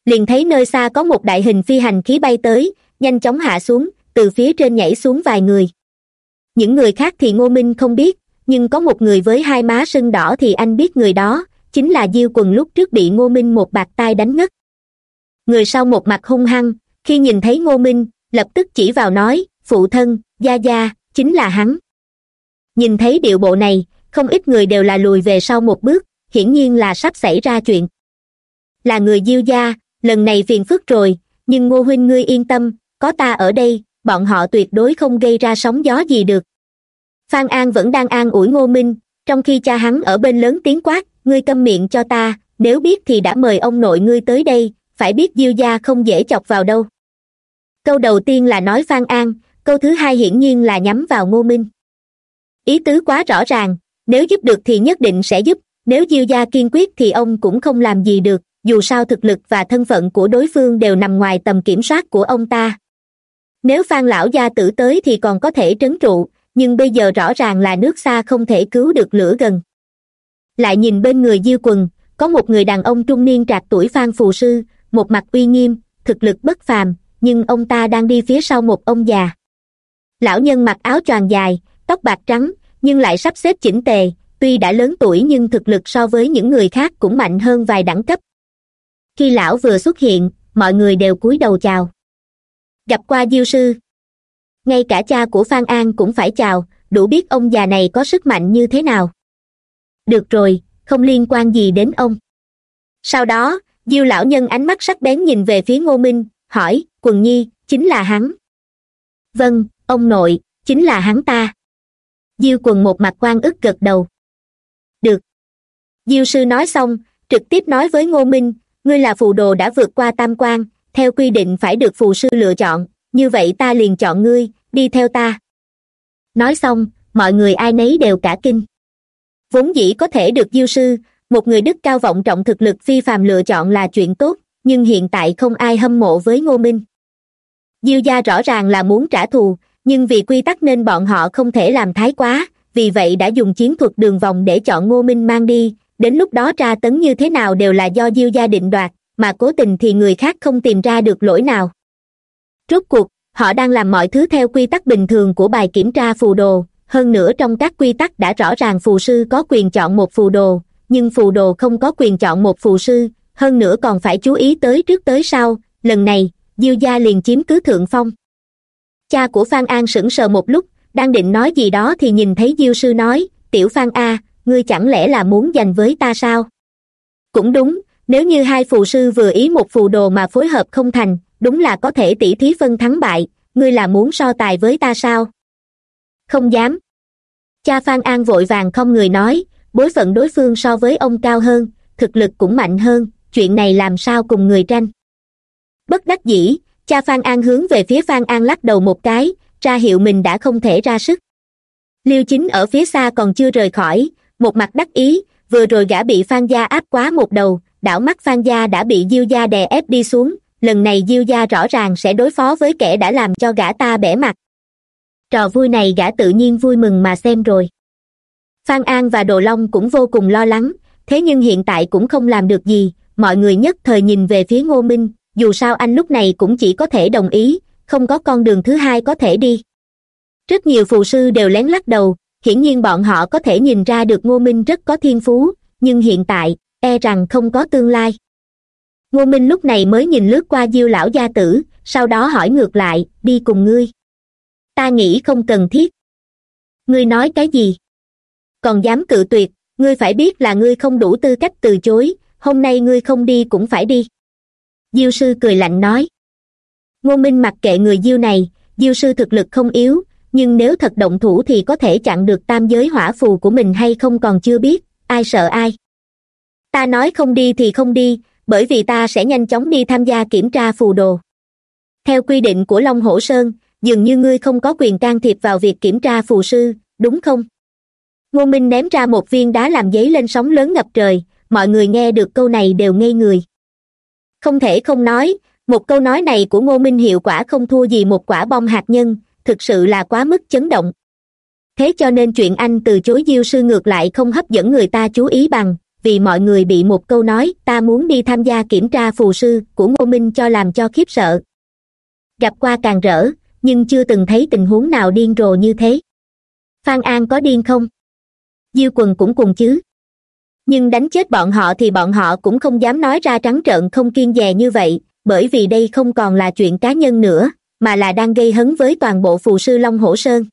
Liền thấy nơi xa có một đại hình phi hành khí bay tới, nhanh chóng hạ xuống, từ phía trên nhảy xuống vài người. Những người khác thì ngô minh không biết, nhưng có một người với hai má sưng đỏ thì anh biết người đó, chính là diêu quần lúc trước bị ngô minh một bạt tai đánh ngất. Người sau một mặt hung hăng, khi nhìn thấy ngô minh lập tức chỉ vào nói, phụ thân, gia gia, chính là hắn. Nhìn thấy điệu bộ này, không ít người đều là lùi về sau một bước, hiển nhiên là sắp xảy ra chuyện. Là người diêu gia, lần này phiền phức rồi, nhưng ngô huynh ngươi yên tâm, có ta ở đây, bọn họ tuyệt đối không gây ra sóng gió gì được. Phan an vẫn đang an ủi ngô minh, trong khi cha hắn ở bên lớn tiếng quát, ngươi câm miệng cho ta, nếu biết thì đã mời ông nội ngươi tới đây, phải biết diêu gia không dễ chọc vào đâu câu đầu tiên là nói phan an, câu thứ hai hiển nhiên là nhắm vào ngô minh. Ý tứ quá rõ ràng, nếu giúp được thì nhất định sẽ giúp, nếu diêu gia kiên quyết thì ông cũng không làm gì được, dù sao thực lực và thân phận của đối phương đều nằm ngoài tầm kiểm soát của ông ta. Nếu phan lão gia tử tới thì còn có thể trấn trụ, nhưng bây giờ rõ ràng là nước xa không thể cứu được lửa gần. Lại nhìn bên người diêu quần, có một người đàn ông trung niên trạc tuổi phan phù sư, một mặt uy nghiêm, thực lực bất phàm nhưng ông ta đang đi phía sau một ông già. Lão nhân mặc áo choàng dài, tóc bạc trắng, nhưng lại sắp xếp chỉnh tề, tuy đã lớn tuổi nhưng thực lực so với những người khác cũng mạnh hơn vài đẳng cấp. Khi lão vừa xuất hiện, mọi người đều cúi đầu chào. Gặp qua diêu sư. Ngay cả cha của phan an cũng phải chào, đủ biết ông già này có sức mạnh như thế nào. Được rồi, không liên quan gì đến ông. Sau đó, diêu lão nhân ánh mắt sắc bén nhìn về phía ngô minh, hỏi quần nhi, chính là hắn. Vâng ông nội, chính là hắn ta. Diêu quần một mặt quan ức gật đầu. Được. Diêu sư nói xong, trực tiếp nói với ngô minh, ngươi là phù đồ đã vượt qua tam quan, theo quy định phải được phù sư lựa chọn, như vậy ta liền chọn ngươi, đi theo ta. Nói xong, mọi người ai nấy đều cả kinh. Vốn dĩ có thể được diêu sư, một người đức cao vọng trọng thực lực phi phàm lựa chọn là chuyện tốt, nhưng hiện tại không ai hâm mộ với ngô minh diêu gia rõ ràng là muốn trả thù, nhưng vì quy tắc nên bọn họ không thể làm thái quá, vì vậy đã dùng chiến thuật đường vòng để chọn ngô minh mang đi, đến lúc đó tra tấn như thế nào đều là do diêu gia định đoạt, mà cố tình thì người khác không tìm ra được lỗi nào. Rốt cuộc, họ đang làm mọi thứ theo quy tắc bình thường của bài kiểm tra phù đồ, hơn nữa trong các quy tắc đã rõ ràng phù sư có quyền chọn một phù đồ, nhưng phù đồ không có quyền chọn một phù sư, hơn nữa còn phải chú ý tới trước tới sau, lần này diêu gia liền chiếm cứ thượng phong. Cha của phan an sững sờ một lúc, đang định nói gì đó thì nhìn thấy diêu sư nói, tiểu phan a, ngươi chẳng lẽ là muốn giành với ta sao? Cũng đúng, nếu như hai phù sư vừa ý một phù đồ mà phối hợp không thành, đúng là có thể tỉ thí phân thắng bại, ngươi là muốn so tài với ta sao? Không dám. Cha phan an vội vàng không người nói, bối phận đối phương so với ông cao hơn, thực lực cũng mạnh hơn, chuyện này làm sao cùng người tranh? Bất đắc dĩ, cha phan an hướng về phía phan an lắc đầu một cái, ra hiệu mình đã không thể ra sức. Liêu chính ở phía xa còn chưa rời khỏi, một mặt đắc ý, vừa rồi gã bị phan gia áp quá một đầu, đảo mắt phan gia đã bị diêu gia đè ép đi xuống, lần này diêu gia rõ ràng sẽ đối phó với kẻ đã làm cho gã ta bẻ mặt. Trò vui này gã tự nhiên vui mừng mà xem rồi. Phan an và đồ long cũng vô cùng lo lắng, thế nhưng hiện tại cũng không làm được gì, mọi người nhất thời nhìn về phía ngô minh dù sao anh lúc này cũng chỉ có thể đồng ý, không có con đường thứ hai có thể đi. Rất nhiều phù sư đều lén lắc đầu, hiển nhiên bọn họ có thể nhìn ra được ngô minh rất có thiên phú, nhưng hiện tại e rằng không có tương lai. Ngô minh lúc này mới nhìn lướt qua diêu lão gia tử, sau đó hỏi ngược lại, đi cùng ngươi. Ta nghĩ không cần thiết. Ngươi nói cái gì? Còn dám cự tuyệt, ngươi phải biết là ngươi không đủ tư cách từ chối, hôm nay ngươi không đi cũng phải đi diêu sư cười lạnh nói. Ngô minh mặc kệ người diêu này, diêu sư thực lực không yếu, nhưng nếu thật động thủ thì có thể chặn được tam giới hỏa phù của mình hay không còn chưa biết, ai sợ ai. Ta nói không đi thì không đi, bởi vì ta sẽ nhanh chóng đi tham gia kiểm tra phù đồ. Theo quy định của long hổ sơn, dường như ngươi không có quyền can thiệp vào việc kiểm tra phù sư, đúng không? Ngô minh ném ra một viên đá làm giấy lên sóng lớn ngập trời, mọi người nghe được câu này đều ngây người không thể không nói, một câu nói này của ngô minh hiệu quả không thua gì một quả bom hạt nhân, thực sự là quá mức chấn động. Thế cho nên chuyện anh từ chối diêu sư ngược lại không hấp dẫn người ta chú ý bằng, vì mọi người bị một câu nói, ta muốn đi tham gia kiểm tra phù sư của ngô minh cho làm cho khiếp sợ. Gặp qua càng rỡ, nhưng chưa từng thấy tình huống nào điên rồ như thế. Phan an có điên không? Diêu quần cũng cùng chứ nhưng đánh chết bọn họ thì bọn họ cũng không dám nói ra trắng trợn không kiên dè như vậy, bởi vì đây không còn là chuyện cá nhân nữa, mà là đang gây hấn với toàn bộ phù sư long hổ sơn.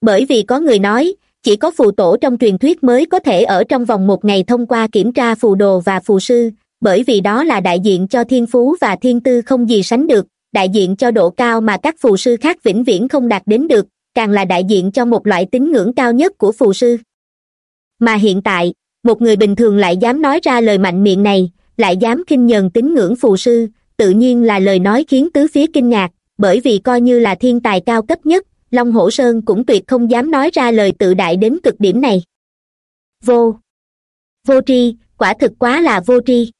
Bởi vì có người nói, chỉ có phù tổ trong truyền thuyết mới có thể ở trong vòng một ngày thông qua kiểm tra phù đồ và phù sư, bởi vì đó là đại diện cho thiên phú và thiên tư không gì sánh được, đại diện cho độ cao mà các phù sư khác vĩnh viễn không đạt đến được, càng là đại diện cho một loại tín ngưỡng cao nhất của phù sư. Mà hiện tại một người bình thường lại dám nói ra lời mạnh miệng này, lại dám kinh nhờn tín ngưỡng phù sư, tự nhiên là lời nói khiến tứ phía kinh ngạc, bởi vì coi như là thiên tài cao cấp nhất, long hổ sơn cũng tuyệt không dám nói ra lời tự đại đến cực điểm này. Vô. Vô tri, quả thực quá là vô tri.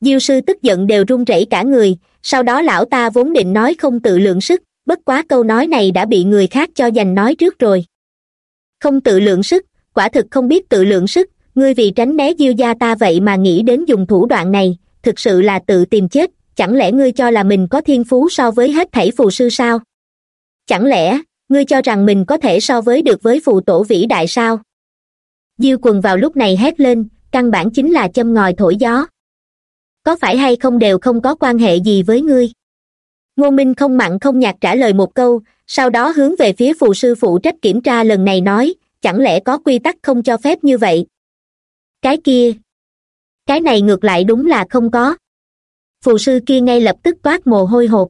Diêu sư tức giận đều run rẩy cả người, sau đó lão ta vốn định nói không tự lượng sức, bất quá câu nói này đã bị người khác cho dành nói trước rồi. Không tự lượng sức, quả thực không biết tự lượng sức ngươi vì tránh né diêu gia ta vậy mà nghĩ đến dùng thủ đoạn này, thực sự là tự tìm chết, chẳng lẽ ngươi cho là mình có thiên phú so với hết thảy phù sư sao? Chẳng lẽ, ngươi cho rằng mình có thể so với được với phù tổ vĩ đại sao? Diêu quần vào lúc này hét lên, căn bản chính là châm ngòi thổi gió. Có phải hay không đều không có quan hệ gì với ngươi? Ngô minh không mặn không nhạt trả lời một câu, sau đó hướng về phía phù sư phụ trách kiểm tra lần này nói, chẳng lẽ có quy tắc không cho phép như vậy? Cái kia. Cái này ngược lại đúng là không có. Phù sư kia ngay lập tức toát mồ hôi hột.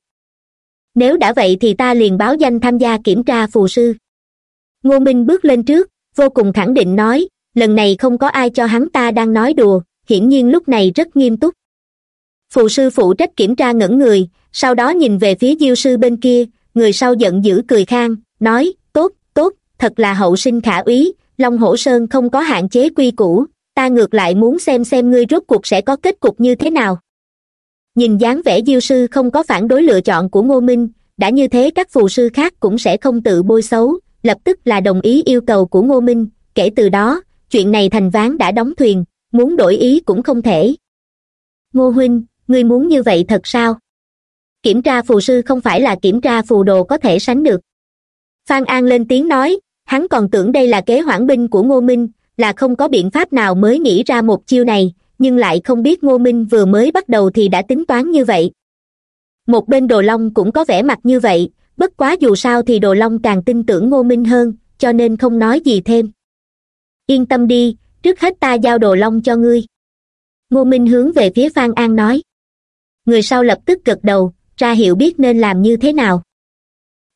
Nếu đã vậy thì ta liền báo danh tham gia kiểm tra phù sư. Ngô minh bước lên trước, vô cùng khẳng định nói, lần này không có ai cho hắn ta đang nói đùa, hiển nhiên lúc này rất nghiêm túc. Phù sư phụ trách kiểm tra ngẩn người, sau đó nhìn về phía diêu sư bên kia, người sau giận dữ cười khang, nói, tốt tốt, thật là hậu sinh khả úy, long hổ sơn không có hạn chế quy củ ta ngược lại muốn xem xem ngươi rốt cuộc sẽ có kết cục như thế nào. Nhìn dáng vẻ diêu sư không có phản đối lựa chọn của ngô minh, đã như thế các phù sư khác cũng sẽ không tự bôi xấu, lập tức là đồng ý yêu cầu của ngô minh. Kể từ đó, chuyện này thành ván đã đóng thuyền, muốn đổi ý cũng không thể. Ngô huynh, ngươi muốn như vậy thật sao? Kiểm tra phù sư không phải là kiểm tra phù đồ có thể sánh được. Phan an lên tiếng nói, hắn còn tưởng đây là kế hoãn binh của ngô minh là không có biện pháp nào mới nghĩ ra một chiêu này, nhưng lại không biết ngô minh vừa mới bắt đầu thì đã tính toán như vậy. Một bên đồ long cũng có vẻ mặt như vậy, bất quá dù sao thì đồ long càng tin tưởng ngô minh hơn, cho nên không nói gì thêm. Yên tâm đi, trước hết ta giao đồ long cho ngươi. Ngô minh hướng về phía phan an nói. Người sau lập tức gật đầu, ra hiệu biết nên làm như thế nào.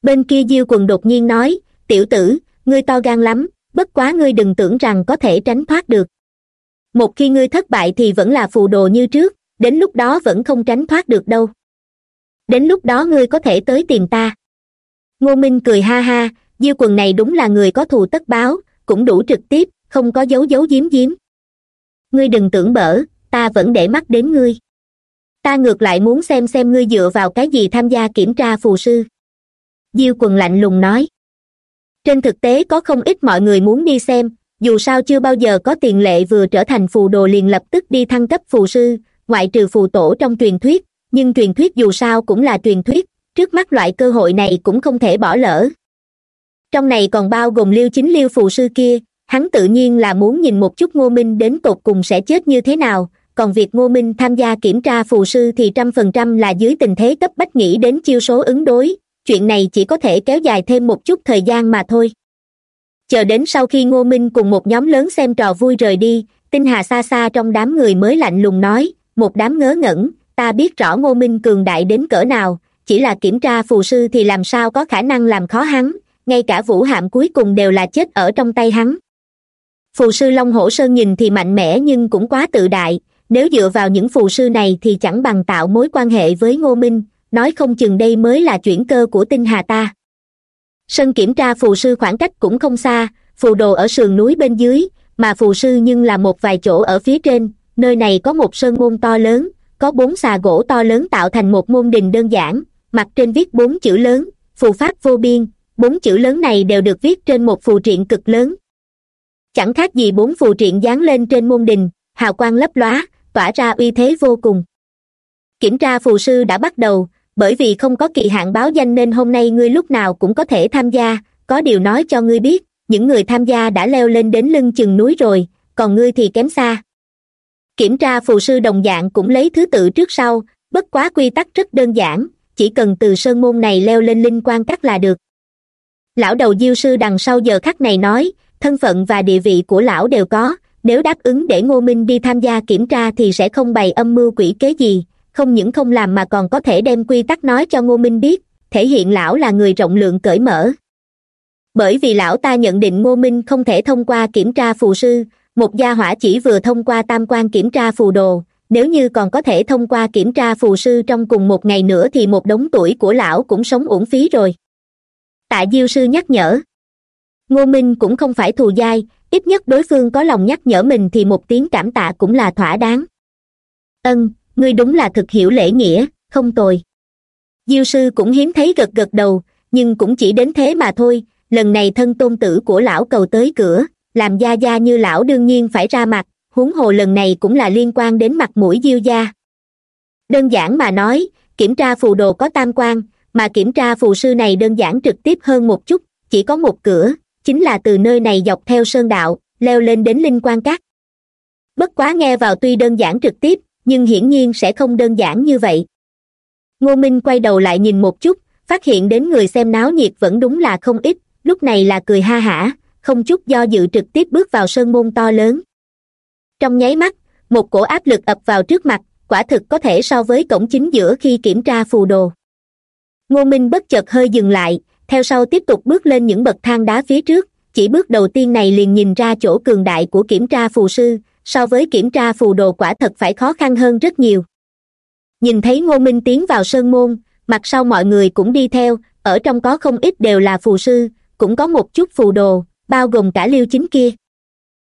Bên kia diêu quần đột nhiên nói, tiểu tử, ngươi to gan lắm bất quá ngươi đừng tưởng rằng có thể tránh thoát được. Một khi ngươi thất bại thì vẫn là phù đồ như trước, đến lúc đó vẫn không tránh thoát được đâu. Đến lúc đó ngươi có thể tới tìm ta. Ngô minh cười ha ha, diêu quần này đúng là người có thù tất báo, cũng đủ trực tiếp, không có dấu dấu giếm giếm. Ngươi đừng tưởng bở, ta vẫn để mắt đến ngươi. Ta ngược lại muốn xem xem ngươi dựa vào cái gì tham gia kiểm tra phù sư. Diêu quần lạnh lùng nói trên thực tế có không ít mọi người muốn đi xem, dù sao chưa bao giờ có tiền lệ vừa trở thành phù đồ liền lập tức đi thăng cấp phù sư, ngoại trừ phù tổ trong truyền thuyết, nhưng truyền thuyết dù sao cũng là truyền thuyết, trước mắt loại cơ hội này cũng không thể bỏ lỡ. Trong này còn bao gồm liêu chính liêu phù sư kia, hắn tự nhiên là muốn nhìn một chút ngô minh đến tột cùng sẽ chết như thế nào, còn việc ngô minh tham gia kiểm tra phù sư thì trăm phần trăm là dưới tình thế cấp bách nghĩ đến chiêu số ứng đối chuyện này chỉ có thể kéo dài thêm một chút thời gian mà thôi. Chờ đến sau khi ngô minh cùng một nhóm lớn xem trò vui rời đi, tinh hà xa xa trong đám người mới lạnh lùng nói, một đám ngớ ngẩn, ta biết rõ ngô minh cường đại đến cỡ nào, chỉ là kiểm tra phù sư thì làm sao có khả năng làm khó hắn, ngay cả vũ hạm cuối cùng đều là chết ở trong tay hắn. Phù sư long hổ sơn nhìn thì mạnh mẽ nhưng cũng quá tự đại, nếu dựa vào những phù sư này thì chẳng bằng tạo mối quan hệ với ngô minh nói không chừng đây mới là chuyển cơ của tinh hà ta. Sân kiểm tra phù sư khoảng cách cũng không xa, phù đồ ở sườn núi bên dưới, mà phù sư nhưng là một vài chỗ ở phía trên, nơi này có một sơn môn to lớn, có bốn xà gỗ to lớn tạo thành một môn đình đơn giản, mặt trên viết bốn chữ lớn, phù pháp vô biên, bốn chữ lớn này đều được viết trên một phù triện cực lớn. Chẳng khác gì bốn phù triện dán lên trên môn đình, hào quang lấp lóa, tỏa ra uy thế vô cùng. Kiểm tra phù sư đã bắt đầu bởi vì không có kỳ hạn báo danh nên hôm nay ngươi lúc nào cũng có thể tham gia. Có điều nói cho ngươi biết, những người tham gia đã leo lên đến lưng chừng núi rồi, còn ngươi thì kém xa. Kiểm tra phù sư đồng dạng cũng lấy thứ tự trước sau, bất quá quy tắc rất đơn giản, chỉ cần từ sơn môn này leo lên linh quan cắt là được. Lão đầu diêu sư đằng sau giờ khắc này nói, thân phận và địa vị của lão đều có, nếu đáp ứng để ngô minh đi tham gia kiểm tra thì sẽ không bày âm mưu quỷ kế gì không những không làm mà còn có thể đem quy tắc nói cho ngô minh biết, thể hiện lão là người rộng lượng cởi mở. Bởi vì lão ta nhận định ngô minh không thể thông qua kiểm tra phù sư, một gia hỏa chỉ vừa thông qua tam quan kiểm tra phù đồ, nếu như còn có thể thông qua kiểm tra phù sư trong cùng một ngày nữa thì một đống tuổi của lão cũng sống uổng phí rồi. Tạ diêu sư nhắc nhở. Ngô minh cũng không phải thù dai, ít nhất đối phương có lòng nhắc nhở mình thì một tiếng cảm tạ cũng là thỏa đáng. Ân ngươi đúng là thực hiểu lễ nghĩa, không tồi. Diêu sư cũng hiếm thấy gật gật đầu, nhưng cũng chỉ đến thế mà thôi. Lần này thân tôn tử của lão cầu tới cửa, làm gia gia như lão đương nhiên phải ra mặt, huống hồ lần này cũng là liên quan đến mặt mũi diêu gia. Đơn giản mà nói, kiểm tra phù đồ có tam quan, mà kiểm tra phù sư này đơn giản trực tiếp hơn một chút, chỉ có một cửa, chính là từ nơi này dọc theo sơn đạo, leo lên đến linh quan cát bất quá nghe vào tuy đơn giản trực tiếp nhưng hiển nhiên sẽ không đơn giản như vậy. Ngô minh quay đầu lại nhìn một chút, phát hiện đến người xem náo nhiệt vẫn đúng là không ít, lúc này là cười ha hả, không chút do dự trực tiếp bước vào sơn môn to lớn. Trong nháy mắt, một cổ áp lực ập vào trước mặt, quả thực có thể so với cổng chính giữa khi kiểm tra phù đồ. Ngô minh bất chợt hơi dừng lại, theo sau tiếp tục bước lên những bậc thang đá phía trước, chỉ bước đầu tiên này liền nhìn ra chỗ cường đại của kiểm tra phù sư so với kiểm tra phù đồ quả thật phải khó khăn hơn rất nhiều. Nhìn thấy ngô minh tiến vào sơn môn, mặt sau mọi người cũng đi theo, ở trong có không ít đều là phù sư, cũng có một chút phù đồ, bao gồm cả liêu chính kia.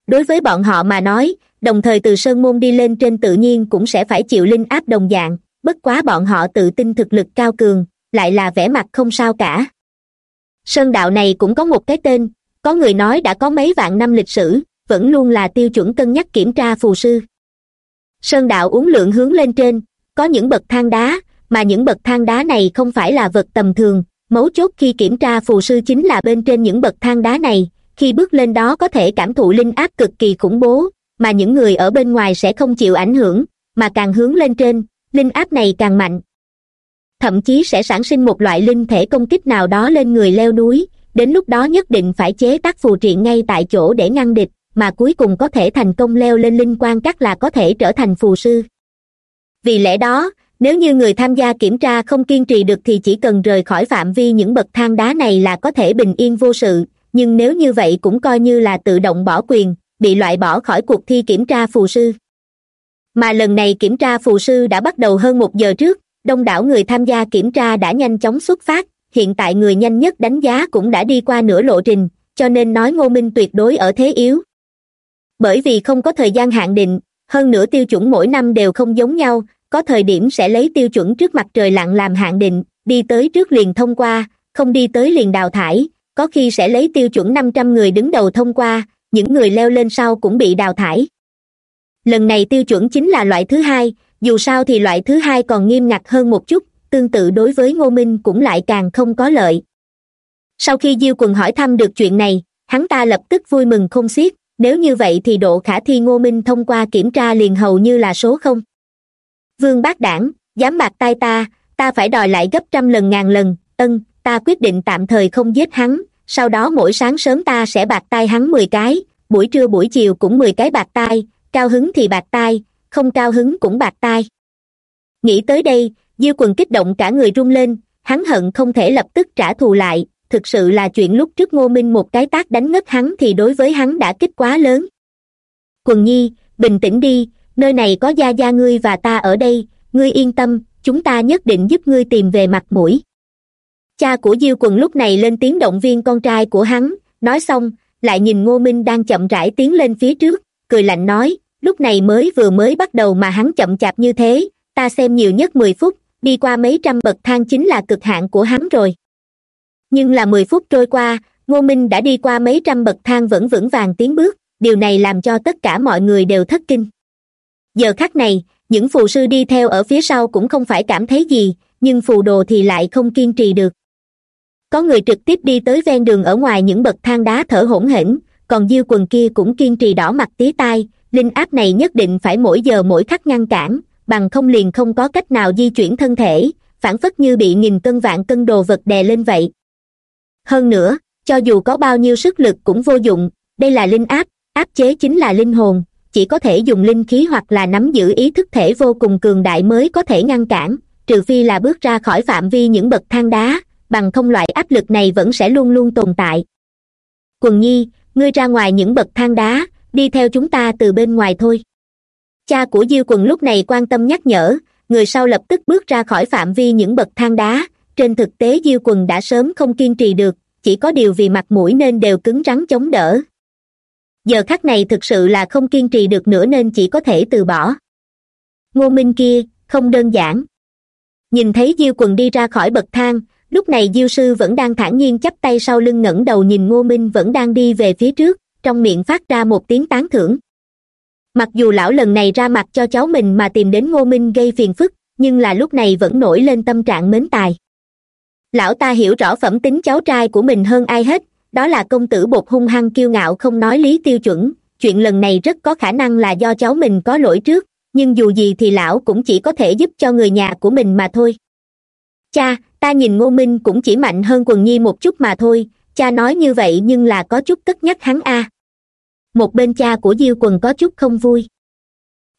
Đối với bọn họ mà nói, đồng thời từ sơn môn đi lên trên tự nhiên cũng sẽ phải chịu linh áp đồng dạng, bất quá bọn họ tự tin thực lực cao cường, lại là vẻ mặt không sao cả. Sơn đạo này cũng có một cái tên, có người nói đã có mấy vạn năm lịch sử vẫn luôn là tiêu chuẩn cân nhắc kiểm tra phù sư. Sơn đạo uống lượng hướng lên trên, có những bậc thang đá, mà những bậc thang đá này không phải là vật tầm thường, mấu chốt khi kiểm tra phù sư chính là bên trên những bậc thang đá này, khi bước lên đó có thể cảm thụ linh áp cực kỳ khủng bố, mà những người ở bên ngoài sẽ không chịu ảnh hưởng, mà càng hướng lên trên, linh áp này càng mạnh. Thậm chí sẽ sản sinh một loại linh thể công kích nào đó lên người leo núi, đến lúc đó nhất định phải chế tác phù triện ngay tại chỗ để ngăn địch mà cuối cùng có thể thành công leo lên linh quan các là có thể trở thành phù sư. Vì lẽ đó, nếu như người tham gia kiểm tra không kiên trì được thì chỉ cần rời khỏi phạm vi những bậc thang đá này là có thể bình yên vô sự, nhưng nếu như vậy cũng coi như là tự động bỏ quyền, bị loại bỏ khỏi cuộc thi kiểm tra phù sư. Mà lần này kiểm tra phù sư đã bắt đầu hơn một giờ trước, đông đảo người tham gia kiểm tra đã nhanh chóng xuất phát, hiện tại người nhanh nhất đánh giá cũng đã đi qua nửa lộ trình, cho nên nói ngô minh tuyệt đối ở thế yếu bởi vì không có thời gian hạn định, hơn nữa tiêu chuẩn mỗi năm đều không giống nhau, có thời điểm sẽ lấy tiêu chuẩn trước mặt trời lặn làm hạn định, đi tới trước liền thông qua, không đi tới liền đào thải, có khi sẽ lấy tiêu chuẩn năm trăm người đứng đầu thông qua, những người leo lên sau cũng bị đào thải. Lần này tiêu chuẩn chính là loại thứ hai, dù sao thì loại thứ hai còn nghiêm ngặt hơn một chút, tương tự đối với ngô minh cũng lại càng không có lợi. Sau khi diêu quần hỏi thăm được chuyện này, hắn ta lập tức vui mừng không xiết nếu như vậy thì độ khả thi ngô minh thông qua kiểm tra liền hầu như là số không. Vương bác đảng, dám bạc tay ta ta phải đòi lại gấp trăm lần ngàn lần, ân, ta quyết định tạm thời không giết hắn, sau đó mỗi sáng sớm ta sẽ bạc tay hắn mười cái, buổi trưa buổi chiều cũng mười cái bạc tay cao hứng thì bạc tay không cao hứng cũng bạc tay nghĩ tới đây diêu quần kích động cả người run lên, hắn hận không thể lập tức trả thù lại thực sự là chuyện lúc trước ngô minh một cái tác đánh ngất hắn thì đối với hắn đã kích quá lớn. Quần nhi, bình tĩnh đi, nơi này có gia gia ngươi và ta ở đây, ngươi yên tâm, chúng ta nhất định giúp ngươi tìm về mặt mũi. Cha của diêu quần lúc này lên tiếng động viên con trai của hắn, nói xong, lại nhìn ngô minh đang chậm rãi tiến lên phía trước, cười lạnh nói, lúc này mới vừa mới bắt đầu mà hắn chậm chạp như thế, ta xem nhiều nhất mười phút, đi qua mấy trăm bậc thang chính là cực hạn của hắn rồi nhưng là mười phút trôi qua, ngô minh đã đi qua mấy trăm bậc thang vẫn vững vàng tiến bước, điều này làm cho tất cả mọi người đều thất kinh. Giờ khắc này, những phù sư đi theo ở phía sau cũng không phải cảm thấy gì, nhưng phù đồ thì lại không kiên trì được. Có người trực tiếp đi tới ven đường ở ngoài những bậc thang đá thở hổn hển, còn diêu quần kia cũng kiên trì đỏ mặt tía tai, linh áp này nhất định phải mỗi giờ mỗi khắc ngăn cản, bằng không liền không có cách nào di chuyển thân thể, phản phất như bị nghìn cân vạn cân đồ vật đè lên vậy hơn nữa, cho dù có bao nhiêu sức lực cũng vô dụng, đây là linh áp áp chế chính là linh hồn, chỉ có thể dùng linh khí hoặc là nắm giữ ý thức thể vô cùng cường đại mới có thể ngăn cản, trừ phi là bước ra khỏi phạm vi những bậc thang đá, bằng không loại áp lực này vẫn sẽ luôn luôn tồn tại. Quần nhi, ngươi ra ngoài những bậc thang đá, đi theo chúng ta từ bên ngoài thôi. Cha của diêu quần lúc này quan tâm nhắc nhở, người sau lập tức bước ra khỏi phạm vi những bậc thang đá trên thực tế diêu quần đã sớm không kiên trì được, chỉ có điều vì mặt mũi nên đều cứng rắn chống đỡ. Giờ khắc này thực sự là không kiên trì được nữa nên chỉ có thể từ bỏ. Ngô minh kia, không đơn giản. Nhìn thấy diêu quần đi ra khỏi bậc thang, lúc này diêu sư vẫn đang thản nhiên chắp tay sau lưng ngẩng đầu nhìn ngô minh vẫn đang đi về phía trước, trong miệng phát ra một tiếng tán thưởng. Mặc dù lão lần này ra mặt cho cháu mình mà tìm đến ngô minh gây phiền phức, nhưng là lúc này vẫn nổi lên tâm trạng mến tài lão ta hiểu rõ phẩm tính cháu trai của mình hơn ai hết, đó là công tử bột hung hăng kiêu ngạo không nói lý tiêu chuẩn. Chuyện lần này rất có khả năng là do cháu mình có lỗi trước, nhưng dù gì thì lão cũng chỉ có thể giúp cho người nhà của mình mà thôi. Cha, ta nhìn ngô minh cũng chỉ mạnh hơn quần nhi một chút mà thôi, cha nói như vậy nhưng là có chút cất nhắc hắn a. Một bên cha của diêu quần có chút không vui.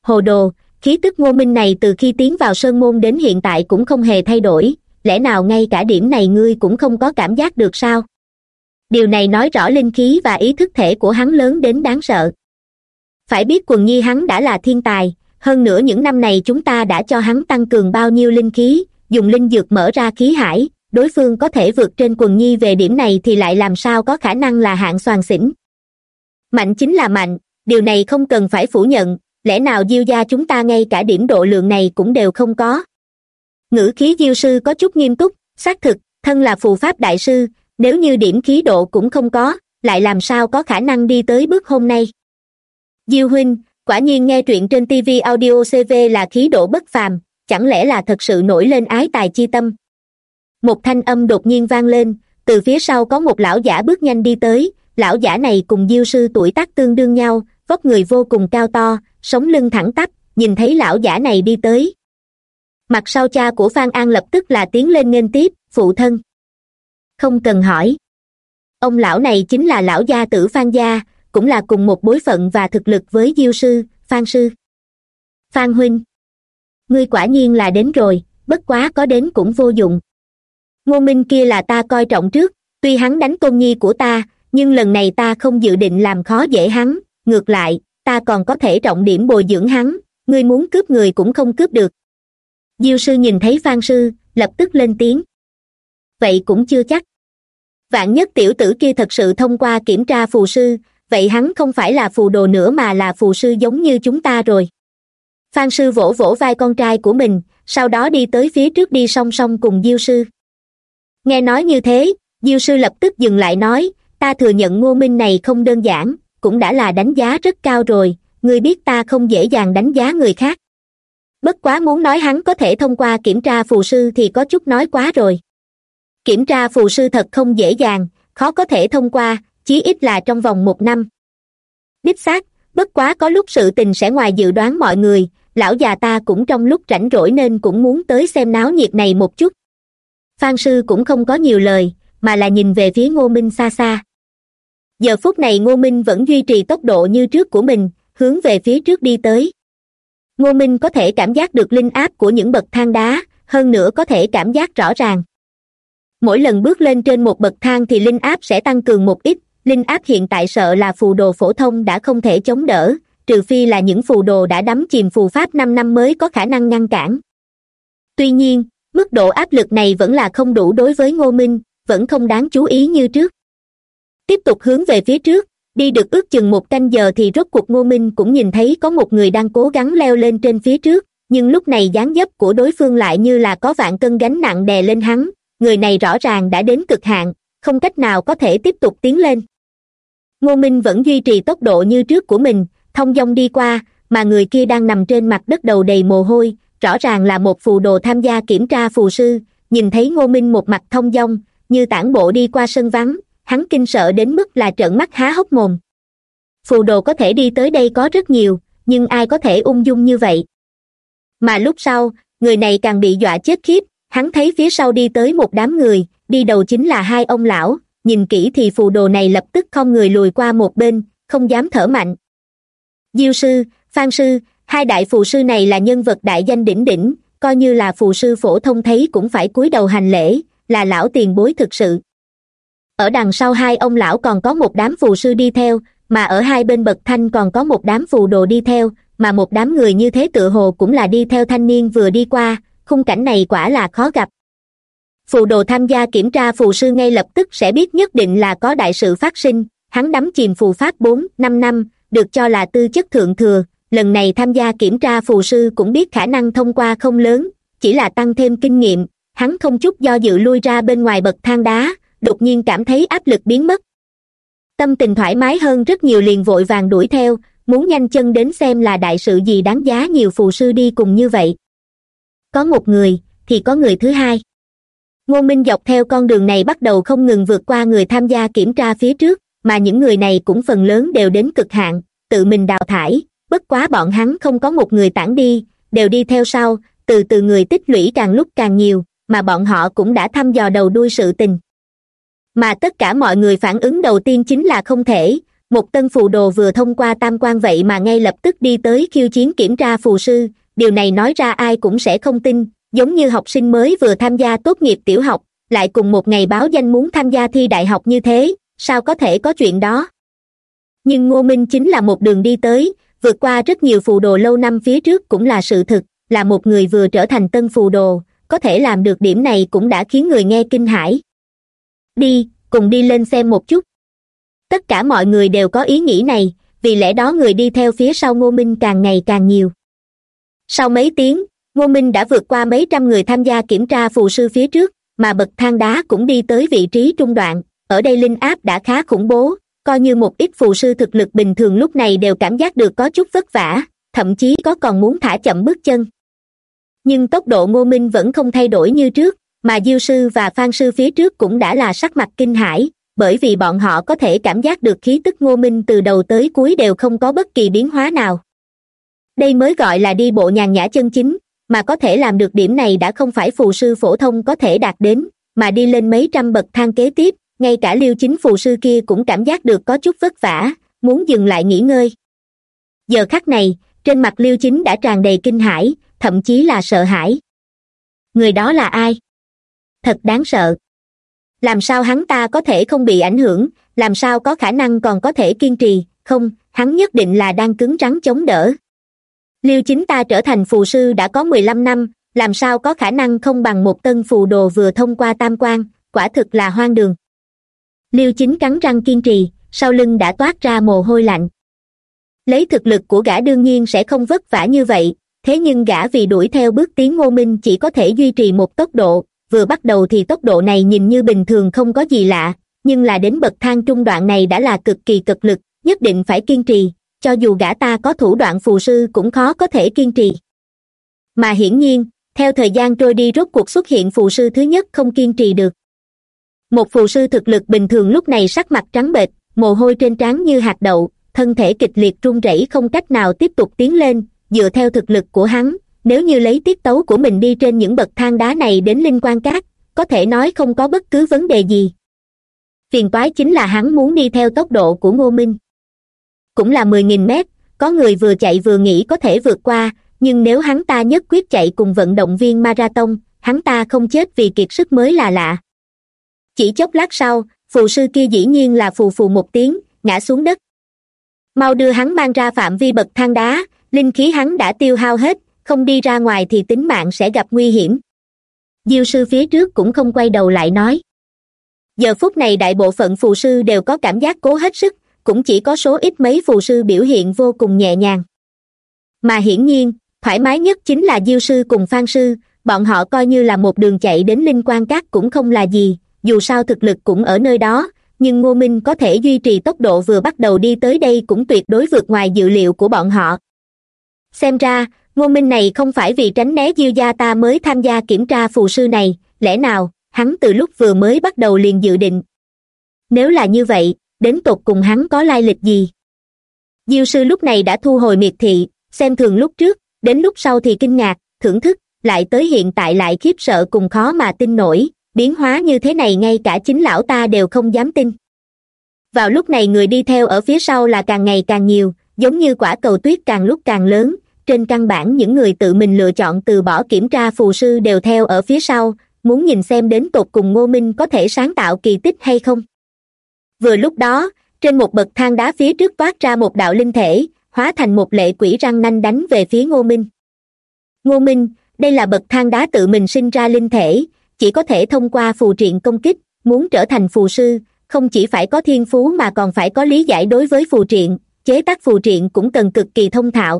Hồ đồ, khí tức ngô minh này từ khi tiến vào sơn môn đến hiện tại cũng không hề thay đổi lẽ nào ngay cả điểm này ngươi cũng không có cảm giác được sao? Điều này nói rõ linh khí và ý thức thể của hắn lớn đến đáng sợ. Phải biết quần nhi hắn đã là thiên tài, hơn nữa những năm này chúng ta đã cho hắn tăng cường bao nhiêu linh khí, dùng linh dược mở ra khí hải, đối phương có thể vượt trên quần nhi về điểm này thì lại làm sao có khả năng là hạng soàn xỉn. Mạnh chính là mạnh, điều này không cần phải phủ nhận, lẽ nào diêu gia chúng ta ngay cả điểm độ lượng này cũng đều không có? Ngữ khí diêu sư có chút nghiêm túc, xác thực, thân là phù pháp đại sư, nếu như điểm khí độ cũng không có, lại làm sao có khả năng đi tới bước hôm nay? Diêu huynh, quả nhiên nghe truyện trên tv audio cv là khí độ bất phàm, chẳng lẽ là thật sự nổi lên ái tài chi tâm? Một thanh âm đột nhiên vang lên, từ phía sau có một lão giả bước nhanh đi tới, lão giả này cùng diêu sư tuổi tác tương đương nhau, vóc người vô cùng cao to, sống lưng thẳng tắp, nhìn thấy lão giả này đi tới mặt sau cha của phan an lập tức là tiến lên nghênh tiếp, phụ thân. Không cần hỏi. Ông lão này chính là lão gia tử phan gia, cũng là cùng một bối phận và thực lực với diêu sư, phan sư. Phan huynh, ngươi quả nhiên là đến rồi, bất quá có đến cũng vô dụng. Ngô minh kia là ta coi trọng trước, tuy hắn đánh tôn nhi của ta, nhưng lần này ta không dự định làm khó dễ hắn, ngược lại, ta còn có thể trọng điểm bồi dưỡng hắn, ngươi muốn cướp người cũng không cướp được diêu sư nhìn thấy phan sư, lập tức lên tiếng. Vậy cũng chưa chắc. Vạn nhất tiểu tử kia thật sự thông qua kiểm tra phù sư, vậy hắn không phải là phù đồ nữa mà là phù sư giống như chúng ta rồi. Phan sư vỗ vỗ vai con trai của mình, sau đó đi tới phía trước đi song song cùng diêu sư. Nghe nói như thế, diêu sư lập tức dừng lại nói, ta thừa nhận ngô minh này không đơn giản, cũng đã là đánh giá rất cao rồi, ngươi biết ta không dễ dàng đánh giá người khác bất quá muốn nói hắn có thể thông qua kiểm tra phù sư thì có chút nói quá rồi. Kiểm tra phù sư thật không dễ dàng, khó có thể thông qua, chí ít là trong vòng một năm. Đích xác, bất quá có lúc sự tình sẽ ngoài dự đoán mọi người, lão già ta cũng trong lúc rảnh rỗi nên cũng muốn tới xem náo nhiệt này một chút. Phan sư cũng không có nhiều lời, mà là nhìn về phía ngô minh xa xa. Giờ phút này ngô minh vẫn duy trì tốc độ như trước của mình, hướng về phía trước đi tới ngô minh có thể cảm giác được linh áp của những bậc thang đá, hơn nữa có thể cảm giác rõ ràng. Mỗi lần bước lên trên một bậc thang thì linh áp sẽ tăng cường một ít. Linh áp hiện tại sợ là phù đồ phổ thông đã không thể chống đỡ, trừ phi là những phù đồ đã đắm chìm phù pháp năm năm mới có khả năng ngăn cản. Tuy nhiên, mức độ áp lực này vẫn là không đủ đối với ngô minh, vẫn không đáng chú ý như trước. Tiếp tục hướng về phía trước đi được ước chừng một canh giờ thì rốt cuộc ngô minh cũng nhìn thấy có một người đang cố gắng leo lên trên phía trước, nhưng lúc này dáng dấp của đối phương lại như là có vạn cân gánh nặng đè lên hắn, người này rõ ràng đã đến cực hạn, không cách nào có thể tiếp tục tiến lên. Ngô minh vẫn duy trì tốc độ như trước của mình thông dong đi qua, mà người kia đang nằm trên mặt đất đầu đầy mồ hôi, rõ ràng là một phù đồ tham gia kiểm tra phù sư, nhìn thấy ngô minh một mặt thông dong, như tản bộ đi qua sân vắng hắn kinh sợ đến mức là trợn mắt há hốc mồm. Phù đồ có thể đi tới đây có rất nhiều, nhưng ai có thể ung dung như vậy? Mà lúc sau, người này càng bị dọa chết khiếp, hắn thấy phía sau đi tới một đám người, đi đầu chính là hai ông lão, nhìn kỹ thì phù đồ này lập tức không người lùi qua một bên, không dám thở mạnh. Diêu sư, phan sư, hai đại phù sư này là nhân vật đại danh đỉnh đỉnh, coi như là phù sư phổ thông thấy cũng phải cúi đầu hành lễ, là lão tiền bối thực sự ở đằng sau hai ông lão còn có một đám phù sư đi theo, mà ở hai bên bậc thanh còn có một đám phù đồ đi theo, mà một đám người như thế tựa hồ cũng là đi theo thanh niên vừa đi qua, khung cảnh này quả là khó gặp. Phù đồ tham gia kiểm tra phù sư ngay lập tức sẽ biết nhất định là có đại sự phát sinh, hắn đắm chìm phù pháp bốn, năm năm, được cho là tư chất thượng thừa, lần này tham gia kiểm tra phù sư cũng biết khả năng thông qua không lớn, chỉ là tăng thêm kinh nghiệm, hắn không chút do dự lui ra bên ngoài bậc thang đá đột nhiên cảm thấy áp lực biến mất. Tâm tình thoải mái hơn rất nhiều liền vội vàng đuổi theo, muốn nhanh chân đến xem là đại sự gì đáng giá nhiều phù sư đi cùng như vậy. Có một người, thì có người thứ hai. Ngô minh dọc theo con đường này bắt đầu không ngừng vượt qua người tham gia kiểm tra phía trước, mà những người này cũng phần lớn đều đến cực hạn, tự mình đào thải, bất quá bọn hắn không có một người tản đi, đều đi theo sau, từ từ người tích lũy càng lúc càng nhiều, mà bọn họ cũng đã thăm dò đầu đuôi sự tình mà tất cả mọi người phản ứng đầu tiên chính là không thể. Một tân phù đồ vừa thông qua tam quan vậy mà ngay lập tức đi tới khiêu chiến kiểm tra phù sư. Điều này nói ra ai cũng sẽ không tin, giống như học sinh mới vừa tham gia tốt nghiệp tiểu học, lại cùng một ngày báo danh muốn tham gia thi đại học như thế, sao có thể có chuyện đó? Nhưng ngô minh chính là một đường đi tới, vượt qua rất nhiều phù đồ lâu năm phía trước cũng là sự thực, là một người vừa trở thành tân phù đồ, có thể làm được điểm này cũng đã khiến người nghe kinh hãi đi, cùng đi lên xem một chút. Tất cả mọi người đều có ý nghĩ này, vì lẽ đó người đi theo phía sau ngô minh càng ngày càng nhiều. Sau mấy tiếng, ngô minh đã vượt qua mấy trăm người tham gia kiểm tra phù sư phía trước, mà bậc thang đá cũng đi tới vị trí trung đoạn. Ở đây linh áp đã khá khủng bố, coi như một ít phù sư thực lực bình thường lúc này đều cảm giác được có chút vất vả, thậm chí có còn muốn thả chậm bước chân. Nhưng tốc độ ngô minh vẫn không thay đổi như trước mà diêu sư và phan sư phía trước cũng đã là sắc mặt kinh hãi, bởi vì bọn họ có thể cảm giác được khí tức ngô minh từ đầu tới cuối đều không có bất kỳ biến hóa nào. Đây mới gọi là đi bộ nhàn nhã chân chính, mà có thể làm được điểm này đã không phải phù sư phổ thông có thể đạt đến, mà đi lên mấy trăm bậc thang kế tiếp, ngay cả liêu chính phù sư kia cũng cảm giác được có chút vất vả, muốn dừng lại nghỉ ngơi. Giờ khắc này, trên mặt liêu chính đã tràn đầy kinh hãi, thậm chí là sợ hãi. Người đó là ai? Thật đáng sợ. Làm sao hắn ta có thể không bị ảnh hưởng, làm sao có khả năng còn có thể kiên trì, không, hắn nhất định là đang cứng rắn chống đỡ. Liêu chính ta trở thành phù sư đã có mười lăm năm, làm sao có khả năng không bằng một tân phù đồ vừa thông qua tam quan, quả thực là hoang đường. Liêu chính cắn răng kiên trì, sau lưng đã toát ra mồ hôi lạnh. Lấy thực lực của gã đương nhiên sẽ không vất vả như vậy, thế nhưng gã vì đuổi theo bước tiến ngô minh chỉ có thể duy trì một tốc độ vừa bắt đầu thì tốc độ này nhìn như bình thường không có gì lạ, nhưng là đến bậc thang trung đoạn này đã là cực kỳ cực lực, nhất định phải kiên trì, cho dù gã ta có thủ đoạn phù sư cũng khó có thể kiên trì. Mà hiển nhiên, theo thời gian trôi đi rốt cuộc xuất hiện phù sư thứ nhất không kiên trì được. Một phù sư thực lực bình thường lúc này sắc mặt trắng bệch, mồ hôi trên trán như hạt đậu, thân thể kịch liệt run rẩy không cách nào tiếp tục tiến lên, dựa theo thực lực của hắn nếu như lấy tiết tấu của mình đi trên những bậc thang đá này đến linh quan cát, có thể nói không có bất cứ vấn đề gì. Phiền toái chính là hắn muốn đi theo tốc độ của ngô minh. Cũng là mười nghìn mét, có người vừa chạy vừa nghĩ có thể vượt qua, nhưng nếu hắn ta nhất quyết chạy cùng vận động viên marathon, hắn ta không chết vì kiệt sức mới là lạ. Chỉ chốc lát sau, phù sư kia dĩ nhiên là phù phù một tiếng, ngã xuống đất. Mau đưa hắn mang ra phạm vi bậc thang đá, linh khí hắn đã tiêu hao hết không đi ra ngoài thì tính mạng sẽ gặp nguy hiểm. Diêu sư phía trước cũng không quay đầu lại nói. Giờ phút này đại bộ phận phù sư đều có cảm giác cố hết sức, cũng chỉ có số ít mấy phù sư biểu hiện vô cùng nhẹ nhàng. Mà hiển nhiên, thoải mái nhất chính là diêu sư cùng phan sư, bọn họ coi như là một đường chạy đến linh quan cát cũng không là gì, dù sao thực lực cũng ở nơi đó, nhưng ngô minh có thể duy trì tốc độ vừa bắt đầu đi tới đây cũng tuyệt đối vượt ngoài dự liệu của bọn họ. Xem ra ngô minh này không phải vì tránh né diêu gia ta mới tham gia kiểm tra phù sư này, lẽ nào, hắn từ lúc vừa mới bắt đầu liền dự định. Nếu là như vậy, đến tột cùng hắn có lai lịch gì? Diêu sư lúc này đã thu hồi miệt thị, xem thường lúc trước, đến lúc sau thì kinh ngạc, thưởng thức, lại tới hiện tại lại khiếp sợ cùng khó mà tin nổi, biến hóa như thế này ngay cả chính lão ta đều không dám tin. Vào lúc này người đi theo ở phía sau là càng ngày càng nhiều, giống như quả cầu tuyết càng lúc càng lớn trên căn bản những người tự mình lựa chọn từ bỏ kiểm tra phù sư đều theo ở phía sau, muốn nhìn xem đến tột cùng ngô minh có thể sáng tạo kỳ tích hay không. Vừa lúc đó, trên một bậc thang đá phía trước toát ra một đạo linh thể, hóa thành một lệ quỷ răng nanh đánh về phía ngô minh. Ngô minh, đây là bậc thang đá tự mình sinh ra linh thể, chỉ có thể thông qua phù triện công kích, muốn trở thành phù sư, không chỉ phải có thiên phú mà còn phải có lý giải đối với phù triện, chế tác phù triện cũng cần cực kỳ thông thạo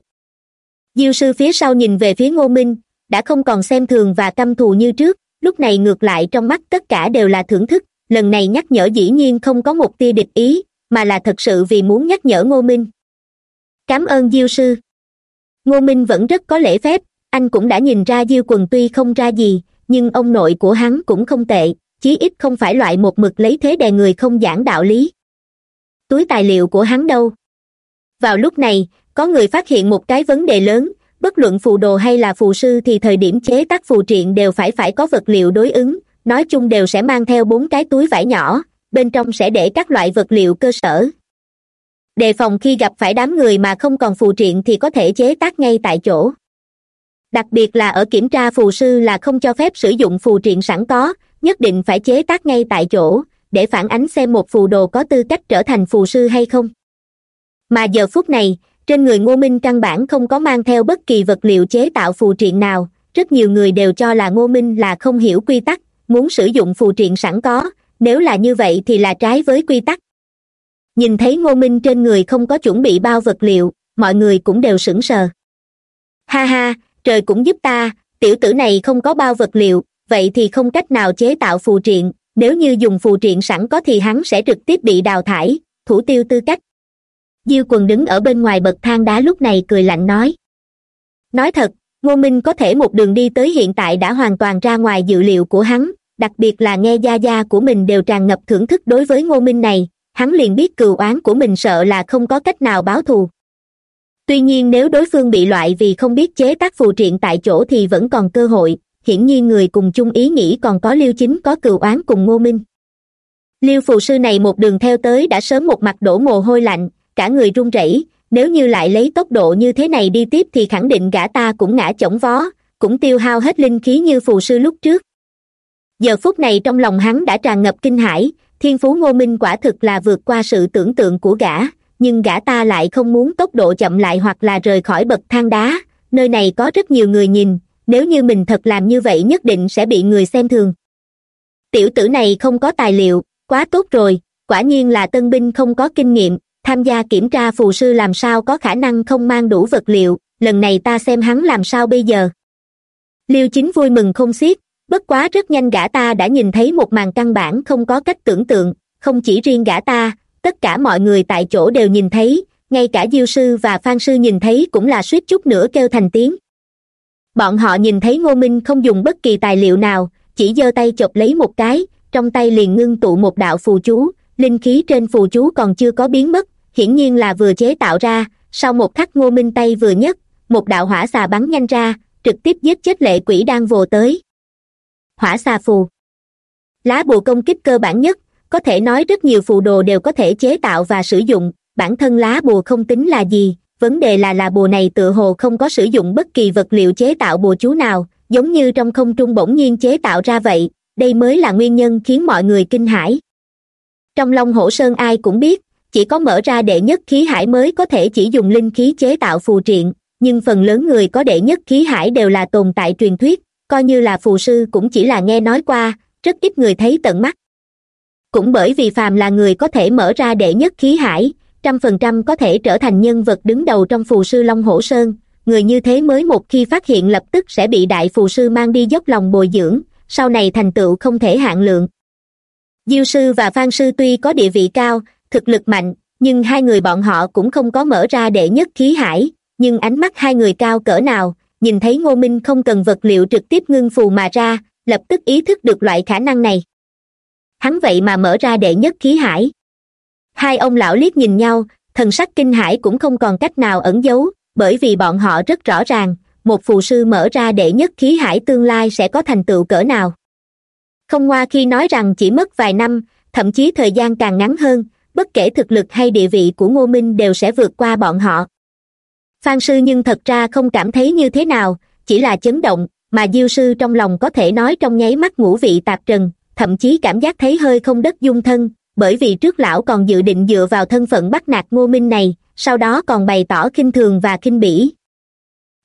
diêu sư phía sau nhìn về phía ngô minh, đã không còn xem thường và căm thù như trước, lúc này ngược lại trong mắt tất cả đều là thưởng thức, lần này nhắc nhở dĩ nhiên không có một tia địch ý, mà là thật sự vì muốn nhắc nhở ngô minh. Cảm ơn diêu sư. Ngô minh vẫn rất có lễ phép, anh cũng đã nhìn ra diêu quần tuy không ra gì, nhưng ông nội của hắn cũng không tệ, chí ít không phải loại một mực lấy thế đè người không giảng đạo lý. Túi tài liệu của hắn đâu? Vào lúc này có người phát hiện một cái vấn đề lớn, bất luận phù đồ hay là phù sư thì thời điểm chế tác phù triện đều phải phải có vật liệu đối ứng, nói chung đều sẽ mang theo bốn cái túi vải nhỏ, bên trong sẽ để các loại vật liệu cơ sở. Đề phòng khi gặp phải đám người mà không còn phù triện thì có thể chế tác ngay tại chỗ. Đặc biệt là ở kiểm tra phù sư là không cho phép sử dụng phù triện sẵn có, nhất định phải chế tác ngay tại chỗ, để phản ánh xem một phù đồ có tư cách trở thành phù sư hay không. Mà giờ phút này trên người ngô minh căn bản không có mang theo bất kỳ vật liệu chế tạo phù triện nào, rất nhiều người đều cho là ngô minh là không hiểu quy tắc, muốn sử dụng phù triện sẵn có, nếu là như vậy thì là trái với quy tắc. Nhìn thấy ngô minh trên người không có chuẩn bị bao vật liệu, mọi người cũng đều sững sờ. Ha ha, trời cũng giúp ta, tiểu tử này không có bao vật liệu, vậy thì không cách nào chế tạo phù triện, nếu như dùng phù triện sẵn có thì hắn sẽ trực tiếp bị đào thải, thủ tiêu tư cách diêu quần đứng ở bên ngoài bậc thang đá lúc này cười lạnh nói. Nói thật, ngô minh có thể một đường đi tới hiện tại đã hoàn toàn ra ngoài dự liệu của hắn, đặc biệt là nghe gia gia của mình đều tràn ngập thưởng thức đối với ngô minh này, hắn liền biết cừu oán của mình sợ là không có cách nào báo thù. Tuy nhiên nếu đối phương bị loại vì không biết chế tác phù triện tại chỗ thì vẫn còn cơ hội, hiển nhiên người cùng chung ý nghĩ còn có liêu chính có cừu oán cùng ngô minh. Liêu phù sư này một đường theo tới đã sớm một mặt đổ mồ hôi lạnh cả người run rẩy, nếu như lại lấy tốc độ như thế này đi tiếp thì khẳng định gã ta cũng ngã chổng vó, cũng tiêu hao hết linh khí như phù sư lúc trước. Giờ phút này trong lòng hắn đã tràn ngập kinh hãi, thiên phú ngô minh quả thực là vượt qua sự tưởng tượng của gã, nhưng gã ta lại không muốn tốc độ chậm lại hoặc là rời khỏi bậc thang đá, nơi này có rất nhiều người nhìn, nếu như mình thật làm như vậy nhất định sẽ bị người xem thường. Tiểu tử này không có tài liệu, quá tốt rồi, quả nhiên là tân binh không có kinh nghiệm tham gia kiểm tra phù sư làm sao có khả năng không mang đủ vật liệu, lần này ta xem hắn làm sao bây giờ. Liêu chính vui mừng không xiết, bất quá rất nhanh gã ta đã nhìn thấy một màn căn bản không có cách tưởng tượng, không chỉ riêng gã ta, tất cả mọi người tại chỗ đều nhìn thấy, ngay cả diêu sư và phan sư nhìn thấy cũng là suýt chút nữa kêu thành tiếng. Bọn họ nhìn thấy ngô minh không dùng bất kỳ tài liệu nào, chỉ giơ tay chộp lấy một cái, trong tay liền ngưng tụ một đạo phù chú, linh khí trên phù chú còn chưa có biến mất hiển nhiên là vừa chế tạo ra sau một khắc ngô minh tay vừa nhất, một đạo hỏa xà bắn nhanh ra trực tiếp giết chết lệ quỷ đang vồ tới. Hỏa xà phù. Lá bùa công kích cơ bản nhất có thể nói rất nhiều phù đồ đều có thể chế tạo và sử dụng bản thân lá bùa không tính là gì vấn đề là là bùa này tựa hồ không có sử dụng bất kỳ vật liệu chế tạo bùa chú nào giống như trong không trung bỗng nhiên chế tạo ra vậy đây mới là nguyên nhân khiến mọi người kinh hãi. Trong long hổ sơn ai cũng biết chỉ có mở ra đệ nhất khí hải mới có thể chỉ dùng linh khí chế tạo phù triện, nhưng phần lớn người có đệ nhất khí hải đều là tồn tại truyền thuyết, coi như là phù sư cũng chỉ là nghe nói qua, rất ít người thấy tận mắt. Cũng bởi vì phàm là người có thể mở ra đệ nhất khí hải, trăm phần trăm có thể trở thành nhân vật đứng đầu trong phù sư long hổ sơn, người như thế mới một khi phát hiện lập tức sẽ bị đại phù sư mang đi dốc lòng bồi dưỡng, sau này thành tựu không thể hạn lượng. Diêu sư và phan sư tuy có địa vị cao thực lực mạnh, nhưng hai người bọn họ cũng không có mở ra đệ nhất khí hải, nhưng ánh mắt hai người cao cỡ nào, nhìn thấy ngô minh không cần vật liệu trực tiếp ngưng phù mà ra, lập tức ý thức được loại khả năng này. Hắn vậy mà mở ra đệ nhất khí hải. Hai ông lão liếc nhìn nhau, thần sắc kinh hải cũng không còn cách nào ẩn giấu, bởi vì bọn họ rất rõ ràng, một phù sư mở ra đệ nhất khí hải tương lai sẽ có thành tựu cỡ nào. Không ngoa khi nói rằng chỉ mất vài năm, thậm chí thời gian càng ngắn hơn bất kể thực lực hay địa vị của ngô minh đều sẽ vượt qua bọn họ. Phan sư nhưng thật ra không cảm thấy như thế nào, chỉ là chấn động, mà diêu sư trong lòng có thể nói trong nháy mắt ngũ vị tạp trần, thậm chí cảm giác thấy hơi không đất dung thân, bởi vì trước lão còn dự định dựa vào thân phận bắt nạt ngô minh này, sau đó còn bày tỏ khinh thường và khinh bỉ.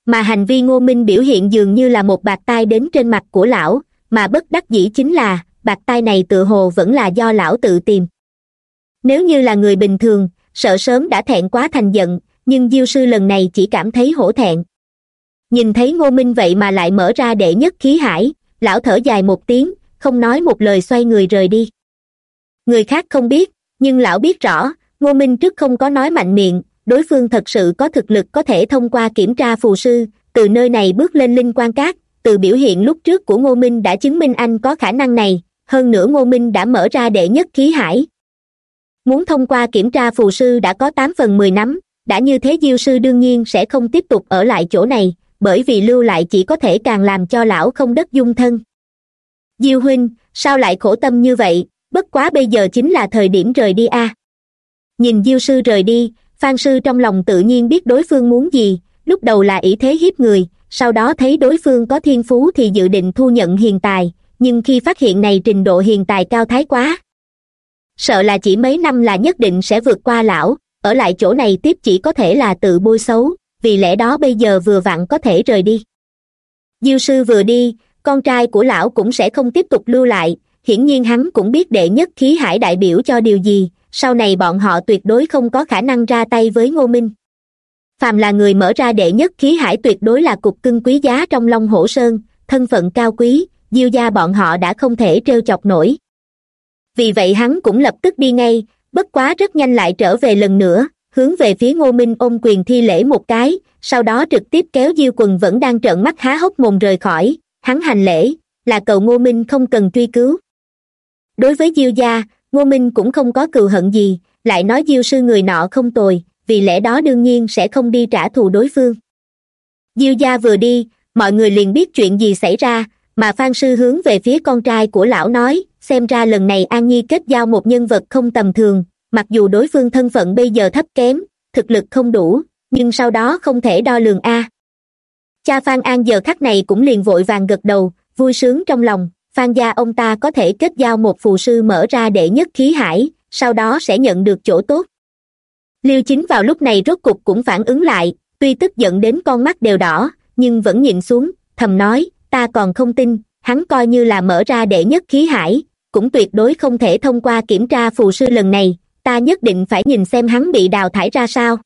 Mà hành vi ngô minh biểu hiện dường như là một bạc tai đến trên mặt của lão, mà bất đắc dĩ chính là, bạc tai này tự hồ vẫn là do lão tự tìm nếu như là người bình thường, sợ sớm đã thẹn quá thành giận, nhưng diêu sư lần này chỉ cảm thấy hổ thẹn. Nhìn thấy ngô minh vậy mà lại mở ra đệ nhất khí hải, lão thở dài một tiếng, không nói một lời xoay người rời đi. Người khác không biết, nhưng lão biết rõ, ngô minh trước không có nói mạnh miệng, đối phương thật sự có thực lực có thể thông qua kiểm tra phù sư, từ nơi này bước lên linh quan cát, từ biểu hiện lúc trước của ngô minh đã chứng minh anh có khả năng này, hơn nữa ngô minh đã mở ra đệ nhất khí hải muốn thông qua kiểm tra phù sư đã có tám phần mười nắm, đã như thế diêu sư đương nhiên sẽ không tiếp tục ở lại chỗ này, bởi vì lưu lại chỉ có thể càng làm cho lão không đất dung thân. Diêu huynh, sao lại khổ tâm như vậy, bất quá bây giờ chính là thời điểm rời đi a. Nhìn diêu sư rời đi, phan sư trong lòng tự nhiên biết đối phương muốn gì, lúc đầu là ý thế hiếp người, sau đó thấy đối phương có thiên phú thì dự định thu nhận hiền tài, nhưng khi phát hiện này trình độ hiền tài cao thái quá sợ là chỉ mấy năm là nhất định sẽ vượt qua lão, ở lại chỗ này tiếp chỉ có thể là tự bôi xấu, vì lẽ đó bây giờ vừa vặn có thể rời đi. Diêu sư vừa đi, con trai của lão cũng sẽ không tiếp tục lưu lại, hiển nhiên hắn cũng biết đệ nhất khí hải đại biểu cho điều gì, sau này bọn họ tuyệt đối không có khả năng ra tay với ngô minh. Phàm là người mở ra đệ nhất khí hải tuyệt đối là cục cưng quý giá trong long hổ sơn, thân phận cao quý, diêu gia bọn họ đã không thể trêu chọc nổi vì vậy hắn cũng lập tức đi ngay, bất quá rất nhanh lại trở về lần nữa, hướng về phía ngô minh ôm quyền thi lễ một cái, sau đó trực tiếp kéo diêu quần vẫn đang trợn mắt há hốc mồm rời khỏi, hắn hành lễ, là cầu ngô minh không cần truy cứu. Đối với diêu gia, ngô minh cũng không có cừu hận gì, lại nói diêu sư người nọ không tồi, vì lẽ đó đương nhiên sẽ không đi trả thù đối phương. Diêu gia vừa đi, mọi người liền biết chuyện gì xảy ra mà phan sư hướng về phía con trai của lão nói, xem ra lần này an nhi kết giao một nhân vật không tầm thường, mặc dù đối phương thân phận bây giờ thấp kém, thực lực không đủ, nhưng sau đó không thể đo lường a. Cha phan an giờ khắc này cũng liền vội vàng gật đầu, vui sướng trong lòng, phan gia ông ta có thể kết giao một phù sư mở ra đệ nhất khí hải, sau đó sẽ nhận được chỗ tốt. Liêu chính vào lúc này rốt cục cũng phản ứng lại, tuy tức giận đến con mắt đều đỏ, nhưng vẫn nhìn xuống, thầm nói ta còn không tin, hắn coi như là mở ra đệ nhất khí hải, cũng tuyệt đối không thể thông qua kiểm tra phù sư lần này, ta nhất định phải nhìn xem hắn bị đào thải ra sao.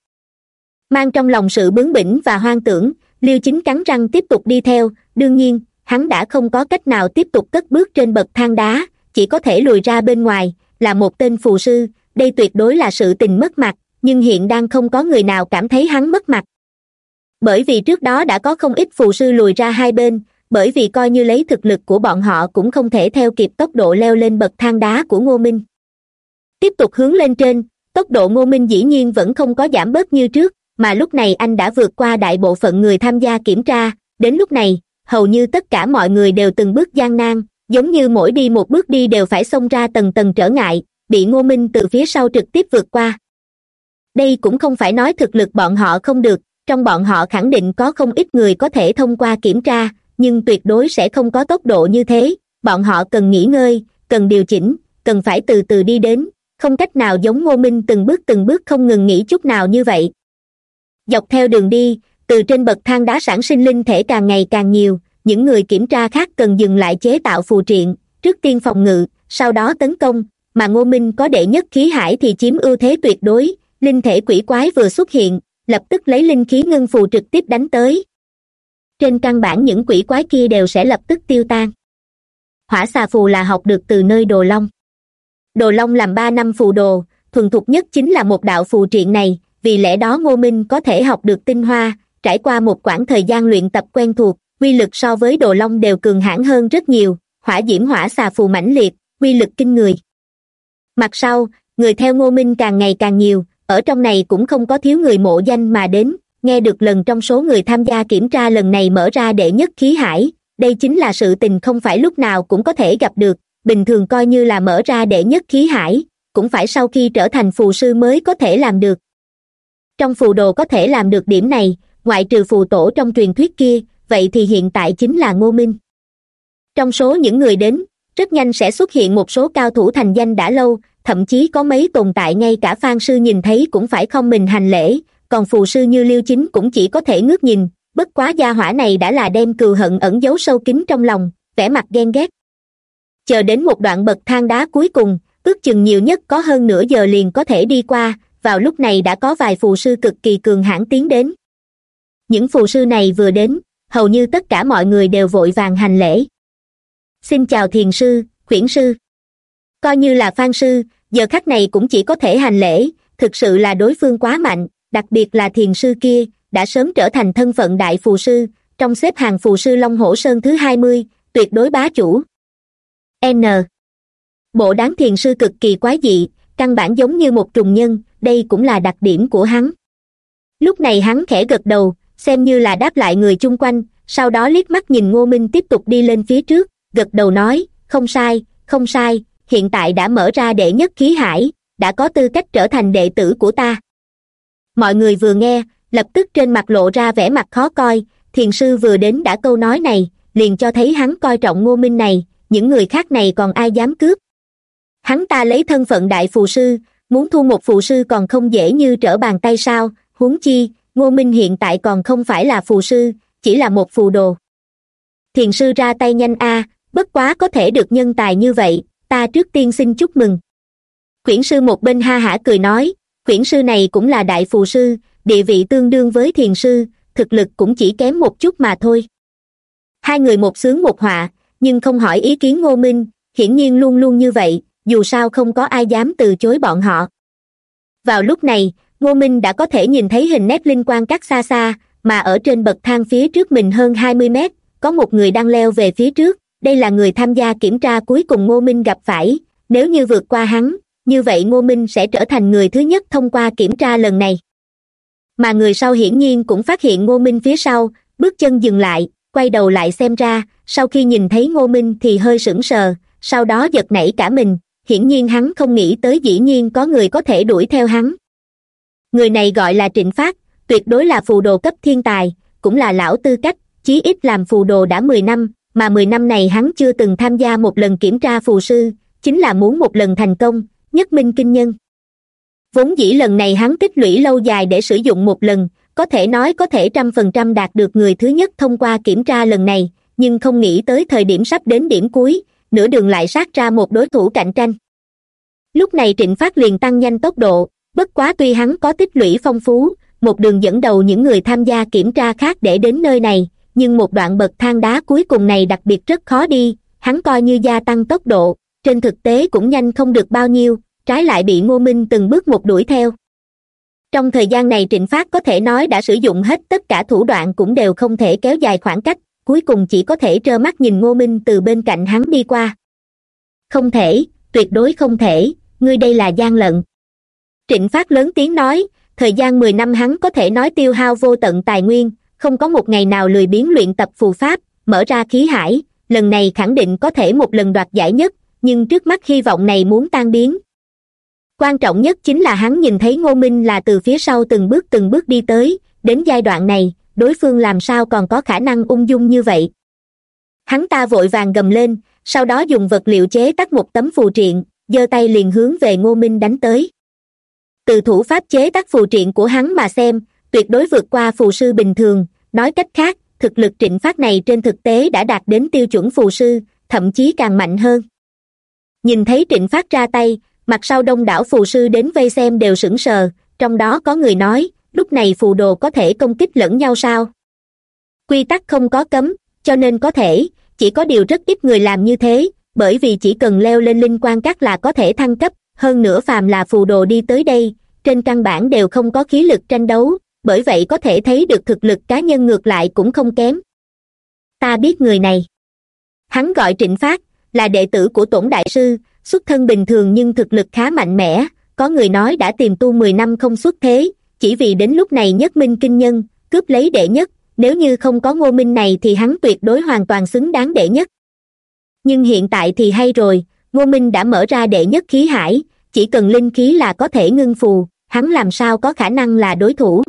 Mang trong lòng sự bướng bỉnh và hoang tưởng, liêu chính cắn răng tiếp tục đi theo, đương nhiên, hắn đã không có cách nào tiếp tục cất bước trên bậc thang đá, chỉ có thể lùi ra bên ngoài, là một tên phù sư, đây tuyệt đối là sự tình mất mặt, nhưng hiện đang không có người nào cảm thấy hắn mất mặt. Bởi vì trước đó đã có không ít phù sư lùi ra hai bên bởi vì coi như lấy thực lực của bọn họ cũng không thể theo kịp tốc độ leo lên bậc thang đá của ngô minh. Tiếp tục hướng lên trên, tốc độ ngô minh dĩ nhiên vẫn không có giảm bớt như trước, mà lúc này anh đã vượt qua đại bộ phận người tham gia kiểm tra. Đến lúc này, hầu như tất cả mọi người đều từng bước gian nan, giống như mỗi đi một bước đi đều phải xông ra tầng tầng trở ngại, bị ngô minh từ phía sau trực tiếp vượt qua. Đây cũng không phải nói thực lực bọn họ không được, trong bọn họ khẳng định có không ít người có thể thông qua kiểm tra nhưng tuyệt đối sẽ không có tốc độ như thế. Bọn họ cần nghỉ ngơi, cần điều chỉnh, cần phải từ từ đi đến. Không cách nào giống ngô minh từng bước từng bước không ngừng nghỉ chút nào như vậy. Dọc theo đường đi, từ trên bậc thang đá sản sinh linh thể càng ngày càng nhiều. Những người kiểm tra khác cần dừng lại chế tạo phù triện, trước tiên phòng ngự, sau đó tấn công. Mà ngô minh có đệ nhất khí hải thì chiếm ưu thế tuyệt đối. Linh thể quỷ quái vừa xuất hiện, lập tức lấy linh khí ngưng phù trực tiếp đánh tới trên căn bản những quỷ quái kia đều sẽ lập tức tiêu tan. Hỏa xà phù là học được từ nơi đồ long. Đồ long làm ba năm phù đồ, thuần thục nhất chính là một đạo phù triện này, vì lẽ đó ngô minh có thể học được tinh hoa, trải qua một quãng thời gian luyện tập quen thuộc, quy lực so với đồ long đều cường hãn hơn rất nhiều, hỏa diễm hỏa xà phù mãnh liệt, quy lực kinh người. Mặt sau, người theo ngô minh càng ngày càng nhiều, ở trong này cũng không có thiếu người mộ danh mà đến nghe được lần trong số người tham gia kiểm tra lần này mở ra đệ nhất khí hải, đây chính là sự tình không phải lúc nào cũng có thể gặp được, bình thường coi như là mở ra đệ nhất khí hải, cũng phải sau khi trở thành phù sư mới có thể làm được. Trong phù đồ có thể làm được điểm này, ngoại trừ phù tổ trong truyền thuyết kia, vậy thì hiện tại chính là ngô minh. Trong số những người đến, rất nhanh sẽ xuất hiện một số cao thủ thành danh đã lâu, thậm chí có mấy tồn tại ngay cả phan sư nhìn thấy cũng phải không mình hành lễ còn phù sư như liêu chính cũng chỉ có thể ngước nhìn, bất quá gia hỏa này đã là đem cừu hận ẩn giấu sâu kín trong lòng, vẻ mặt ghen ghét. Chờ đến một đoạn bậc thang đá cuối cùng, ước chừng nhiều nhất có hơn nửa giờ liền có thể đi qua, vào lúc này đã có vài phù sư cực kỳ cường hãn tiến đến. Những phù sư này vừa đến, hầu như tất cả mọi người đều vội vàng hành lễ. Xin chào thiền sư, khuyển sư. Coi như là phan sư, giờ khắc này cũng chỉ có thể hành lễ, thực sự là đối phương quá mạnh đặc biệt là thiền sư kia, đã sớm trở thành thân phận đại phù sư, trong xếp hàng phù sư long hổ sơn thứ hai mươi, tuyệt đối bá chủ. N. Bộ đáng thiền sư cực kỳ quái dị, căn bản giống như một trùng nhân, đây cũng là đặc điểm của hắn. Lúc này hắn khẽ gật đầu, xem như là đáp lại người chung quanh, sau đó liếc mắt nhìn ngô minh tiếp tục đi lên phía trước, gật đầu nói, không sai không sai, hiện tại đã mở ra đệ nhất khí hải, đã có tư cách trở thành đệ tử của ta mọi người vừa nghe, lập tức trên mặt lộ ra vẻ mặt khó coi. Thiền sư vừa đến đã câu nói này, liền cho thấy hắn coi trọng ngô minh này, những người khác này còn ai dám cướp. Hắn ta lấy thân phận đại phù sư, muốn thu một phù sư còn không dễ như trở bàn tay sao, huống chi, ngô minh hiện tại còn không phải là phù sư, chỉ là một phù đồ. Thiền sư ra tay nhanh a, bất quá có thể được nhân tài như vậy, ta trước tiên xin chúc mừng. Quyển sư một bên ha hả cười nói quyển sư này cũng là đại phù sư, địa vị tương đương với thiền sư, thực lực cũng chỉ kém một chút mà thôi. Hai người một sướng một họa, nhưng không hỏi ý kiến ngô minh, hiển nhiên luôn luôn như vậy, dù sao không có ai dám từ chối bọn họ. Vào lúc này, ngô minh đã có thể nhìn thấy hình nét linh quan cắt xa xa, mà ở trên bậc thang phía trước mình hơn hai mươi mét, có một người đang leo về phía trước, đây là người tham gia kiểm tra cuối cùng ngô minh gặp phải, nếu như vượt qua hắn như vậy ngô minh sẽ trở thành người thứ nhất thông qua kiểm tra lần này. Mà người sau hiển nhiên cũng phát hiện ngô minh phía sau, bước chân dừng lại, quay đầu lại xem ra, sau khi nhìn thấy ngô minh thì hơi sững sờ, sau đó giật nảy cả mình, hiển nhiên hắn không nghĩ tới dĩ nhiên có người có thể đuổi theo hắn. Người này gọi là trịnh phát, tuyệt đối là phù đồ cấp thiên tài, cũng là lão tư cách, chí ít làm phù đồ đã mười năm, mà mười năm này hắn chưa từng tham gia một lần kiểm tra phù sư, chính là muốn một lần thành công nhất minh kinh nhân. Vốn dĩ lần này hắn tích lũy lâu dài để sử dụng một lần, có thể nói có thể trăm phần trăm đạt được người thứ nhất thông qua kiểm tra lần này, nhưng không nghĩ tới thời điểm sắp đến điểm cuối, nửa đường lại sát ra một đối thủ cạnh tranh. Lúc này trịnh phát liền tăng nhanh tốc độ, bất quá tuy hắn có tích lũy phong phú, một đường dẫn đầu những người tham gia kiểm tra khác để đến nơi này, nhưng một đoạn bậc thang đá cuối cùng này đặc biệt rất khó đi, hắn coi như gia tăng tốc độ, trên thực tế cũng nhanh không được bao nhiêu trái lại bị ngô minh từng bước một đuổi theo. Trong thời gian này trịnh phát có thể nói đã sử dụng hết tất cả thủ đoạn cũng đều không thể kéo dài khoảng cách, cuối cùng chỉ có thể trơ mắt nhìn ngô minh từ bên cạnh hắn đi qua. Không thể, tuyệt đối không thể, ngươi đây là gian lận. Trịnh phát lớn tiếng nói, thời gian mười năm hắn có thể nói tiêu hao vô tận tài nguyên, không có một ngày nào lười biếng luyện tập phù pháp, mở ra khí hải, lần này khẳng định có thể một lần đoạt giải nhất, nhưng trước mắt hy vọng này muốn tan biến quan trọng nhất chính là hắn nhìn thấy ngô minh là từ phía sau từng bước từng bước đi tới. Đến giai đoạn này, đối phương làm sao còn có khả năng ung dung như vậy? Hắn ta vội vàng gầm lên, sau đó dùng vật liệu chế tắt một tấm phù triện, giơ tay liền hướng về ngô minh đánh tới. Từ thủ pháp chế tác phù triện của hắn mà xem, tuyệt đối vượt qua phù sư bình thường. Nói cách khác, thực lực trịnh phát này trên thực tế đã đạt đến tiêu chuẩn phù sư, thậm chí càng mạnh hơn. Nhìn thấy trịnh phát ra tay mặt sau đông đảo phù sư đến vây xem đều sững sờ, trong đó có người nói, lúc này phù đồ có thể công kích lẫn nhau sao? Quy tắc không có cấm, cho nên có thể, chỉ có điều rất ít người làm như thế, bởi vì chỉ cần leo lên linh quan các là có thể thăng cấp, hơn nữa phàm là phù đồ đi tới đây, trên căn bản đều không có khí lực tranh đấu, bởi vậy có thể thấy được thực lực cá nhân ngược lại cũng không kém. Ta biết người này. Hắn gọi trịnh phát, là đệ tử của tổn đại sư xuất thân bình thường nhưng thực lực khá mạnh mẽ, có người nói đã tìm tu mười năm không xuất thế, chỉ vì đến lúc này nhất minh kinh nhân, cướp lấy đệ nhất, nếu như không có ngô minh này thì hắn tuyệt đối hoàn toàn xứng đáng đệ nhất. Nhưng hiện tại thì hay rồi, ngô minh đã mở ra đệ nhất khí hải, chỉ cần linh khí là có thể ngưng phù, hắn làm sao có khả năng là đối thủ?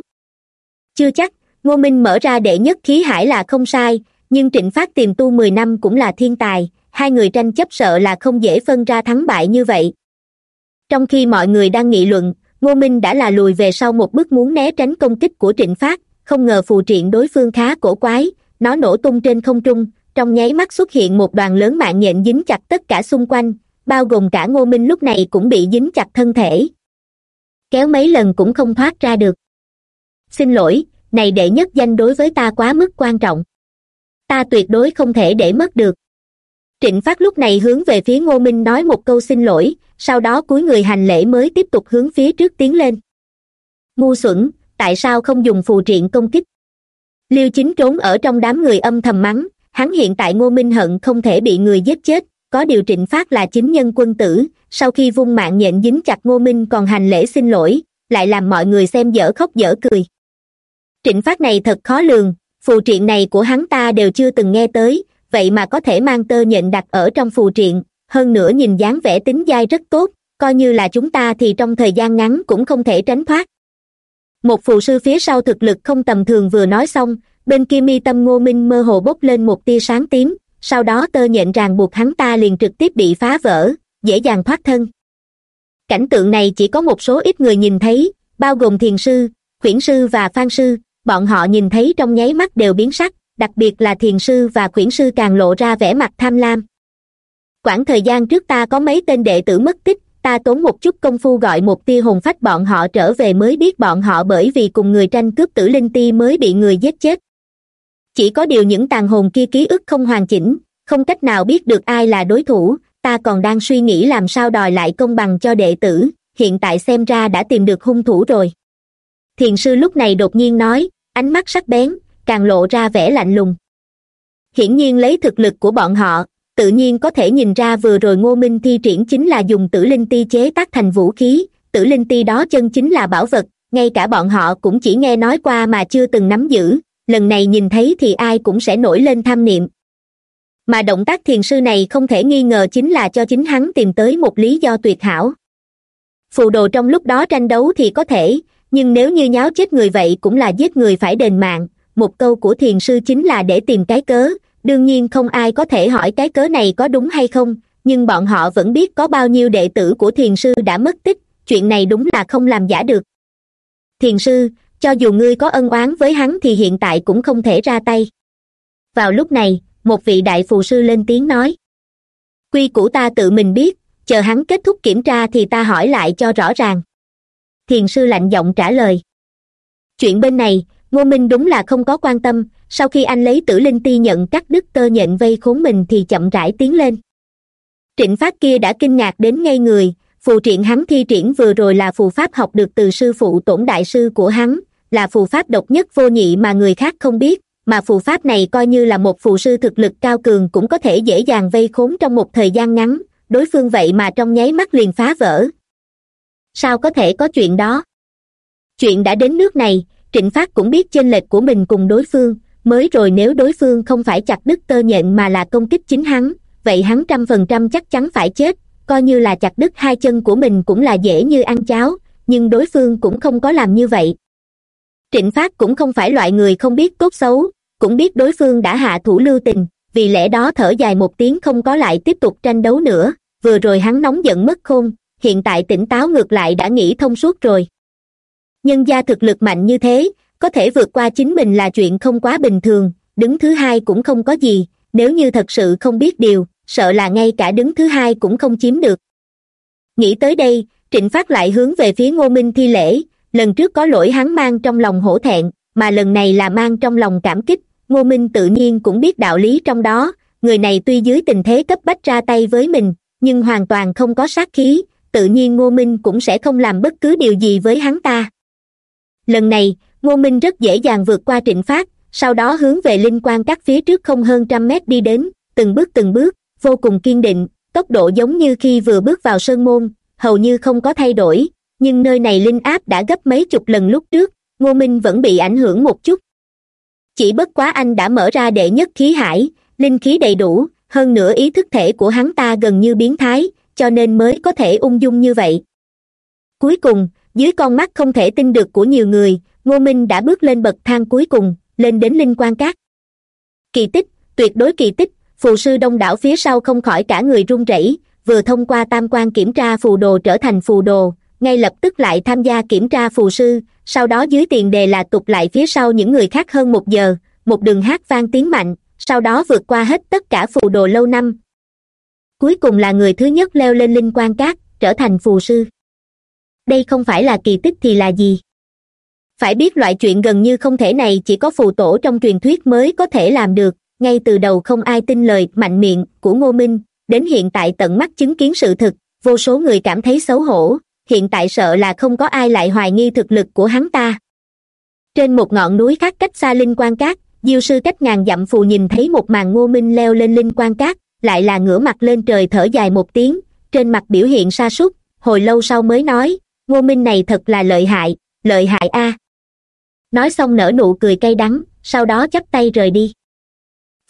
Chưa chắc, ngô minh mở ra đệ nhất khí hải là không sai, nhưng trịnh phát tìm tu mười năm cũng là thiên tài hai người tranh chấp sợ là không dễ phân ra thắng bại như vậy. Trong khi mọi người đang nghị luận, ngô minh đã là lùi về sau một bước muốn né tránh công kích của trịnh phát, không ngờ phù triện đối phương khá cổ quái, nó nổ tung trên không trung, trong nháy mắt xuất hiện một đoàn lớn mạng nhện dính chặt tất cả xung quanh, bao gồm cả ngô minh lúc này cũng bị dính chặt thân thể. Kéo mấy lần cũng không thoát ra được. Xin lỗi, này đệ nhất danh đối với ta quá mức quan trọng. Ta tuyệt đối không thể để mất được trịnh phát lúc này hướng về phía ngô minh nói một câu xin lỗi, sau đó cúi người hành lễ mới tiếp tục hướng phía trước tiến lên. Ngu xuẩn, tại sao không dùng phù triện công kích? Liêu chính trốn ở trong đám người âm thầm mắng, hắn hiện tại ngô minh hận không thể bị người giết chết, có điều trịnh phát là chính nhân quân tử, sau khi vung mạng nhện dính chặt ngô minh còn hành lễ xin lỗi, lại làm mọi người xem dở khóc dở cười. Trịnh phát này thật khó lường, phù triện này của hắn ta đều chưa từng nghe tới vậy mà có thể mang tơ nhện đặt ở trong phù triện, hơn nữa nhìn dáng vẻ tính dai rất tốt, coi như là chúng ta thì trong thời gian ngắn cũng không thể tránh thoát. Một phù sư phía sau thực lực không tầm thường vừa nói xong, bên kia mi tâm ngô minh mơ hồ bốc lên một tia sáng tím, sau đó tơ nhện ràng buộc hắn ta liền trực tiếp bị phá vỡ, dễ dàng thoát thân. Cảnh tượng này chỉ có một số ít người nhìn thấy, bao gồm thiền sư, khuyển sư và phan sư, bọn họ nhìn thấy trong nháy mắt đều biến sắc đặc biệt là thiền sư và khuyển sư càng lộ ra vẻ mặt tham lam. Quãng thời gian trước ta có mấy tên đệ tử mất tích, ta tốn một chút công phu gọi một tia hồn phách bọn họ trở về mới biết bọn họ bởi vì cùng người tranh cướp tử linh ti mới bị người giết chết. Chỉ có điều những tàn hồn kia ký ức không hoàn chỉnh, không cách nào biết được ai là đối thủ, ta còn đang suy nghĩ làm sao đòi lại công bằng cho đệ tử, hiện tại xem ra đã tìm được hung thủ rồi. Thiền sư lúc này đột nhiên nói, ánh mắt sắc bén càng lộ ra vẻ lạnh lùng. Hiển nhiên lấy thực lực của bọn họ, tự nhiên có thể nhìn ra vừa rồi ngô minh thi triển chính là dùng tử linh ti chế tác thành vũ khí, tử linh ti đó chân chính là bảo vật, ngay cả bọn họ cũng chỉ nghe nói qua mà chưa từng nắm giữ, lần này nhìn thấy thì ai cũng sẽ nổi lên tham niệm. Mà động tác thiền sư này không thể nghi ngờ chính là cho chính hắn tìm tới một lý do tuyệt hảo. Phù đồ trong lúc đó tranh đấu thì có thể, nhưng nếu như nháo chết người vậy cũng là giết người phải đền mạng một câu của thiền sư chính là để tìm cái cớ. Đương nhiên không ai có thể hỏi cái cớ này có đúng hay không, nhưng bọn họ vẫn biết có bao nhiêu đệ tử của thiền sư đã mất tích. Chuyện này đúng là không làm giả được. Thiền sư, cho dù ngươi có ân oán với hắn thì hiện tại cũng không thể ra tay. Vào lúc này, một vị đại phù sư lên tiếng nói. Quy củ ta tự mình biết, chờ hắn kết thúc kiểm tra thì ta hỏi lại cho rõ ràng. Thiền sư lạnh giọng trả lời. Chuyện bên này ngô minh đúng là không có quan tâm, sau khi anh lấy tử linh ti nhận cắt đứt tơ nhện vây khốn mình thì chậm rãi tiến lên. Trịnh phát kia đã kinh ngạc đến ngay người, phù triện hắn thi triển vừa rồi là phù pháp học được từ sư phụ tổn đại sư của hắn, là phù pháp độc nhất vô nhị mà người khác không biết, mà phù pháp này coi như là một phù sư thực lực cao cường cũng có thể dễ dàng vây khốn trong một thời gian ngắn, đối phương vậy mà trong nháy mắt liền phá vỡ. Sao có thể có chuyện đó? Chuyện đã đến nước này trịnh phát cũng biết chênh lệch của mình cùng đối phương. Mới rồi nếu đối phương không phải chặt đứt tơ nhện mà là công kích chính hắn, vậy hắn trăm phần trăm chắc chắn phải chết. Coi như là chặt đứt hai chân của mình cũng là dễ như ăn cháo, nhưng đối phương cũng không có làm như vậy. Trịnh phát cũng không phải loại người không biết tốt xấu, cũng biết đối phương đã hạ thủ lưu tình, vì lẽ đó thở dài một tiếng không có lại tiếp tục tranh đấu nữa. Vừa rồi hắn nóng giận mất khôn, hiện tại tỉnh táo ngược lại đã nghĩ thông suốt rồi nhân gia thực lực mạnh như thế, có thể vượt qua chính mình là chuyện không quá bình thường, đứng thứ hai cũng không có gì, nếu như thật sự không biết điều, sợ là ngay cả đứng thứ hai cũng không chiếm được. Nghĩ tới đây, trịnh phát lại hướng về phía ngô minh thi lễ, lần trước có lỗi hắn mang trong lòng hổ thẹn, mà lần này là mang trong lòng cảm kích, ngô minh tự nhiên cũng biết đạo lý trong đó, người này tuy dưới tình thế cấp bách ra tay với mình, nhưng hoàn toàn không có sát khí, tự nhiên ngô minh cũng sẽ không làm bất cứ điều gì với hắn ta lần này, ngô minh rất dễ dàng vượt qua trịnh phát, sau đó hướng về linh quan các phía trước không hơn trăm mét đi đến, từng bước từng bước, vô cùng kiên định, tốc độ giống như khi vừa bước vào sơn môn, hầu như không có thay đổi, nhưng nơi này linh áp đã gấp mấy chục lần lúc trước, ngô minh vẫn bị ảnh hưởng một chút. Chỉ bất quá anh đã mở ra đệ nhất khí hải, linh khí đầy đủ, hơn nữa ý thức thể của hắn ta gần như biến thái, cho nên mới có thể ung dung như vậy. Cuối cùng dưới con mắt không thể tin được của nhiều người, ngô minh đã bước lên bậc thang cuối cùng, lên đến linh quan cát. Kỳ tích, tuyệt đối kỳ tích, phù sư đông đảo phía sau không khỏi cả người run rẩy, vừa thông qua tam quan kiểm tra phù đồ trở thành phù đồ, ngay lập tức lại tham gia kiểm tra phù sư, sau đó dưới tiền đề là tục lại phía sau những người khác hơn một giờ, một đường hát vang tiếng mạnh, sau đó vượt qua hết tất cả phù đồ lâu năm. Cuối cùng là người thứ nhất leo lên linh quan cát, trở thành phù sư đây không phải là kỳ tích thì là gì? Phải biết loại chuyện gần như không thể này chỉ có phù tổ trong truyền thuyết mới có thể làm được. Ngay từ đầu không ai tin lời mạnh miệng của ngô minh. Đến hiện tại tận mắt chứng kiến sự thực, vô số người cảm thấy xấu hổ. Hiện tại sợ là không có ai lại hoài nghi thực lực của hắn ta. Trên một ngọn núi khác cách xa linh quan cát, diêu sư cách ngàn dặm phù nhìn thấy một màn ngô minh leo lên linh quan cát, lại là ngửa mặt lên trời thở dài một tiếng, trên mặt biểu hiện sa sút, hồi lâu sau mới nói ngô minh này thật là lợi hại lợi hại a. Nói xong nở nụ cười cay đắng, sau đó chắp tay rời đi.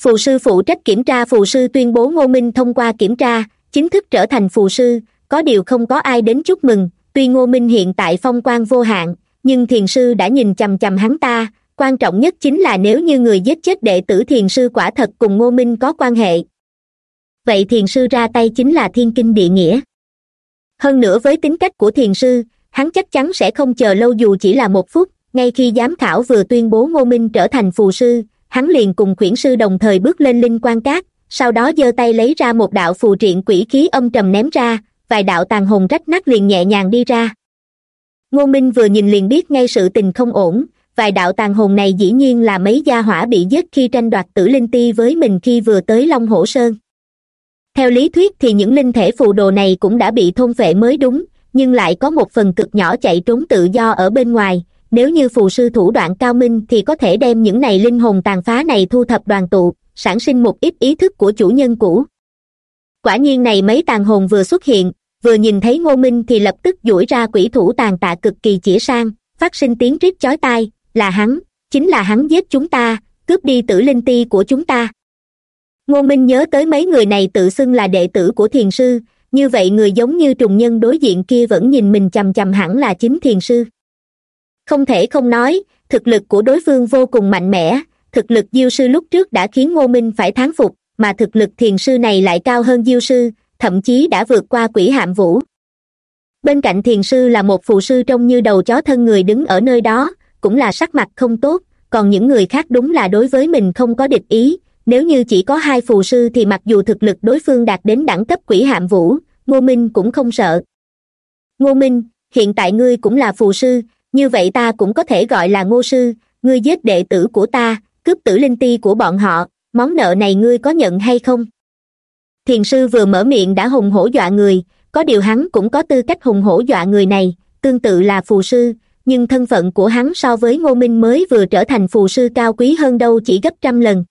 Phù sư phụ trách kiểm tra, phù sư tuyên bố ngô minh thông qua kiểm tra, chính thức trở thành phù sư, có điều không có ai đến chúc mừng. Tuy ngô minh hiện tại phong quan vô hạn, nhưng thiền sư đã nhìn chằm chằm hắn ta, quan trọng nhất chính là nếu như người giết chết đệ tử thiền sư quả thật cùng ngô minh có quan hệ. Vậy thiền sư ra tay chính là thiên kinh địa nghĩa hơn nữa với tính cách của thiền sư, hắn chắc chắn sẽ không chờ lâu dù chỉ là một phút. Ngay khi giám khảo vừa tuyên bố ngô minh trở thành phù sư, hắn liền cùng khuyển sư đồng thời bước lên linh quan cát, sau đó giơ tay lấy ra một đạo phù triện quỷ khí âm trầm ném ra, vài đạo tàn hồn rách nát liền nhẹ nhàng đi ra. Ngô minh vừa nhìn liền biết ngay sự tình không ổn, vài đạo tàn hồn này dĩ nhiên là mấy gia hỏa bị giết khi tranh đoạt tử linh ti với mình khi vừa tới long hổ sơn theo lý thuyết thì những linh thể phù đồ này cũng đã bị thôn vệ mới đúng, nhưng lại có một phần cực nhỏ chạy trốn tự do ở bên ngoài. Nếu như phù sư thủ đoạn cao minh thì có thể đem những này linh hồn tàn phá này thu thập đoàn tụ, sản sinh một ít ý thức của chủ nhân cũ. Quả nhiên này mấy tàn hồn vừa xuất hiện, vừa nhìn thấy ngô minh thì lập tức duỗi ra quỷ thủ tàn tạ cực kỳ chĩa sang, phát sinh tiếng rít chói tai, là hắn, chính là hắn giết chúng ta, cướp đi tử linh ti của chúng ta ngô minh nhớ tới mấy người này tự xưng là đệ tử của thiền sư. Như vậy người giống như trùng nhân đối diện kia vẫn nhìn mình chằm chằm hẳn là chính thiền sư. Không thể không nói, thực lực của đối phương vô cùng mạnh mẽ. Thực lực diêu sư lúc trước đã khiến ngô minh phải thán phục, mà thực lực thiền sư này lại cao hơn diêu sư, thậm chí đã vượt qua quỷ hạm vũ. Bên cạnh thiền sư là một phù sư trông như đầu chó thân người đứng ở nơi đó, cũng là sắc mặt không tốt, còn những người khác đúng là đối với mình không có địch ý nếu như chỉ có hai phù sư thì mặc dù thực lực đối phương đạt đến đẳng cấp quỷ hạm vũ, ngô minh cũng không sợ. Ngô minh, hiện tại ngươi cũng là phù sư, như vậy ta cũng có thể gọi là ngô sư, ngươi giết đệ tử của ta, cướp tử linh ti của bọn họ, món nợ này ngươi có nhận hay không? Thiền sư vừa mở miệng đã hùng hổ dọa người, có điều hắn cũng có tư cách hùng hổ dọa người này, tương tự là phù sư, nhưng thân phận của hắn so với ngô minh mới vừa trở thành phù sư cao quý hơn đâu chỉ gấp trăm lần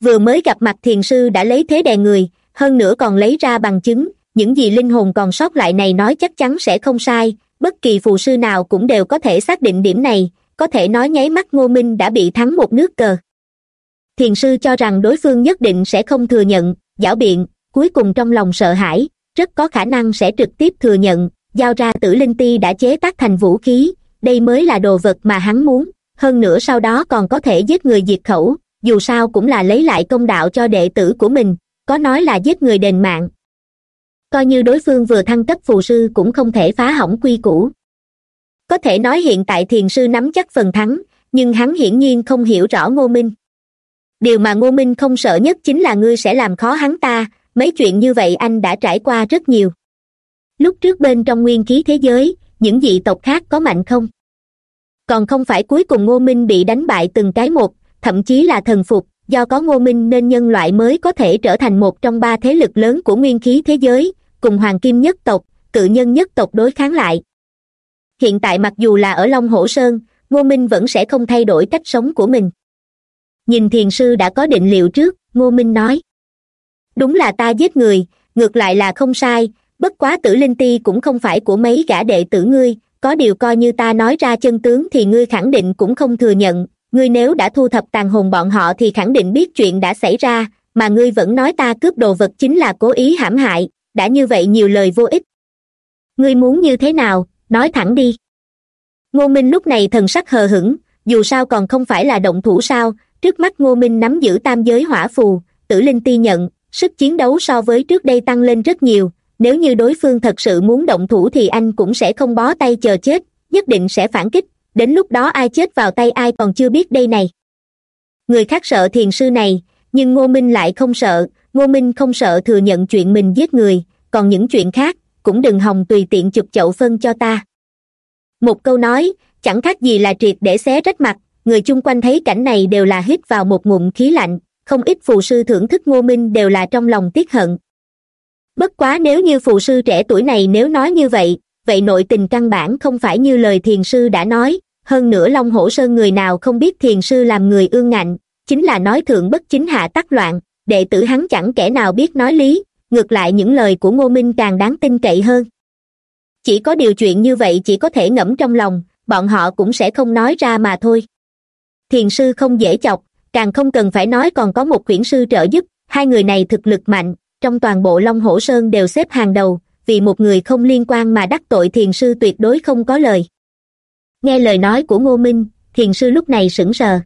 vừa mới gặp mặt thiền sư đã lấy thế đè người, hơn nữa còn lấy ra bằng chứng, những gì linh hồn còn sót lại này nói chắc chắn sẽ không sai, bất kỳ phù sư nào cũng đều có thể xác định điểm này, có thể nói nháy mắt ngô minh đã bị thắng một nước cờ. Thiền sư cho rằng đối phương nhất định sẽ không thừa nhận, giảo biện, cuối cùng trong lòng sợ hãi, rất có khả năng sẽ trực tiếp thừa nhận, giao ra tử linh ti đã chế tác thành vũ khí, đây mới là đồ vật mà hắn muốn, hơn nữa sau đó còn có thể giết người diệt khẩu dù sao cũng là lấy lại công đạo cho đệ tử của mình, có nói là giết người đền mạng. Coi như đối phương vừa thăng cấp phù sư cũng không thể phá hỏng quy củ. Có thể nói hiện tại thiền sư nắm chắc phần thắng, nhưng hắn hiển nhiên không hiểu rõ ngô minh. Điều mà ngô minh không sợ nhất chính là ngươi sẽ làm khó hắn ta, mấy chuyện như vậy anh đã trải qua rất nhiều. Lúc trước bên trong nguyên khí thế giới, những dị tộc khác có mạnh không? Còn không phải cuối cùng ngô minh bị đánh bại từng cái một thậm chí là thần phục, do có ngô minh nên nhân loại mới có thể trở thành một trong ba thế lực lớn của nguyên khí thế giới, cùng hoàng kim nhất tộc cự nhân nhất tộc đối kháng lại. Hiện tại mặc dù là ở long hổ sơn, ngô minh vẫn sẽ không thay đổi cách sống của mình. Nhìn thiền sư đã có định liệu trước, ngô minh nói. Đúng là ta giết người, ngược lại là không sai, bất quá tử linh ti cũng không phải của mấy gã đệ tử ngươi, có điều coi như ta nói ra chân tướng thì ngươi khẳng định cũng không thừa nhận ngươi nếu đã thu thập tàn hồn bọn họ thì khẳng định biết chuyện đã xảy ra, mà ngươi vẫn nói ta cướp đồ vật chính là cố ý hãm hại, đã như vậy nhiều lời vô ích. Ngươi muốn như thế nào, nói thẳng đi. Ngô minh lúc này thần sắc hờ hững, dù sao còn không phải là động thủ sao, trước mắt ngô minh nắm giữ tam giới hỏa phù, tử linh ti nhận, sức chiến đấu so với trước đây tăng lên rất nhiều, nếu như đối phương thật sự muốn động thủ thì anh cũng sẽ không bó tay chờ chết, nhất định sẽ phản kích đến lúc đó ai chết vào tay ai còn chưa biết đây này. Người khác sợ thiền sư này, nhưng ngô minh lại không sợ. Ngô minh không sợ thừa nhận chuyện mình giết người, còn những chuyện khác, cũng đừng hòng tùy tiện chụp chậu phân cho ta. Một câu nói, chẳng khác gì là triệt để xé rách mặt. Người chung quanh thấy cảnh này đều là hít vào một ngụm khí lạnh. Không ít phù sư thưởng thức ngô minh đều là trong lòng tiếc hận. Bất quá nếu như phù sư trẻ tuổi này nếu nói như vậy vậy nội tình căn bản không phải như lời thiền sư đã nói hơn nữa long hổ sơn người nào không biết thiền sư làm người ương ngạnh, chính là nói thượng bất chính hạ tắc loạn, đệ tử hắn chẳng kẻ nào biết nói lý, ngược lại những lời của ngô minh càng đáng tin cậy hơn. Chỉ có điều chuyện như vậy chỉ có thể ngẫm trong lòng, bọn họ cũng sẽ không nói ra mà thôi. Thiền sư không dễ chọc, càng không cần phải nói còn có một quyển sư trợ giúp, hai người này thực lực mạnh, trong toàn bộ long hổ sơn đều xếp hàng đầu, vì một người không liên quan mà đắc tội thiền sư tuyệt đối không có lời nghe lời nói của ngô minh, thiền sư lúc này sững sờ.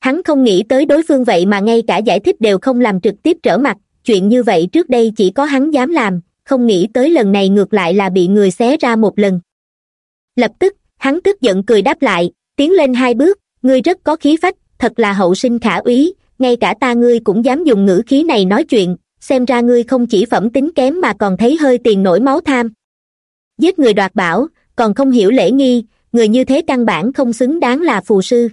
Hắn không nghĩ tới đối phương vậy mà ngay cả giải thích đều không làm trực tiếp trở mặt, chuyện như vậy trước đây chỉ có hắn dám làm, không nghĩ tới lần này ngược lại là bị người xé ra một lần. Lập tức, hắn tức giận cười đáp lại, tiến lên hai bước, ngươi rất có khí phách, thật là hậu sinh khả úy, ngay cả ta ngươi cũng dám dùng ngữ khí này nói chuyện, xem ra ngươi không chỉ phẩm tính kém mà còn thấy hơi tiền nổi máu tham. Giết người đoạt bảo, còn không hiểu lễ nghi người như thế căn bản không xứng đáng là phù sư.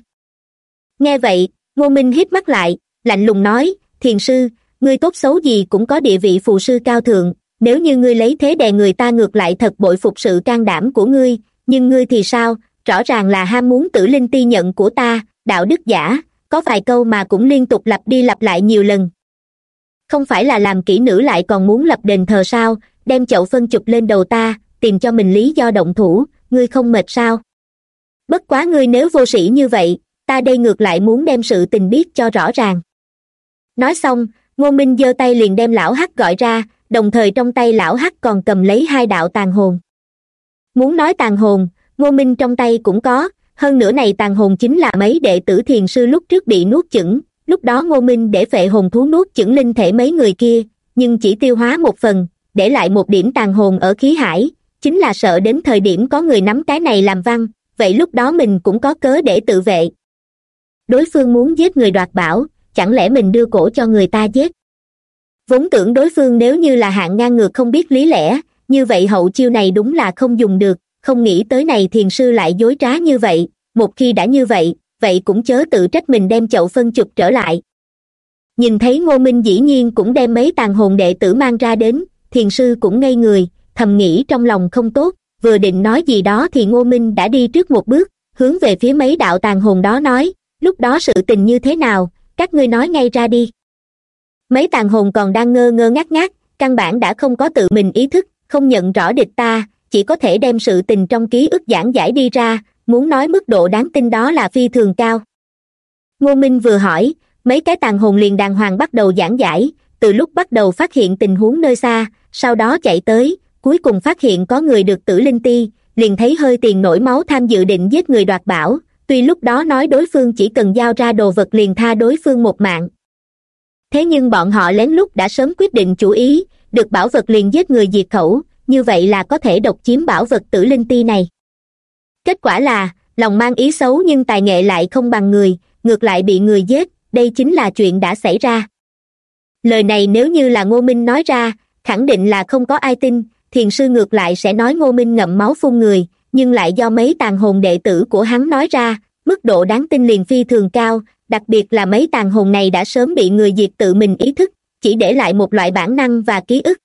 Nghe vậy, ngô minh hít mắt lại, lạnh lùng nói, thiền sư, ngươi tốt xấu gì cũng có địa vị phù sư cao thượng, nếu như ngươi lấy thế đè người ta ngược lại thật bội phục sự can đảm của ngươi, nhưng ngươi thì sao? Rõ ràng là ham muốn tử linh ti nhận của ta, đạo đức giả, có vài câu mà cũng liên tục lặp đi lặp lại nhiều lần. Không phải là làm kỹ nữ lại còn muốn lập đền thờ sao, đem chậu phân chụp lên đầu ta, tìm cho mình lý do động thủ ngươi không mệt sao? Bất quá ngươi nếu vô sĩ như vậy, ta đây ngược lại muốn đem sự tình biết cho rõ ràng. Nói xong, ngô minh giơ tay liền đem lão hắc gọi ra, đồng thời trong tay lão hắc còn cầm lấy hai đạo tàn hồn. Muốn nói tàn hồn, ngô minh trong tay cũng có, hơn nữa này tàn hồn chính là mấy đệ tử thiền sư lúc trước bị nuốt chửng, lúc đó ngô minh để phệ hồn thú nuốt chửng linh thể mấy người kia, nhưng chỉ tiêu hóa một phần, để lại một điểm tàn hồn ở khí hải chính là sợ đến thời điểm có người nắm cái này làm văn, vậy lúc đó mình cũng có cớ để tự vệ. Đối phương muốn giết người đoạt bảo, chẳng lẽ mình đưa cổ cho người ta giết? Vốn tưởng đối phương nếu như là hạng ngang ngược không biết lý lẽ, như vậy hậu chiêu này đúng là không dùng được, không nghĩ tới này thiền sư lại dối trá như vậy, một khi đã như vậy vậy cũng chớ tự trách mình đem chậu phân chụp trở lại. Nhìn thấy ngô minh dĩ nhiên cũng đem mấy tàn hồn đệ tử mang ra đến, thiền sư cũng ngây người thầm nghĩ trong lòng không tốt, vừa định nói gì đó thì ngô minh đã đi trước một bước, hướng về phía mấy đạo tàn hồn đó nói, lúc đó sự tình như thế nào, các ngươi nói ngay ra đi. Mấy tàn hồn còn đang ngơ ngơ ngác ngác, căn bản đã không có tự mình ý thức, không nhận rõ địch ta, chỉ có thể đem sự tình trong ký ức giảng giải đi ra, muốn nói mức độ đáng tin đó là phi thường cao. Ngô minh vừa hỏi, mấy cái tàn hồn liền đàng hoàng bắt đầu giảng giải, từ lúc bắt đầu phát hiện tình huống nơi xa, sau đó chạy tới cuối cùng phát hiện có người được tử linh ti, liền thấy hơi tiền nổi máu tham dự định giết người đoạt bảo. Tuy lúc đó nói đối phương chỉ cần giao ra đồ vật liền tha đối phương một mạng. Thế nhưng bọn họ lén lút đã sớm quyết định chủ ý, được bảo vật liền giết người diệt khẩu, như vậy là có thể độc chiếm bảo vật tử linh ti này. Kết quả là, lòng mang ý xấu nhưng tài nghệ lại không bằng người, ngược lại bị người giết, đây chính là chuyện đã xảy ra. Lời này nếu như là ngô minh nói ra, khẳng định là không có ai tin thiền sư ngược lại sẽ nói ngô minh ngậm máu phun người, nhưng lại do mấy tàn hồn đệ tử của hắn nói ra, mức độ đáng tin liền phi thường cao, đặc biệt là mấy tàn hồn này đã sớm bị người diệt tự mình ý thức, chỉ để lại một loại bản năng và ký ức.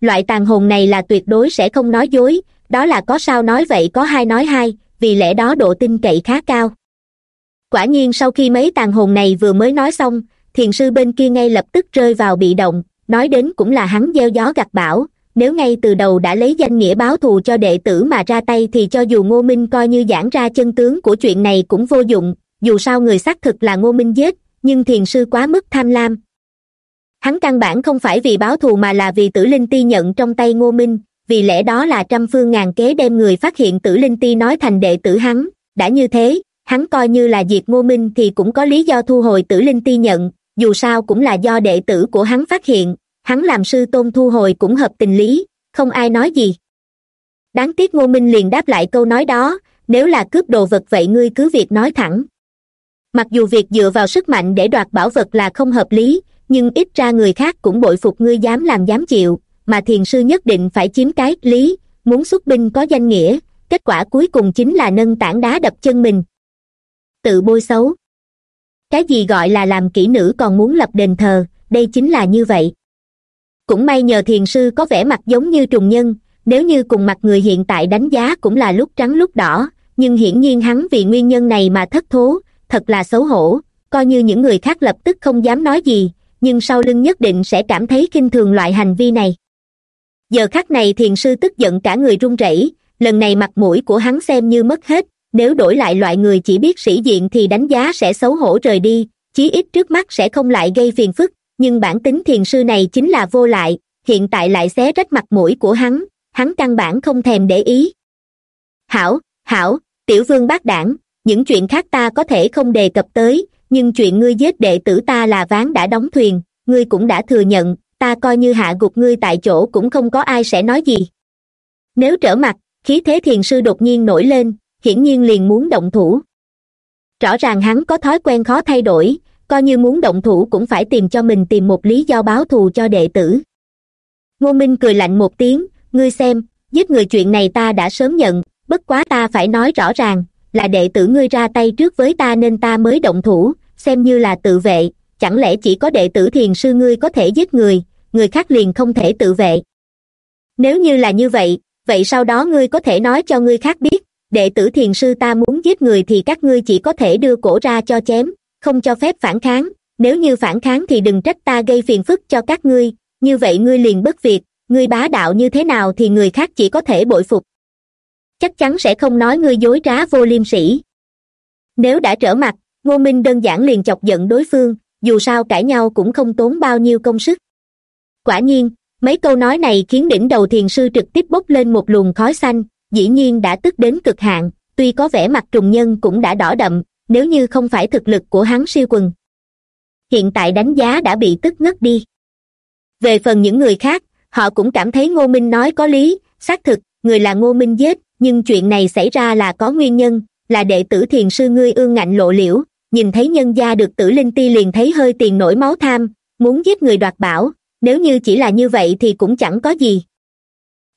Loại tàn hồn này là tuyệt đối sẽ không nói dối, đó là có sao nói vậy có hai nói hai, vì lẽ đó độ tin cậy khá cao. Quả nhiên sau khi mấy tàn hồn này vừa mới nói xong, thiền sư bên kia ngay lập tức rơi vào bị động, nói đến cũng là hắn gieo gió gặt bão nếu ngay từ đầu đã lấy danh nghĩa báo thù cho đệ tử mà ra tay thì cho dù ngô minh coi như giảng ra chân tướng của chuyện này cũng vô dụng, dù sao người xác thực là ngô minh giết, nhưng thiền sư quá mức tham lam. Hắn căn bản không phải vì báo thù mà là vì tử linh ti nhận trong tay ngô minh, vì lẽ đó là trăm phương ngàn kế đem người phát hiện tử linh ti nói thành đệ tử hắn. Đã như thế, hắn coi như là diệt ngô minh thì cũng có lý do thu hồi tử linh ti nhận, dù sao cũng là do đệ tử của hắn phát hiện hắn làm sư tôn thu hồi cũng hợp tình lý, không ai nói gì. Đáng tiếc ngô minh liền đáp lại câu nói đó, nếu là cướp đồ vật vậy ngươi cứ việc nói thẳng. Mặc dù việc dựa vào sức mạnh để đoạt bảo vật là không hợp lý, nhưng ít ra người khác cũng bội phục ngươi dám làm dám chịu, mà thiền sư nhất định phải chiếm cái lý, muốn xuất binh có danh nghĩa, kết quả cuối cùng chính là nâng tảng đá đập chân mình. Tự bôi xấu. Cái gì gọi là làm kỹ nữ còn muốn lập đền thờ, đây chính là như vậy cũng may nhờ thiền sư có vẻ mặt giống như trùng nhân, nếu như cùng mặt người hiện tại đánh giá cũng là lúc trắng lúc đỏ, nhưng hiển nhiên hắn vì nguyên nhân này mà thất thố, thật là xấu hổ, coi như những người khác lập tức không dám nói gì, nhưng sau lưng nhất định sẽ cảm thấy kinh thường loại hành vi này. Giờ khắc này thiền sư tức giận cả người run rẩy, lần này mặt mũi của hắn xem như mất hết, nếu đổi lại loại người chỉ biết sĩ diện thì đánh giá sẽ xấu hổ rời đi, chí ít trước mắt sẽ không lại gây phiền phức nhưng bản tính thiền sư này chính là vô lại, hiện tại lại xé rách mặt mũi của hắn hắn căn bản không thèm để ý. Hảo hảo, tiểu vương bác đảng, những chuyện khác ta có thể không đề cập tới, nhưng chuyện ngươi giết đệ tử ta là ván đã đóng thuyền, ngươi cũng đã thừa nhận, ta coi như hạ gục ngươi tại chỗ cũng không có ai sẽ nói gì. Nếu trở mặt, khí thế thiền sư đột nhiên nổi lên, hiển nhiên liền muốn động thủ. Rõ ràng hắn có thói quen khó thay đổi coi như muốn động thủ cũng phải tìm cho mình tìm một lý do báo thù cho đệ tử. Ngô minh cười lạnh một tiếng, ngươi xem, giết người chuyện này ta đã sớm nhận, bất quá ta phải nói rõ ràng, là đệ tử ngươi ra tay trước với ta nên ta mới động thủ, xem như là tự vệ, chẳng lẽ chỉ có đệ tử thiền sư ngươi có thể giết người người khác liền không thể tự vệ? Nếu như là như vậy vậy sau đó ngươi có thể nói cho ngươi khác biết, đệ tử thiền sư ta muốn giết người thì các ngươi chỉ có thể đưa cổ ra cho chém không cho phép phản kháng, nếu như phản kháng thì đừng trách ta gây phiền phức cho các ngươi, như vậy ngươi liền bất việc ngươi bá đạo như thế nào thì người khác chỉ có thể bội phục. Chắc chắn sẽ không nói ngươi dối trá vô liêm sĩ nếu đã trở mặt ngô minh đơn giản liền chọc giận đối phương, dù sao cãi nhau cũng không tốn bao nhiêu công sức. Quả nhiên, mấy câu nói này khiến đỉnh đầu thiền sư trực tiếp bốc lên một luồng khói xanh, dĩ nhiên đã tức đến cực hạn, tuy có vẻ mặt trùng nhân cũng đã đỏ đậm nếu như không phải thực lực của hắn siêu quần. Hiện tại đánh giá đã bị tức ngất đi. Về phần những người khác, họ cũng cảm thấy ngô minh nói có lý, xác thực, người là ngô minh giết, nhưng chuyện này xảy ra là có nguyên nhân, là đệ tử thiền sư ngươi ương ngạnh lộ liễu, nhìn thấy nhân gia được tử linh ti liền thấy hơi tiền nổi máu tham, muốn giết người đoạt bảo, nếu như chỉ là như vậy thì cũng chẳng có gì.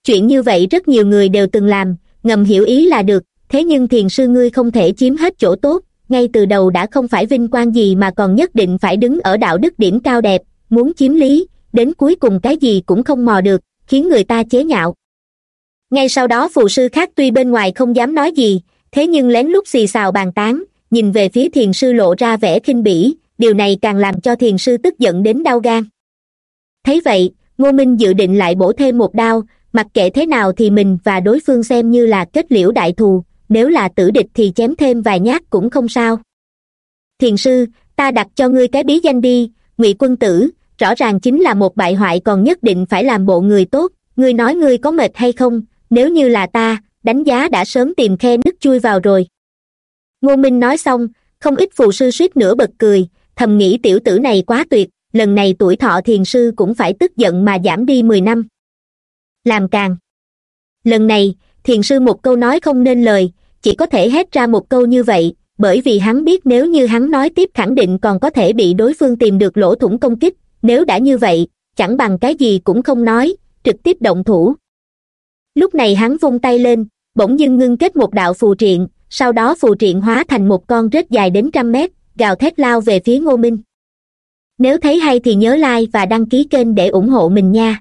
Chuyện như vậy rất nhiều người đều từng làm, ngầm hiểu ý là được, thế nhưng thiền sư ngươi không thể chiếm hết chỗ tốt ngay từ đầu đã không phải vinh quang gì mà còn nhất định phải đứng ở đạo đức điểm cao đẹp, muốn chiếm lý, đến cuối cùng cái gì cũng không mò được, khiến người ta chế nhạo. Ngay sau đó phù sư khác tuy bên ngoài không dám nói gì, thế nhưng lén lút xì xào bàn tán, nhìn về phía thiền sư lộ ra vẻ khinh bỉ, điều này càng làm cho thiền sư tức giận đến đau gan. Thấy vậy, ngô minh dự định lại bổ thêm một đao, mặc kệ thế nào thì mình và đối phương xem như là kết liễu đại thù nếu là tử địch thì chém thêm vài nhát cũng không sao. Thiền sư, ta đặt cho ngươi cái bí danh đi, ngụy quân tử, rõ ràng chính là một bại hoại còn nhất định phải làm bộ người tốt, ngươi nói ngươi có mệt hay không, nếu như là ta, đánh giá đã sớm tìm khe nứt chui vào rồi. Ngô minh nói xong, không ít phù sư suýt nữa bật cười, thầm nghĩ tiểu tử này quá tuyệt, lần này tuổi thọ thiền sư cũng phải tức giận mà giảm đi mười năm. Làm càng. Lần này thiền sư một câu nói không nên lời, chỉ có thể hét ra một câu như vậy, bởi vì hắn biết nếu như hắn nói tiếp khẳng định còn có thể bị đối phương tìm được lỗ thủng công kích, nếu đã như vậy, chẳng bằng cái gì cũng không nói, trực tiếp động thủ. Lúc này hắn vung tay lên, bỗng dưng ngưng kết một đạo phù triện, sau đó phù triện hóa thành một con rết dài đến trăm mét, gào thét lao về phía ngô minh. Nếu thấy hay thì nhớ like và đăng ký kênh để ủng hộ mình nha.